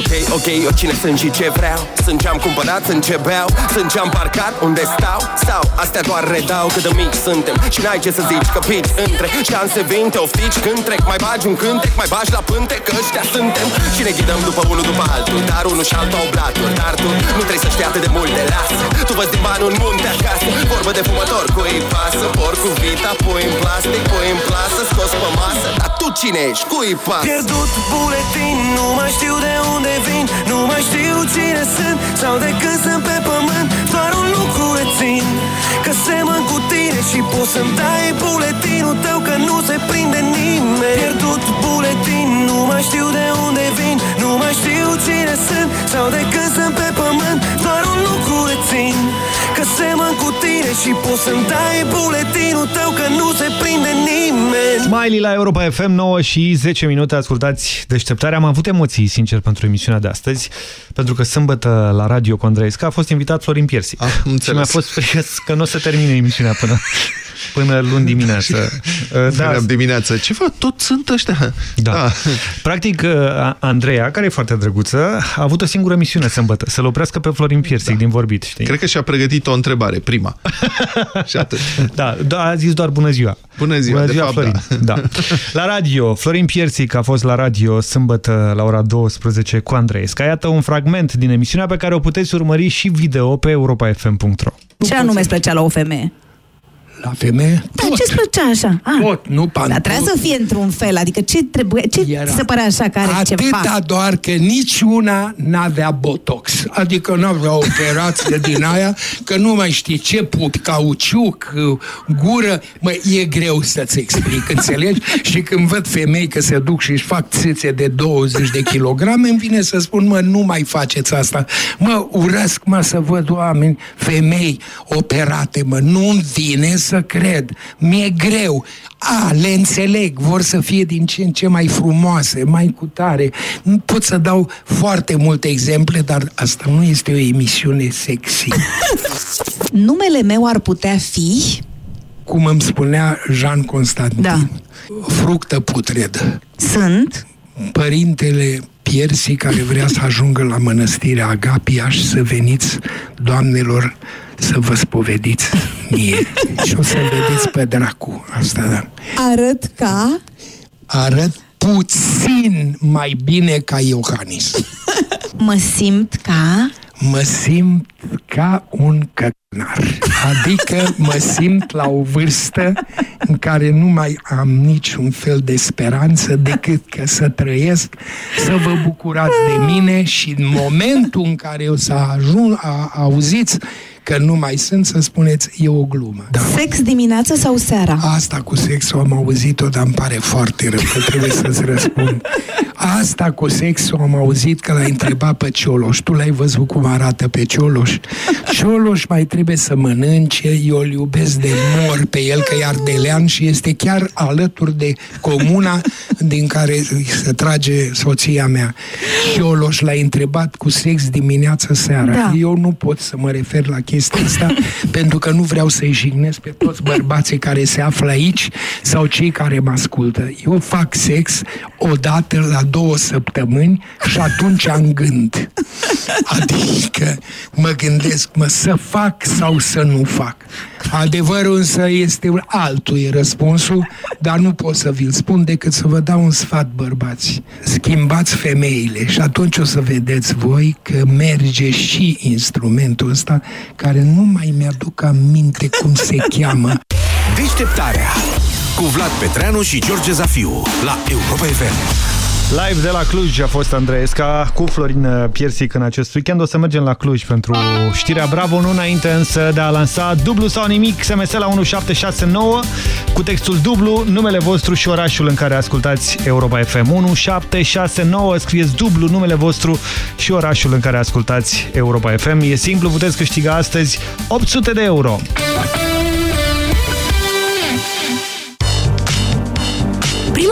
Ok, ok, eu cine sunt și ce vreau. Sunt ce-am cumpărat, sunt ce beau. Sunt ce-am parcat, unde stau? Sau astea doar redau cât de mici suntem. Și n-ai ce să zici că pici între Șanse vin, te oftici când trec. Mai bagi un cântec, mai bagi la pânte Că ăștia suntem. Și ne ghidăm după unul după altul Dar unul și altul au blaturi Dar tu nu trebuie să știi atât de multe lasă Tu văzi din bani un munte acasă Vorbă de fumător, cu ei pasă? Por cu vita, pui în plastic, pui în plasă Scos pe masă, dar tu cine ești? Cui pasă? Pierdut buletin, nu mai știu de unde vin Nu mai știu cine sunt Sau de când sunt pe pământ Doar un lucru rețin Că semăn cu tine și poți să-mi dai buletinul tău Că nu se prinde nimeni Pierdut buletin, nu mai știu de unde vin Nu mai știu cine sunt Sau de când sunt pe pământ Doar un lucru rețin Că semăn cu tine și poți să-mi dai buletinul tău Că nu se prinde nimeni Smiley la Europa FM 9 și 10 minute ascultați deșteptarea. Am avut emoții, sincer, pentru emisiunea de astăzi, pentru că sâmbătă la Radio Condreisca a fost invitat Florin Piersi. Ah, și mi-a fost frică că nu o să termine emisiunea până, până luni dimineață. Da. dimineață. Ce fac? Tot sunt ăștia. Da. da. Practic, Andreea, care e foarte drăguță, a avut o singură misiune sâmbătă, să-l oprească pe Florin Piersic da. din vorbit, știi? Cred că și-a pregătit o întrebare, prima. și atât. Da, da, a zis doar bună ziua. Bună ziua, bună ziua de Florin. fapt, da. La radio, Florin Piersic a fost la radio sâmbătă la ora 12 cu Andreesca. Iată un fragment din emisiunea pe care o puteți urmări și video pe europafm.ro. Ce anume îți plăcea la o femeie? La femeie? Da, ce-ți plăcea așa? Ah. Tot, nu pantul. Dar trebuie să fie într-un fel, adică ce trebuie, ce Era se părea așa care Atâta ceva? doar că niciuna n-avea botox, adică n-avea operație din aia, că nu mai știi ce pupi, cauciuc, gură, mă, e greu să-ți explic, înțelegi? Și când văd femei că se duc și își fac țâțe de 20 de kilograme, îmi vine să spun, mă, nu mai faceți asta. Mă, urăsc, mă, să văd oameni, femei operate, mă, nu-mi vine să cred. Mi-e greu. A, le înțeleg, vor să fie din ce în ce mai frumoase, mai cutare. Nu pot să dau foarte multe exemple, dar asta nu este o emisiune sexy. Numele meu ar putea fi... Cum îmi spunea Jean Constantin, Da. fructă putredă. Sunt? Părintele Piersi care vrea să ajungă la mănăstirea Agapia și să veniți, doamnelor, să vă spovediți mie. și o să vedeți pe dracu. Asta da. Arăt ca... Arăt puțin mai bine ca Iohannis. Mă simt ca... Mă simt ca un cănar. Adică mă simt la o vârstă în care nu mai am niciun fel de speranță decât că să trăiesc, să vă bucurați de mine și în momentul în care o să ajung, a, auziți că nu mai sunt, să spuneți, e o glumă. Da. Sex dimineața sau seara? Asta cu sexul am auzit-o, dar îmi pare foarte rău că trebuie să-ți răspund. Asta cu sexul am auzit că l-ai întrebat pe Cioloș. Tu l-ai văzut cum arată pe Cioloș? Cioloș mai trebuie să mănânce, eu îl iubesc de mor pe el, că e ardelean și este chiar alături de comuna din care se trage soția mea. Cioloș l-ai întrebat cu sex dimineața seara. Da. Eu nu pot să mă refer la chestia chestia asta, pentru că nu vreau să-i jignesc pe toți bărbații care se află aici sau cei care mă ascultă. Eu fac sex o dată la două săptămâni și atunci am gând. Adică mă gândesc, mă, să fac sau să nu fac. Adevărul însă este altul e răspunsul, dar nu pot să vi-l spun decât să vă dau un sfat, bărbați. Schimbați femeile și atunci o să vedeți voi că merge și instrumentul ăsta care nu mai mi-aduc aminte cum se cheamă. Deșteptarea cu Vlad Petreanu și George Zafiu la Europa FM. Live de la Cluj a fost Andreesca cu Florin Piersic în acest weekend. O să mergem la Cluj pentru știrea Bravo, nu înainte însă de a lansa dublu sau nimic SMS la 1769 cu textul dublu, numele vostru și orașul în care ascultați Europa FM. 1769, scrieți dublu numele vostru și orașul în care ascultați Europa FM. E simplu, puteți câștiga astăzi 800 de euro.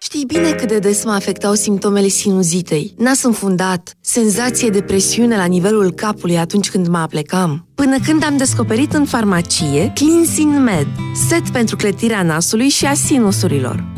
Știi bine cât de des mă afectau simptomele sinuzitei. Nas înfundat, senzație de presiune la nivelul capului atunci când mă aplecam. Până când am descoperit în farmacie Cleansing Med, set pentru clătirea nasului și a sinusurilor.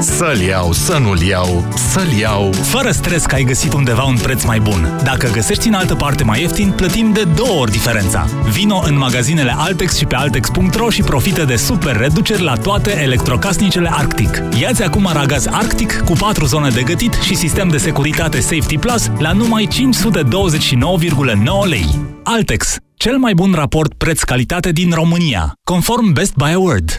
Să-l iau, să nu-l iau, să-l iau. Fără stres că ai găsit undeva un preț mai bun. Dacă găsești în altă parte mai ieftin, plătim de două ori diferența. Vino în magazinele Altex și pe Altex.ro și profită de super reduceri la toate electrocasnicele Arctic. Iați acum aragaz Arctic cu 4 zone de gătit și sistem de securitate Safety Plus la numai 529,9 lei. Altex, cel mai bun raport preț-calitate din România, conform Best Buy Award.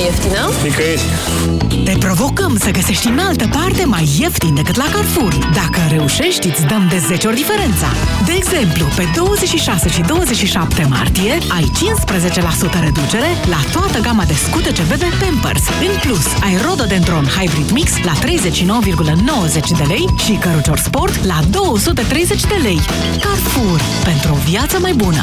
Nicăieri mai ieftină? Nicăieri. Te provocăm să găsești în altă parte mai ieftin decât la Carrefour. Dacă reușești, îți dăm de 10 ori diferența. De exemplu, pe 26 și 27 martie ai 15% reducere la toată gama de scutece bebe Pampers. În plus, ai Rododendron Hybrid Mix la 39,90 de lei și cărucior sport la 230 de lei. Carrefour. Pentru o viață mai bună.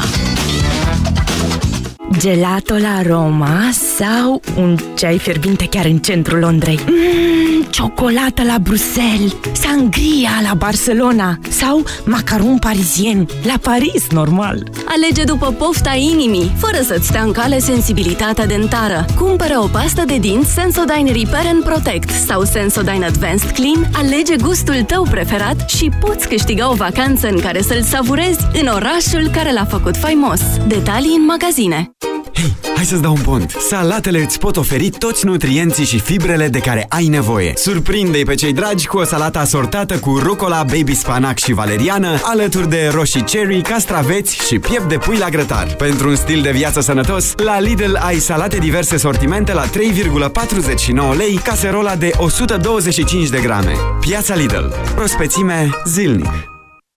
Gelato la Roma sau un ceai fierbinte chiar în centrul Londrei? Mm, ciocolată la Bruxelles, sangria la Barcelona sau macaron parizien la Paris, normal. Alege după pofta inimii, fără să-ți stea în cale sensibilitatea dentară. Cumpără o pastă de dinți Sensodyne Repair and Protect sau Sensodyne Advanced Clean, alege gustul tău preferat și poți câștiga o vacanță în care să-l savurezi în orașul care l-a făcut faimos. Detalii în magazine. Hei, hai să-ți dau un pont! Salatele îți pot oferi toți nutrienții și fibrele de care ai nevoie. Surprinde-i pe cei dragi cu o salată asortată cu rucola, baby spanac și valeriană, alături de roșii cherry, castraveți și piept de pui la grătar. Pentru un stil de viață sănătos, la Lidl ai salate diverse sortimente la 3,49 lei, caserola de 125 de grame. Piața Lidl. Prospețime zilnic.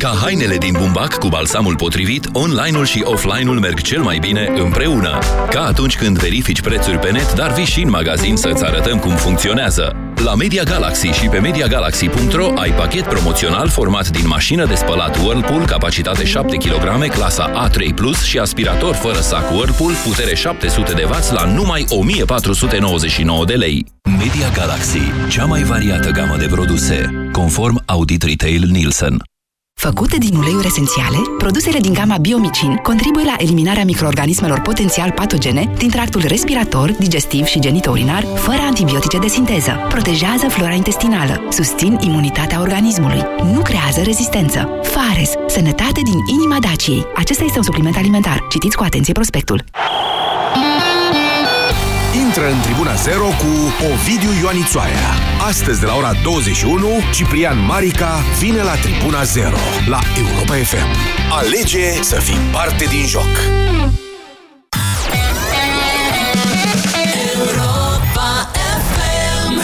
Ca hainele din bumbac cu balsamul potrivit, online-ul și offline-ul merg cel mai bine împreună. Ca atunci când verifici prețuri pe net, dar vii și în magazin să-ți arătăm cum funcționează. La Media Galaxy și pe MediaGalaxy.ro ai pachet promoțional format din mașină de spălat Whirlpool, capacitate 7 kg, clasa A3+, Plus și aspirator fără sac Whirlpool, putere 700 de W la numai 1499 de lei. Media Galaxy, cea mai variată gamă de produse, conform Audit Retail Nielsen. Făcute din uleiuri esențiale, produsele din gama Biomicin contribuie la eliminarea microorganismelor potențial patogene din tractul respirator, digestiv și genitourinar, fără antibiotice de sinteză. Protejează flora intestinală, susțin imunitatea organismului, nu creează rezistență. Fares, sănătate din inima Daciei. Acesta este un supliment alimentar. Citiți cu atenție prospectul. Intră în Tribuna Zero cu Ovidiu Ioanițoaia. Astăzi de la ora 21, Ciprian Marica vine la Tribuna Zero la Europa FM. Alege să fii parte din joc.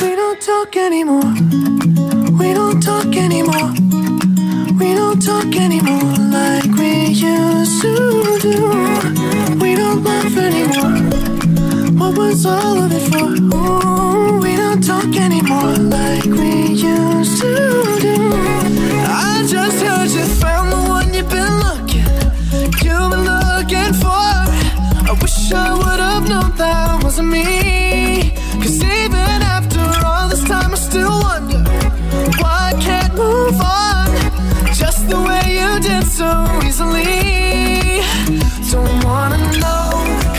We don't talk anymore. We don't talk anymore. We don't talk anymore What was all of it for? Ooh, we don't talk anymore like we used to do. I just heard you found the one you've been looking, you've been looking for. I wish I would have known that wasn't me. Cause even after all this time, I still wonder why I can't move on just the way you did so easily. Don't wanna know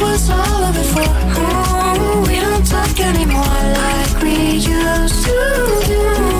Was all of it for? Ooh, we don't talk anymore like we used to do.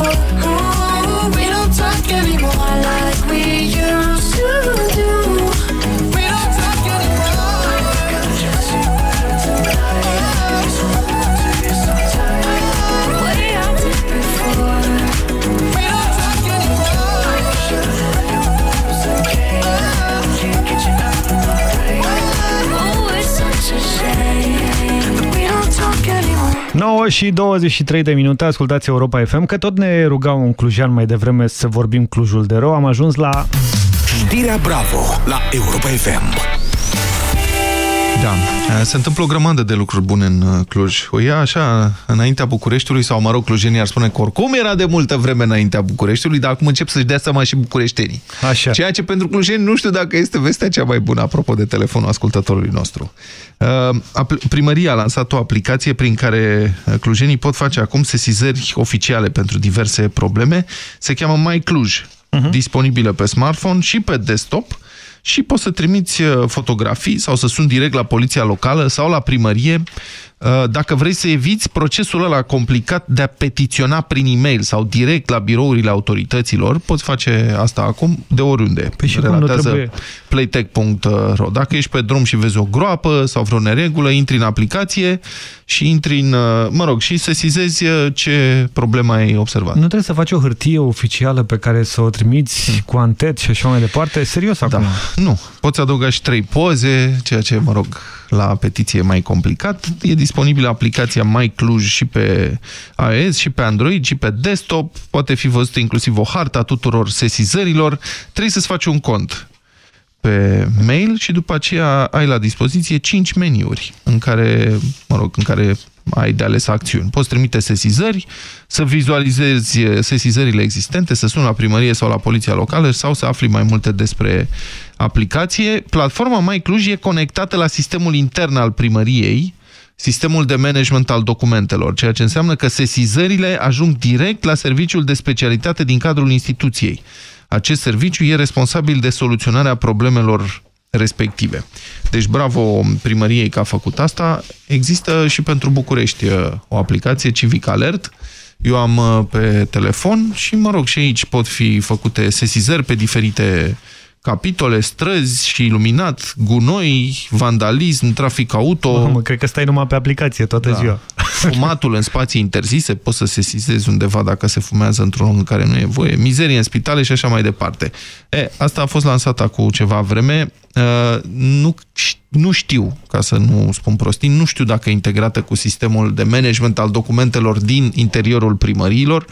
All of it for? Oh, we don't talk anymore 9 și 23 de minute, ascultați Europa FM, că tot ne rugau un clujean mai devreme să vorbim Clujul de rău. Am ajuns la... Știrea Bravo la Europa FM. Da, se întâmplă o grămadă de lucruri bune în uh, Cluj. O ia așa înaintea Bucureștiului sau, mă rog, clujenii ar spune că oricum era de multă vreme înaintea Bucureștiului, dar acum încep să-și dea seama și bucureștenii. Așa. Ceea ce pentru clujeni nu știu dacă este vestea cea mai bună, apropo de telefonul ascultătorului nostru. Uh, primăria a lansat o aplicație prin care uh, clujenii pot face acum sesizări oficiale pentru diverse probleme. Se cheamă My Cluj, uh -huh. disponibilă pe smartphone și pe desktop și poți să trimiți uh, fotografii sau să suni direct la poliția locală sau la primărie uh, dacă vrei să eviți procesul ăla complicat de a petiționa prin e-mail sau direct la birourile autorităților, poți face asta acum de oriunde. Păi și Relatează playtech.ro Dacă ești pe drum și vezi o groapă sau vreo neregulă, intri în aplicație și intri în, uh, mă rog, și sesizezi ce problema ai observat. Nu trebuie să faci o hârtie oficială pe care să o trimiți hmm. cu antet și așa mai departe? Serios acum? Da. Nu. Poți adăuga și trei poze, ceea ce, mă rog, la petiție e mai complicat. E disponibilă aplicația My Cluj și pe iOS, și pe Android, și pe desktop. Poate fi văzută inclusiv o harta tuturor sesizărilor. Trebuie să-ți faci un cont pe mail și după aceea ai la dispoziție 5 meniuri în care, mă rog, în care ai de ales acțiuni. Poți trimite sesizări, să vizualizezi sesizările existente, să suni la primărie sau la poliția locală sau să afli mai multe despre aplicație. Platforma Mai Cluj e conectată la sistemul intern al primăriei, sistemul de management al documentelor, ceea ce înseamnă că sesizările ajung direct la serviciul de specialitate din cadrul instituției. Acest serviciu e responsabil de soluționarea problemelor respective. Deci bravo primăriei că a făcut asta. Există și pentru București uh, o aplicație Civic Alert. Eu am uh, pe telefon și, mă rog, și aici pot fi făcute sesizări pe diferite capitole, străzi și iluminat, gunoi, vandalism, trafic auto. Mamă, cred că stai numai pe aplicație toată da. ziua. Fumatul în spații interzise, poți să se sesizezi undeva dacă se fumează într-un loc în care nu e voie, mizerie în spitale și așa mai departe. E, asta a fost lansat cu ceva vreme. Uh, nu, nu știu, ca să nu spun prostii, nu știu dacă e integrată cu sistemul de management al documentelor din interiorul primăriilor.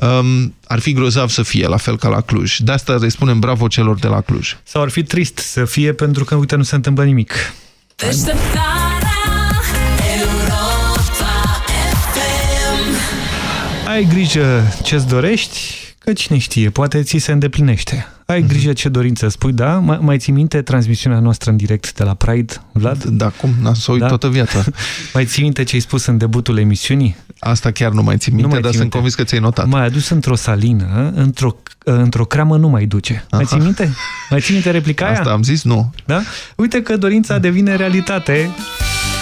Um, ar fi grozav să fie, la fel ca la Cluj. De asta răspunem bravo celor de la Cluj. Sau ar fi trist să fie, pentru că, uite, nu se întâmplă nimic. Ai grijă ce-ți dorești, că cine știe, poate ți se îndeplinește. Ai grijă ce dorință spui, da? Mai, mai ții minte transmisiunea noastră în direct de la Pride, Vlad? Da, cum? N-am să uit da? toată viața. mai ții minte ce ai spus în debutul emisiunii? Asta chiar nu mai țin minte, mai dar sunt convins că ți-ai notat. M-ai adus într-o salină, într-o într-o cramă nu mai duce. Aha. Mai ții minte? Mai ții minte replica aia? Asta am zis, nu. Da? Uite că dorința devine realitate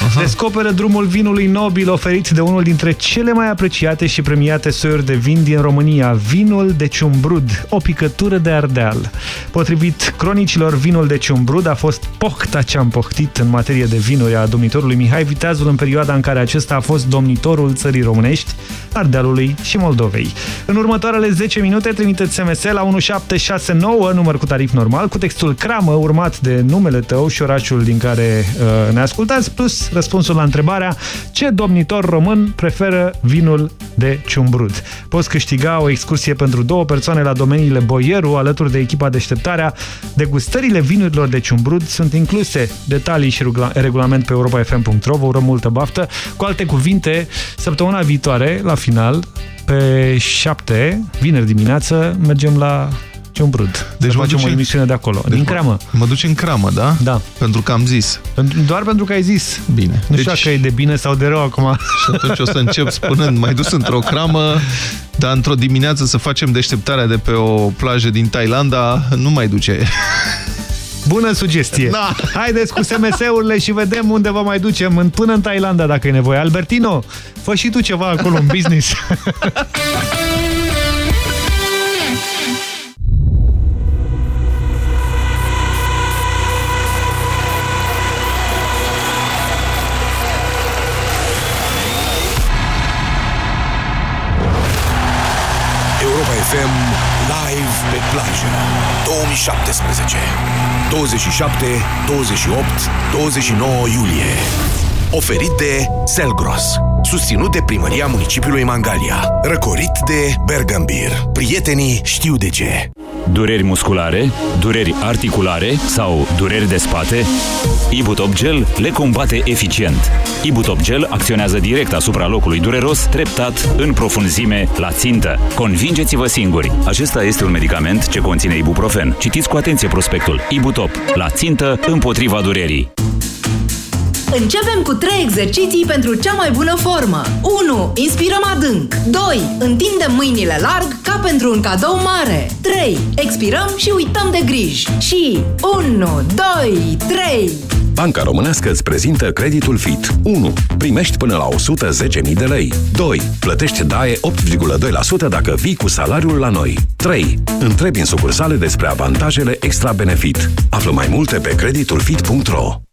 Aha. descoperă drumul vinului nobil oferit de unul dintre cele mai apreciate și premiate soiuri de vin din România, vinul de ciumbrud, o picătură de ardeal. Potrivit cronicilor, vinul de ciumbrud a fost pohta ce am pohtit în materie de vinuri a domnitorului Mihai Viteazul în perioada în care acesta a fost domnitorul țării românești, Ardealului și Moldovei. În următoarele 10 minute trimiteți SMS la 1769, număr cu tarif normal, cu textul cramă, urmat de numele tău și orașul din care uh, ne ascultați, plus răspunsul la întrebarea ce domnitor român preferă vinul de ciumbrud. Poți câștiga o excursie pentru două persoane la domeniile Boieru, alături de echipa Deșteptarea. Degustările vinurilor de ciumbrud sunt incluse. Detalii și regulament pe europafm.ro. Vă urăm multă baftă. Cu alte cuvinte, săptămâna viitoare, la final, pe 7, vineri dimineață, mergem la Ciumbrud. Deci să facem o emisiune de acolo. Deci din cramă. Mă duci în cramă, da? Da. Pentru că am zis. Doar pentru că ai zis. Bine. Nu știu deci... că e de bine sau de rău acum. Și atunci o să încep spunând, mai dus într-o cramă, dar într-o dimineață să facem deșteptarea de pe o plajă din Thailanda, nu mai duce. Bună sugestie! Da. Haideți cu SMS-urile și vedem unde vă mai ducem în, până în Thailanda dacă e nevoie. Albertino, fă și tu ceva acolo în business. 2017 27, 28, 29 iulie Oferit de Selgros. Susținut de Primăria Municipiului Mangalia. Răcorit de Bergambir. Prietenii știu de ce. Dureri musculare, dureri articulare sau dureri de spate? Ibutop Gel le combate eficient. Ibutop Gel acționează direct asupra locului dureros, treptat, în profunzime, la țintă. Convingeți-vă singuri! Acesta este un medicament ce conține ibuprofen. Citiți cu atenție prospectul. Ibutop. La țintă, împotriva durerii. Începem cu 3 exerciții pentru cea mai bună formă. 1. Inspirăm adânc. 2. Întindem mâinile larg ca pentru un cadou mare. 3. Expirăm și uităm de griji. Și 1, 2, 3. Banca Românească îți prezintă creditul FIT. 1. Primești până la 110.000 de lei. 2. Plătești DAE 8,2% dacă vii cu salariul la noi. 3. Întrebi în sucursale despre avantajele extra benefit. Află mai multe pe creditulfit.ro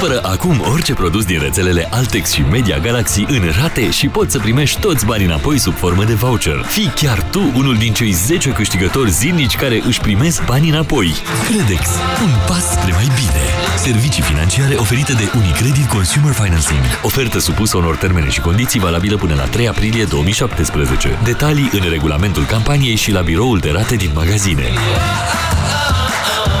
Cumpără acum orice produs din rețelele Altex și Media Galaxy în rate și poți să primești toți banii înapoi sub formă de voucher. Fii chiar tu unul din cei 10 câștigători zilnici care își primesc banii înapoi. Credex. Un pas spre mai bine. Servicii financiare oferite de Unicredit Consumer Financing. Ofertă supusă unor termene și condiții valabilă până la 3 aprilie 2017. Detalii în regulamentul campaniei și la biroul de rate din magazine.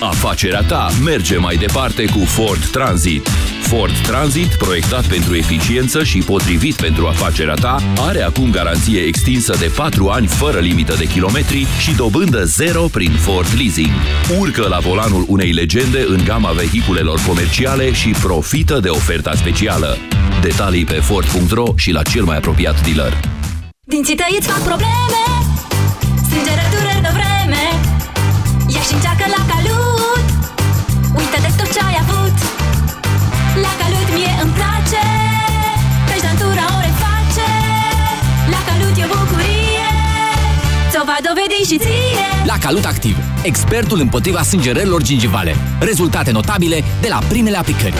Afacerea ta merge mai departe cu Ford Transit. Ford Transit, proiectat pentru eficiență și potrivit pentru afacerea ta, are acum garanție extinsă de 4 ani fără limită de kilometri și dobândă zero prin Ford Leasing. Urcă la volanul unei legende în gama vehiculelor comerciale și profită de oferta specială. Detalii pe Ford.ro și la cel mai apropiat dealer. Dinții tăi îți fac probleme Strângere, dureri de vreme Ia și încearcă la calut Uită de tot ce ai avut La calut mie îmi place Treci dantura o reface La calut e o bucurie Ți-o va dovedi și ție La Calut Activ, expertul împotriva sângerărilor gingivale. Rezultate notabile de la primele aplicări.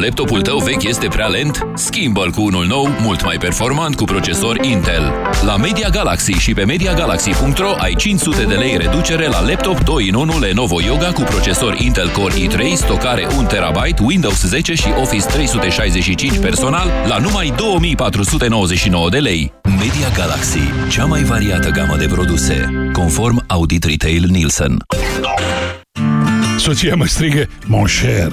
Laptopul tău vechi este prea lent? Schimbă-l cu unul nou, mult mai performant cu procesor Intel. La Media Galaxy și pe MediaGalaxy.ro ai 500 de lei reducere la laptop 2 in 1 Lenovo Yoga cu procesor Intel Core i3, stocare 1 TB, Windows 10 și Office 365 personal la numai 2499 de lei. Media Galaxy, cea mai variată gamă de produse, conform Audit Retail Nielsen. Soția mă strigă, mon cher.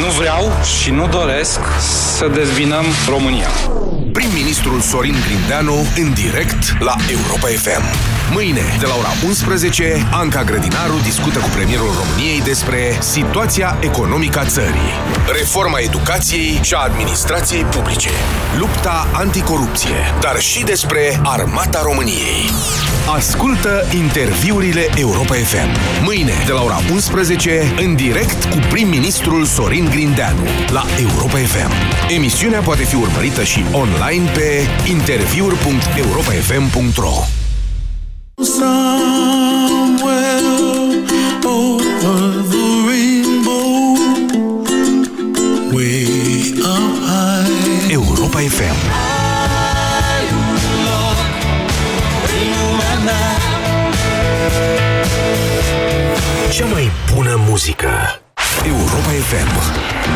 Nu vreau și nu doresc să dezbinăm România. Prim-ministrul Sorin Grindeanu în direct la Europa FM. Mâine, de la ora 11, Anca Grădinaru discută cu premierul României despre situația economică a țării, reforma educației și a administrației publice, lupta anticorupție, dar și despre armata României. Ascultă interviurile Europa FM. Mâine, de la ora 11, în direct cu prim-ministrul Sorin Grindeanu la Europa FM. Emisiunea poate fi urmărită și online pe interviuri.europafm.ro Somewhere over the rainbow, way up high. Europa FM. Cea mai bună muzică Europa FM.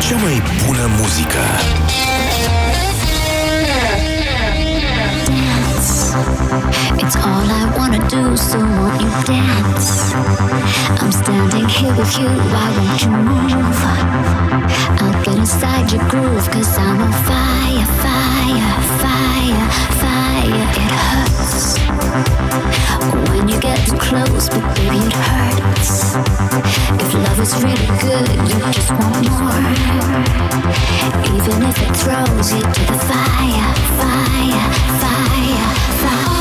Cea mai bună muzică. It's all I wanna do, so won't you dance? I'm standing here with you, why won't you move? I'll get inside your groove, cause I'm on fire, fire, fire, fire. It hurts when you get too close, but baby, it hurts. If love is really good, you just want more. Even if it throws you to the fire, fire, fire, 法。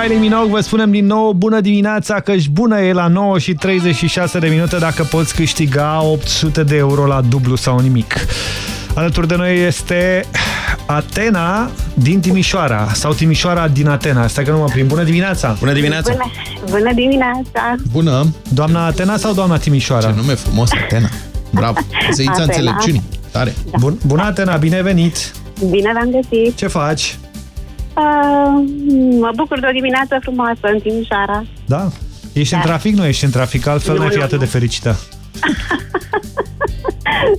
Kylie Minogue Vă spunem din nou bună dimineața Că-și bună e la 9 și 36 de minute Dacă poți câștiga 800 de euro la dublu sau nimic Alături de noi este Atena din Timișoara Sau Timișoara din Atena Stai că nu mă prind Bună dimineața Bună dimineața Bună, bună dimineața! Bună! Doamna Atena sau doamna Timișoara? Ce nume frumos, Atena. Bravo! Zeița Atena. înțelepciunii. Tare! Bun, bună Atena, bine venit! Bine v-am găsit! Ce faci? Uh, mă bucur de o dimineață frumoasă în Timișoara. Da? Ești în trafic? Nu ești în trafic, altfel Nu, n-ai fi nu, atât de nu. fericită.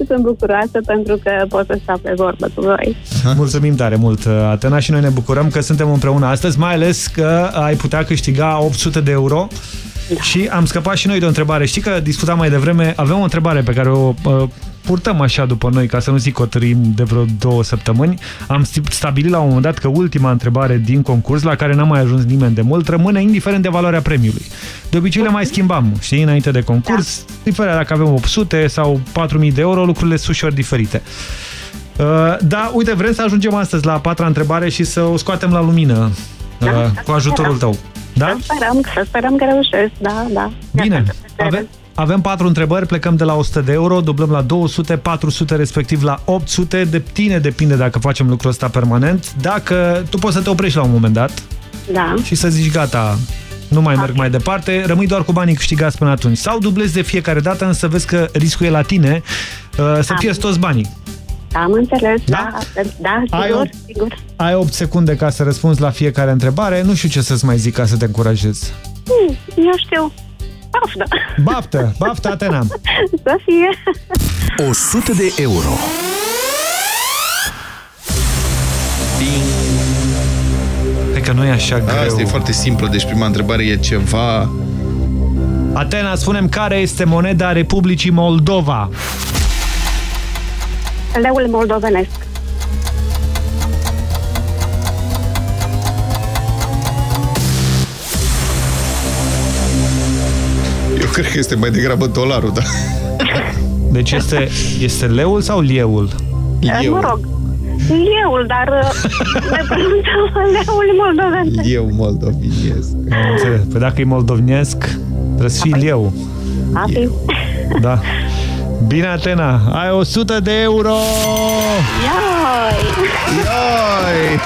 Sunt bucuroasă pentru că pot să stau pe vorbă cu voi. Mulțumim tare mult, Atena, și noi ne bucurăm că suntem împreună astăzi, mai ales că ai putea câștiga 800 de euro. Da. Și am scăpat și noi de o întrebare. Știi că discutam mai devreme, avem o întrebare pe care o uh, purtăm așa după noi, ca să nu zic o trăim de vreo două săptămâni. Am sti- stabilit la un moment dat că ultima întrebare din concurs, la care n-a mai ajuns nimeni de mult, rămâne indiferent de valoarea premiului. De obicei le mai schimbam, știi, înainte de concurs, da. diferea dacă avem 800 sau 4000 de euro, lucrurile sunt ușor diferite. Uh, da, uite, vrem să ajungem astăzi la a patra întrebare și să o scoatem la lumină uh, cu ajutorul tău. Da? Să sperăm, să sperăm că reușesc, da, da. Bine. Avem, avem patru întrebări, plecăm de la 100 de euro, dublăm la 200, 400, respectiv la 800. De tine depinde dacă facem lucrul ăsta permanent. Dacă tu poți să te oprești la un moment dat Da. și să zici gata, nu mai merg mai departe, rămâi doar cu banii câștigați până atunci. Sau dublezi de fiecare dată, însă vezi că riscul e la tine, Uh, să fie toți banii. Am înțeles, da, da, da Ai sigur, o- sigur. Ai 8 secunde ca să răspunzi la fiecare întrebare. Nu știu ce să-ți mai zic ca să te încurajez. Hmm, eu știu. Baftă. Baftă, baftă, Atena. Să fie. 100 de euro. Cred că nu e așa greu. Asta e foarte simplă, deci prima întrebare e ceva... Atena, spunem care este moneda Republicii Moldova. Leul moldovenesc. Cred că este mai degrabă dolarul, da? Deci este, este leul sau lieul? Eu. Mă rog. Leul, dar uh, ne pronunțăm leul moldovenesc. Eu moldovinesc. Am înțeles. Păi dacă e moldovnesc, trebuie să fii lieu. A fi. Da. Bine, Atena, ai 100 de euro! Ioi! Ioi!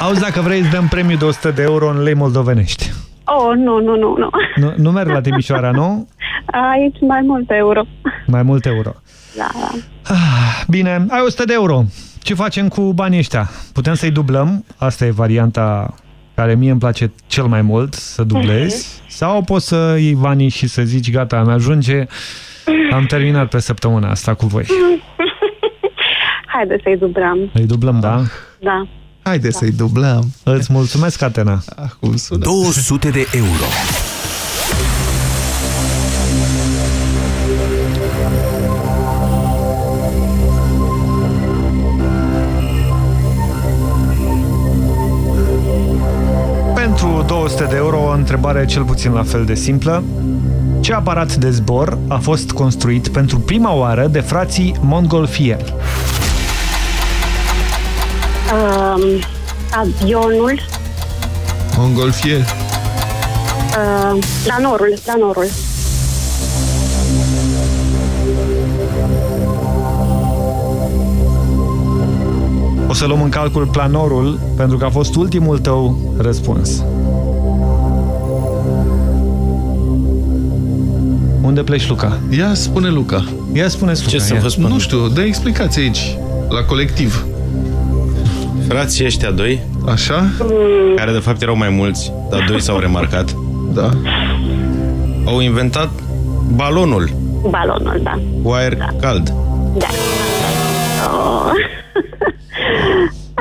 Auzi, dacă vrei, îți dăm premiu de 100 de euro în lei moldovenești. Oh, nu, nu, nu, nu. Nu, nu merg la Timișoara, nu? Aici mai mult euro. Mai mult euro. Da, da. Bine, ai 100 de euro. Ce facem cu banii ăștia? Putem să-i dublăm? Asta e varianta care mie îmi place cel mai mult, să dublezi. Sau poți să iei banii și să zici, gata, îmi ajunge, am terminat pe săptămâna asta cu voi. Haide să-i dublăm. Îi dublăm, da? Da. Haide să-i dublăm. Îți mulțumesc, Atena. Acum sună. 200 de euro. Pentru 200 de euro, o întrebare cel puțin la fel de simplă. Ce aparat de zbor a fost construit pentru prima oară de frații Montgolfier? Um, avionul, Mongolfier. uh, planorul, planorul. O să luăm în calcul planorul, pentru că a fost ultimul tău răspuns. Unde pleci, Luca? Ia spune Luca. Ia spune Luca. Ce să ia. vă spun? Nu știu, dă explicație aici, la colectiv. Frații ăștia doi, Așa? care de fapt erau mai mulți, dar doi s-au remarcat, Da. au inventat balonul Balonul, da. cu aer cald. Da. Oh.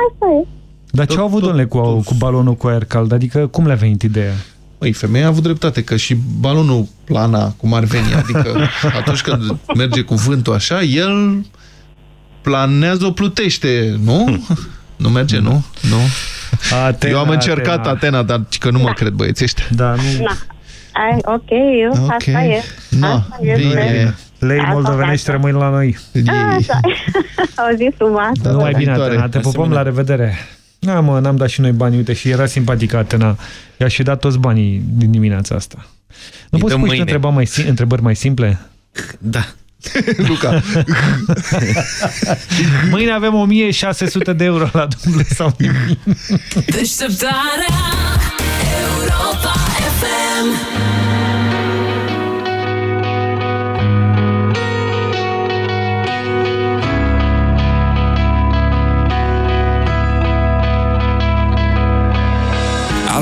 Asta e. Dar ce au avut, domnule, cu, cu balonul cu aer cald? Adică cum le-a venit ideea? Măi, femeia a avut dreptate, că și balonul plana, cum ar veni, adică atunci când merge cu vântul așa, el planează o plutește, nu? Nu merge, nu? Nu? Atena, Eu am încercat Atena. Atena, dar că nu mă cred băieții ăștia. Da, nu... Na. Ai, ok, eu, Ok. asta e. Na, Asta e. bine. Lei Asta, moldovenești asta. rămân la noi. Așa e. Au zis frumos. Da, Numai bine, viitoare. Atena. Te pupăm, la revedere. Da, mă, n-am dat și noi bani, uite, și era simpatică Atena. I-a și dat toți banii din dimineața asta. Nu Îi poți dăm pune și mâine. întrebări mai, sim- întrebări mai simple? Da. Luca. Mâine avem 1600 de euro la dublu sau nimic. Deșteptarea Europa FM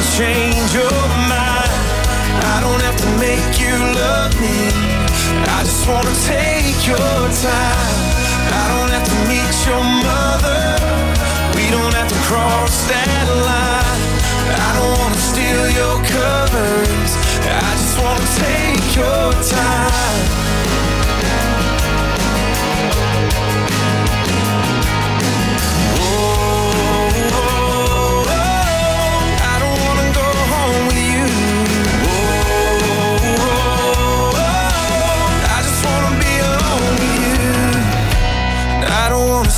Wanna change your mind. I don't have to make you love me. I just wanna take your time. I don't have to meet your mother. We don't have to cross that line. I don't wanna steal your covers. I just wanna take your time.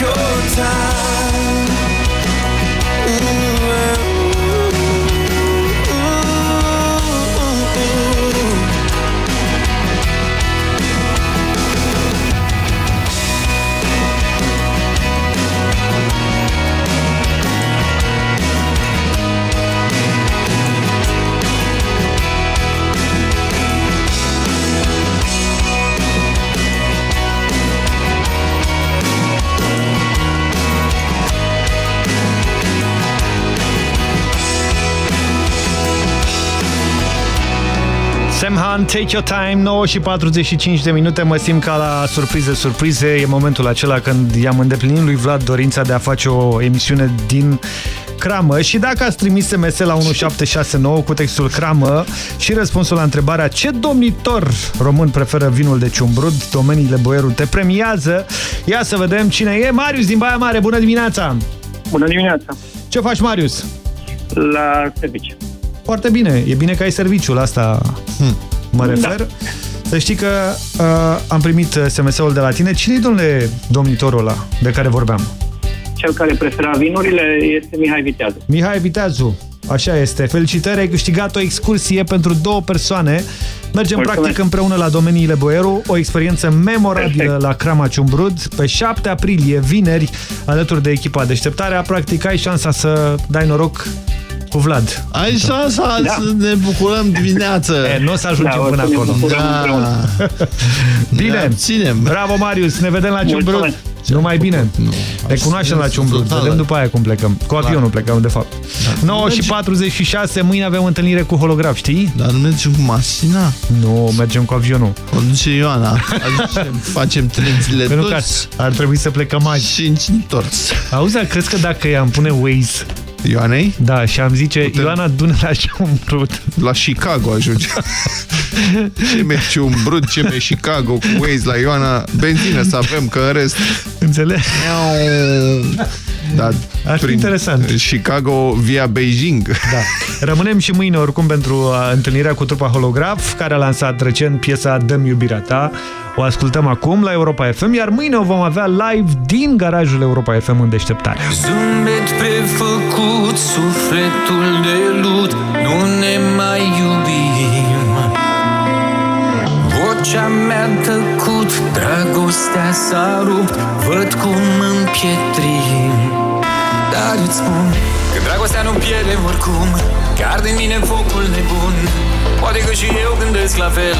Your time. Sam Han, Take Your Time, 9 și 45 de minute, mă simt ca la surprize, surprize. E momentul acela când i-am îndeplinit lui Vlad dorința de a face o emisiune din cramă și dacă ați trimis SMS la 1769 cu textul cramă și răspunsul la întrebarea ce domnitor român preferă vinul de ciumbrud, domeniile boierul te premiază, ia să vedem cine e. Marius din Baia Mare, bună dimineața! Bună dimineața! Ce faci, Marius? La serviciu. Foarte bine, e bine că ai serviciul asta, hm, mă refer. Da. Să știi că uh, am primit SMS-ul de la tine. Cine-i, domnule, domnitorul ăla de care vorbeam? Cel care prefera vinurile este Mihai Viteazu. Mihai Viteazu. Așa este. Felicitări, ai câștigat o excursie pentru două persoane. Mergem Mulțumesc. practic împreună la domeniile Boieru, o experiență memorabilă Perfect. la Crama Ciumbrud. Pe 7 aprilie, vineri, alături de echipa Deșteptarea, practic ai șansa să dai noroc cu Vlad. Ai șansa da. să ne bucurăm dimineață. E, nu o să ajungem Da, o până să ne acolo. bucurăm Da. împreună. Bine. Ne ținem. Bravo, Marius. Ne vedem la Ciumbrud. Mulțumesc. Numai bine. Ne cunoaștem la Ciumbrud. totală. Vedem după aia cum plecăm. Cu avionul plecăm, de fapt. 9 și 46. Mâine avem întâlnire cu holograf, știi? Dar nu mergem cu mașina? Nu, mergem cu avionul. O duce Ioana. Aducem, facem trei zile Pentru că toți ar trebui să plecăm azi. și întors. Auzi, dar crezi că dacă i-am pune Waze... Ioanei? Da, și am zice, Putem- Ioana, du-ne la Ciumbrud. La Chicago ajunge. ce merge un brut, ce merge Chicago cu Waze la Ioana. Benzină să avem, că în rest... Înțeleg? Da, Ar fi interesant. Chicago via Beijing. Da. Rămânem și mâine oricum pentru uh, întâlnirea cu trupa Holograf, care a lansat recent piesa Dăm iubirea ta. O ascultăm acum la Europa FM, iar mâine o vom avea live din garajul Europa FM în deșteptare. Zâmbet prefăcut, sufletul de lut Nu ne mai iubim. Vocea mea tăcut, dragostea s-a rupt Văd cum împietrim. Dar îți spun că dragostea nu pierde oricum Chiar din mine focul nebun. Poate că și eu gândesc la fel.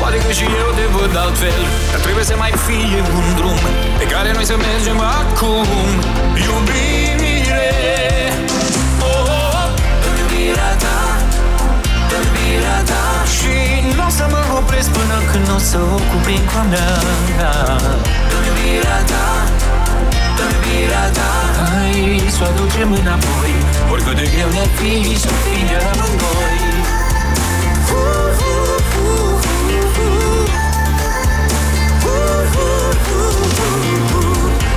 Poate că și eu te văd altfel. Dar trebuie să mai fie un drum Pe care noi să mergem acum. Iubimire. oh, oh, oh. Iubirea ta Iubirea ta. Și nu o să mă opresc până când o să o cuprind cu a mea. Iubirea ta Iubirea ta. Hai să o aducem înapoi. Oricât de greu ne-ar fi să fie amândoi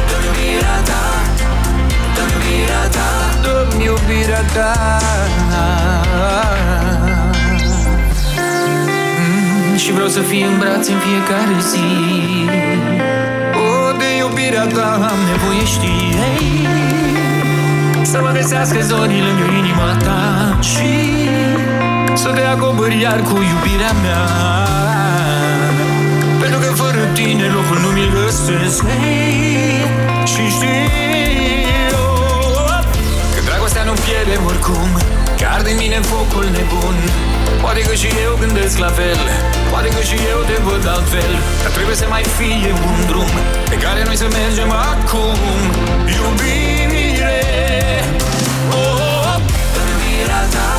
Dă-mi iubirea ta, dă-mi iubirea ta Dă-mi iubirea ta. Mm, Și vreau să fie în brațe în fiecare zi. O, de iubirea ta am nevoie, știi Să mă găsească zorii lângă inima ta Și să te acopăr iar cu iubirea mea. Pentru că fără tine locul nu mi-l găsesc. Hey, Și știu Că dragostea nu pierde oricum Că arde în mine focul nebun. Poate că și eu gândesc la fel. Poate că și eu te văd altfel. Dar trebuie să mai fie un drum Pe care noi să mergem acum. Iubire. Oh, oh, oh. Dă-mi iubirea ta.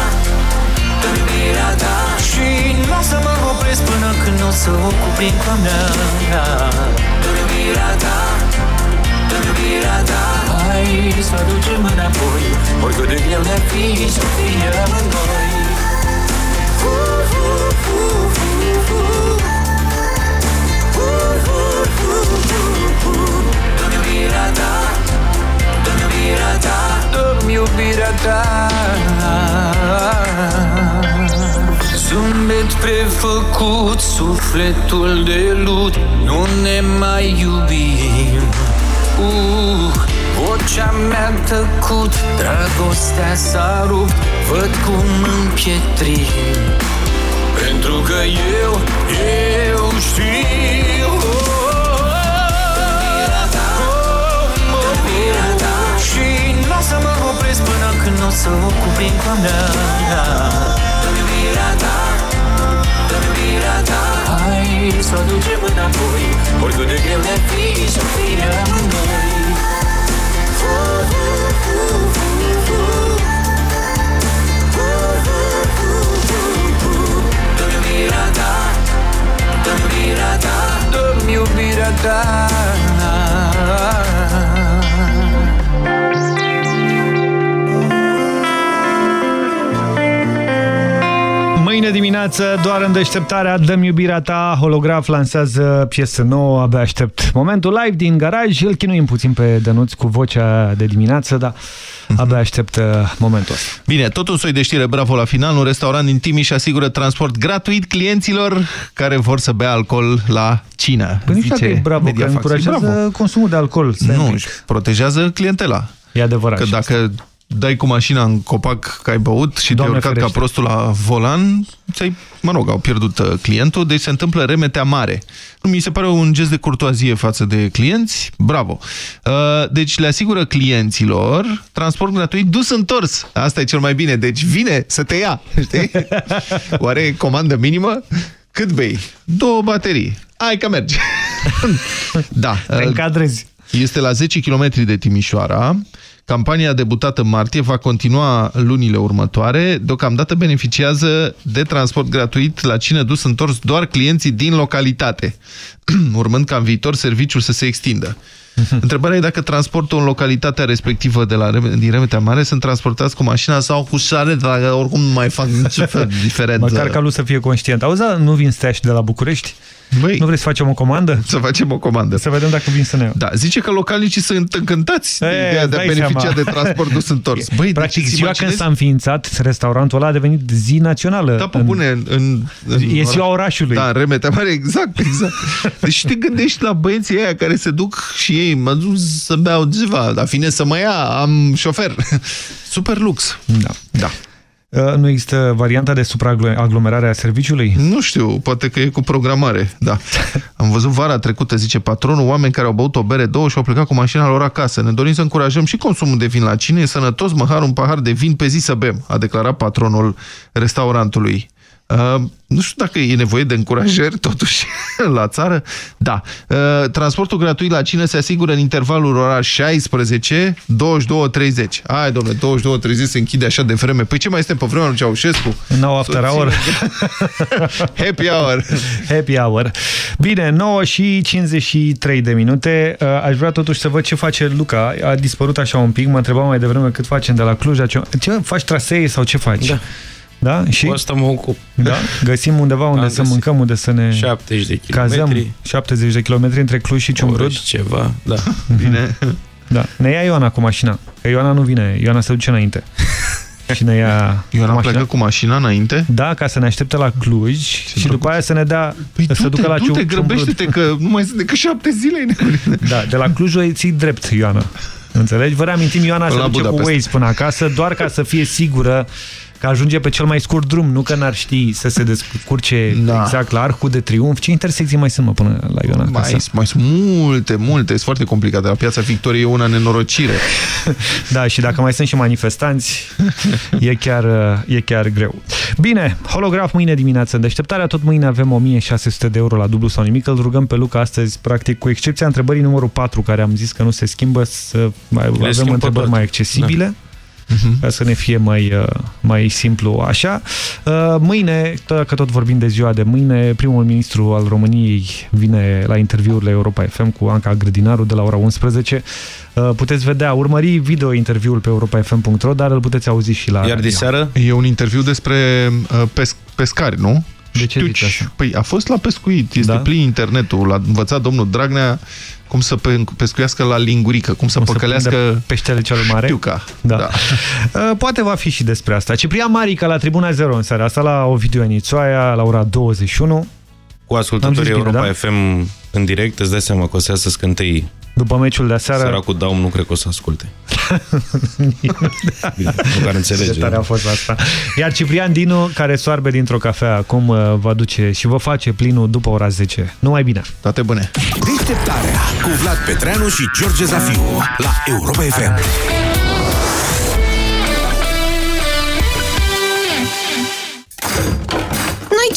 Dă-mi iubirea ta. Și nu o să mă opresc până când o să o cuprind cu a mea. Dă-mi iubirea ta. Dă-mi iubirea ta Hai să o aducem înapoi Oricât de greu ne-ar fi să fie amândoi Dă-mi iubirea ta Dă-mi iubirea ta Dă-mi iubirea ta Zâmbet prefăcut, sufletul de lut Nu ne mai iubim uh, Vocea mea tăcut, dragostea s-a rupt Văd cum împietrim Pentru că eu, eu știu. Și nu o să mă opresc până când o să o cuprind cu a mea. Dă-mi iubirea ta, dă-mi iubirea ta Hai să o ducem înapoi Oricât de greu ne fi să fie amândoi iubirea ta, dă-mi iubirea ta. Dă-mi iubirea ta Mâine dimineață, doar în deșteptarea Dăm iubirea ta, holograf lansează piesă nouă, abia aștept momentul live din garaj, îl chinuim puțin pe Dănuț cu vocea de dimineață, dar abia aștept uh, momentul ăsta. Bine, tot un soi de știre, bravo la final, un restaurant din Timiș asigură transport gratuit clienților care vor să bea alcool la cină. Păi nici e bravo, că Mediafax. încurajează Bravo. consumul de alcool. Nu, își protejează clientela. E adevărat. Că și dacă dai cu mașina în copac că ai băut și te-ai Doamne urcat ca ferește. prostul la volan, ți-ai, mă rog, au pierdut uh, clientul, deci se întâmplă remetea mare. Nu, Mi se pare un gest de curtoazie față de clienți, bravo. Uh, Deci le asigură clienților transport gratuit dus întors. Asta e cel mai bine, deci vine să te ia, știi? Oare comandă minimă? Cât bei? Două baterii. Hai că mergi. da. Te încadrezi. Este la 10 km de Timișoara. Campania debutată în martie va continua lunile următoare. Deocamdată beneficiază de transport gratuit la cine dus întors doar clienții din localitate, urmând ca în viitor serviciul să se extindă. Întrebarea e dacă transportul în localitatea respectivă de la, Reme- din Remetea Mare sunt transportați cu mașina sau cu șare, dar oricum nu mai fac niciun fel de diferență. Măcar ca lui să fie conștient. Auzi, da, nu vin steași de la București? Băi, nu vrei să facem o comandă? Să facem o comandă. Să vedem dacă vin să ne iau. Da, zice că localnicii sunt încântați de E, ideea de a dai beneficia seama. de transport dus întors. Băi, Practic, deci îți ziua când imaginezi? s-a înființat, restaurantul ăla a devenit zi națională. Da, pe bune, în, în, în E ziua orașului. Da, în Remetea Mare, exact, exact. Deci te gândești la băieții aia care se duc și ei, mă duc să beau ceva, dar fine să mă ia, am șofer. Super lux. Da. Da. Uh, Nu există varianta de supraaglomerare a serviciului? Nu știu, poate că e cu programare, da. Am văzut vara trecută, zice patronul, oameni care au băut o bere, două și au plecat cu mașina lor acasă. Ne dorim să încurajăm și consumul de vin la cine. E sănătos, măcar un pahar de vin pe zi să bem, a declarat patronul restaurantului. Uh, nu știu dacă e nevoie de încurajări, totuși, la țară. Da. Uh, transportul gratuit la cine se asigură în intervalul ora 16 22.30. Hai, domnule, 22.30 se închide așa de vreme. Păi ce mai este pe vremea lui Ceaușescu? No after hour. Happy hour. Happy hour. Bine, 9 și 53 de minute. Uh, aș vrea totuși să văd ce face Luca. A dispărut așa un pic. Mă întrebam mai devreme cât facem de la Cluj. Ce faci trasee sau ce faci? Da. Da? Și Cu asta mă ocup. Da? Găsim undeva unde Am să găsit. mâncăm, unde să ne 70 de cazăm. kilometri. 70 de kilometri între Cluj și Ciumbrud. și ceva, da. Bine. Da. Ne ia Ioana cu mașina. Că Ioana nu vine. Ioana se duce înainte. și ne ia Ioana cu mașina. plecă cu mașina înainte? Da, ca să ne aștepte la Cluj și după aia să ne dea Păi să du-te, ducă la du-te, Cium- grăbește-te că nu mai sunt decât șapte zile. nebunule. Da, de la Cluj o ții drept, Ioana. Înțelegi? Vă reamintim, Ioana se La duce cu Budapest. Waze până acasă, doar ca să fie sigură că ajunge pe cel mai scurt drum, nu că n-ar ști să se descurce Da. exact la Arcul de Triunf. Ce intersecții mai sunt, mă, până la Ioana acasă? Mai, mai sunt multe, multe. Sunt foarte complicate. La Piața Victoriei e una nenorocire. Da, și dacă mai sunt și manifestanți, e chiar, e chiar greu. Bine, holograf mâine dimineață în deșteptarea, tot mâine avem 1600 de euro la dublu sau nimic. Îl rugăm pe Luca astăzi, practic, cu excepția întrebării numărul 4, care am zis că nu se schimbă, să mai avem schimb pe întrebări toate. mai accesibile. Mhm. ca să ne fie mai, uh, mai simplu așa. Uh, Mâine, tot dacă tot vorbim de ziua de mâine, primul ministru al României vine la interviurile Europa FM cu Anca Grădinaru de la ora 11. Uh, Puteți vedea, urmări video interviul pe europafm.ro, dar îl puteți auzi și la Iar radio. de seară? E un interviu despre uh, pesc pescari, nu? De ce Știu zici așa? Păi a fost la pescuit, este Da? plin internetul. L-a învățat domnul Dragnea cum să pe- pescuiască la lingurică, cum să Cum să păcălească prindă peștele cel mare? știuca. Da. Da. Uh, Poate va fi și despre asta. Ciprian Marica la Tribuna 0 în seara asta, la Ovidiu Anițoaia, la ora 21. Cu Am ascultătorii zis bine, Europa da? FM în direct, îți dai seama că o să iasă scântei. După meciul de aseară... Săracul Daum nu cred că o să asculte. Bine, măcar înțelege. Ce tare a fost asta. Iar Ciprian Dinu, care soarbe dintr-o cafea acum, uh, va duce și vă face plinul după ora 10. Numai bine! Toate bune! Deșteptarea cu Vlad Petreanu și George Zafiu la Europa FM.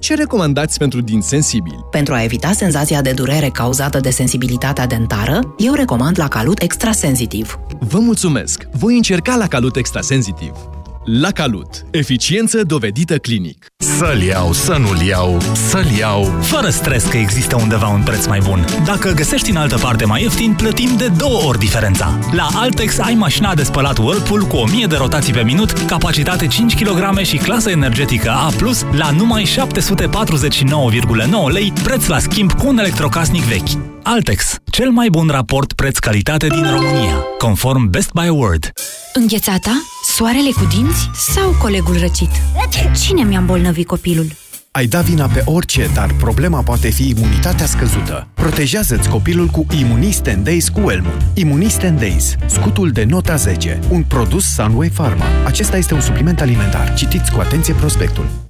ce recomandați pentru din sensibili? Pentru a evita senzația de durere cauzată de sensibilitatea dentară, eu recomand la Calut Extrasensitiv. Vă mulțumesc! Voi încerca la Calut Extrasensitiv. La Calut. Eficiență dovedită clinic. Să-l iau, să nu-l iau, să-l iau. Fără stres că există undeva un preț mai bun. Dacă găsești în altă parte mai ieftin, plătim de două ori diferența. La Altex ai mașina de spălat Whirlpool cu 1000 de rotații pe minut, capacitate 5 kg și clasă energetică A+, la numai 749,9 lei, preț la schimb cu un electrocasnic vechi. Altex, cel mai bun raport preț-calitate din România, conform Best Buy Award. Înghețata? Soarele cu dinți? Sau colegul răcit? Cine mi-a îmbolnăvit copilul? Ai da vina pe orice, dar problema poate fi imunitatea scăzută. Protejează-ți copilul cu Immunist 10 Days cu Elmun. Immunist 10 Days, scutul de nota 10, un produs Sunway Pharma. Acesta este un supliment alimentar. Citiți cu atenție prospectul.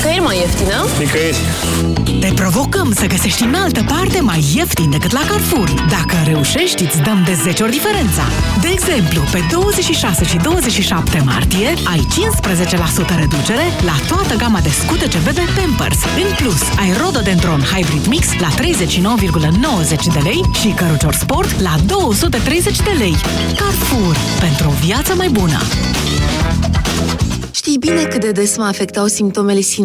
Nicăieri mai ieftină? Nicăieri. Te provocăm să găsești în altă parte mai ieftin decât la Carrefour. Dacă reușești, îți dăm de 10 ori diferența. De exemplu, pe 26 și 27 martie ai 15% reducere la toată gama de scutece bebe Pampers. În plus, ai Rododendron Hybrid Mix la 39,90 de lei și cărucior sport la 230 de lei. Carrefour. Pentru o viață mai bună. Știi bine cât de des mă afectau simptomele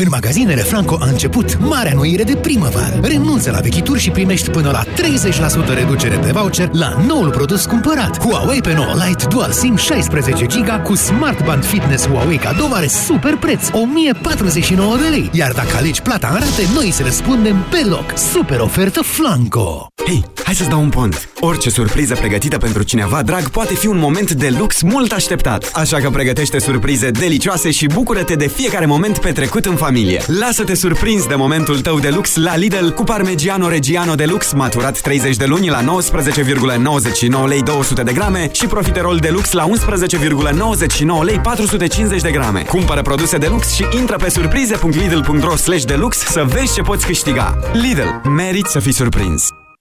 În magazinele Franco a început marea noire de primăvară. Renunță la vechituri și primești până la 30% reducere pe voucher la noul produs cumpărat. Huawei pe 9 Lite Dual SIM 16 GB cu Smart Band Fitness Huawei cadou are super preț, 1049 de lei. Iar dacă alegi plata în rate, noi îți răspundem pe loc. Super ofertă Flanco! Hei, hai să-ți dau un pont! Orice surpriză pregătită pentru cineva drag poate fi un moment de lux mult așteptat. Așa că pregătește surprize delicioase și bucură-te de fiecare moment petrecut în familie. Lasă-te surprins de momentul tău de lux la Lidl cu Parmigiano Reggiano de lux maturat 30 de luni la 19,99 lei 200 de grame și profiterol de lux la 11,99 lei 450 de grame. Cumpără produse de lux și intră pe surprize.lidl.ro de lux să vezi ce poți câștiga. Lidl. Merit să fii surprins!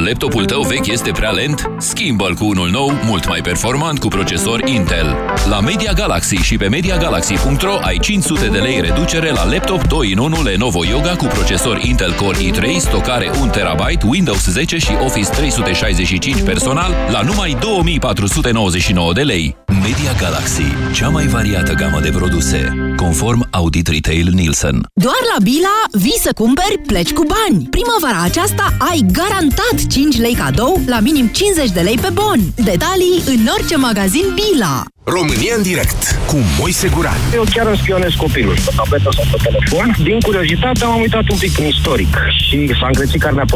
Laptopul tău vechi este prea lent? Schimbă-l cu unul nou, mult mai performant cu procesor Intel. La Media Galaxy și pe MediaGalaxy.ro ai 500 de lei reducere la laptop 2 in 1 Lenovo Yoga cu procesor Intel Core i3, stocare 1 TB, Windows 10 și Office 365 personal la numai 2499 de lei. Media Galaxy, cea mai variată gamă de produse, conform Audit Retail Nielsen. Doar la Bila vii să cumperi, pleci cu bani. Primăvara aceasta ai garantat 5 lei cadou la minim 50 de lei pe bon. Detalii în orice magazin Bila. România în direct cu Moise Guran. Eu chiar îmi spionez copilul pe tabletă sau pe telefon. Din curiozitate am uitat un pic în istoric și s-a încrețit carnea pe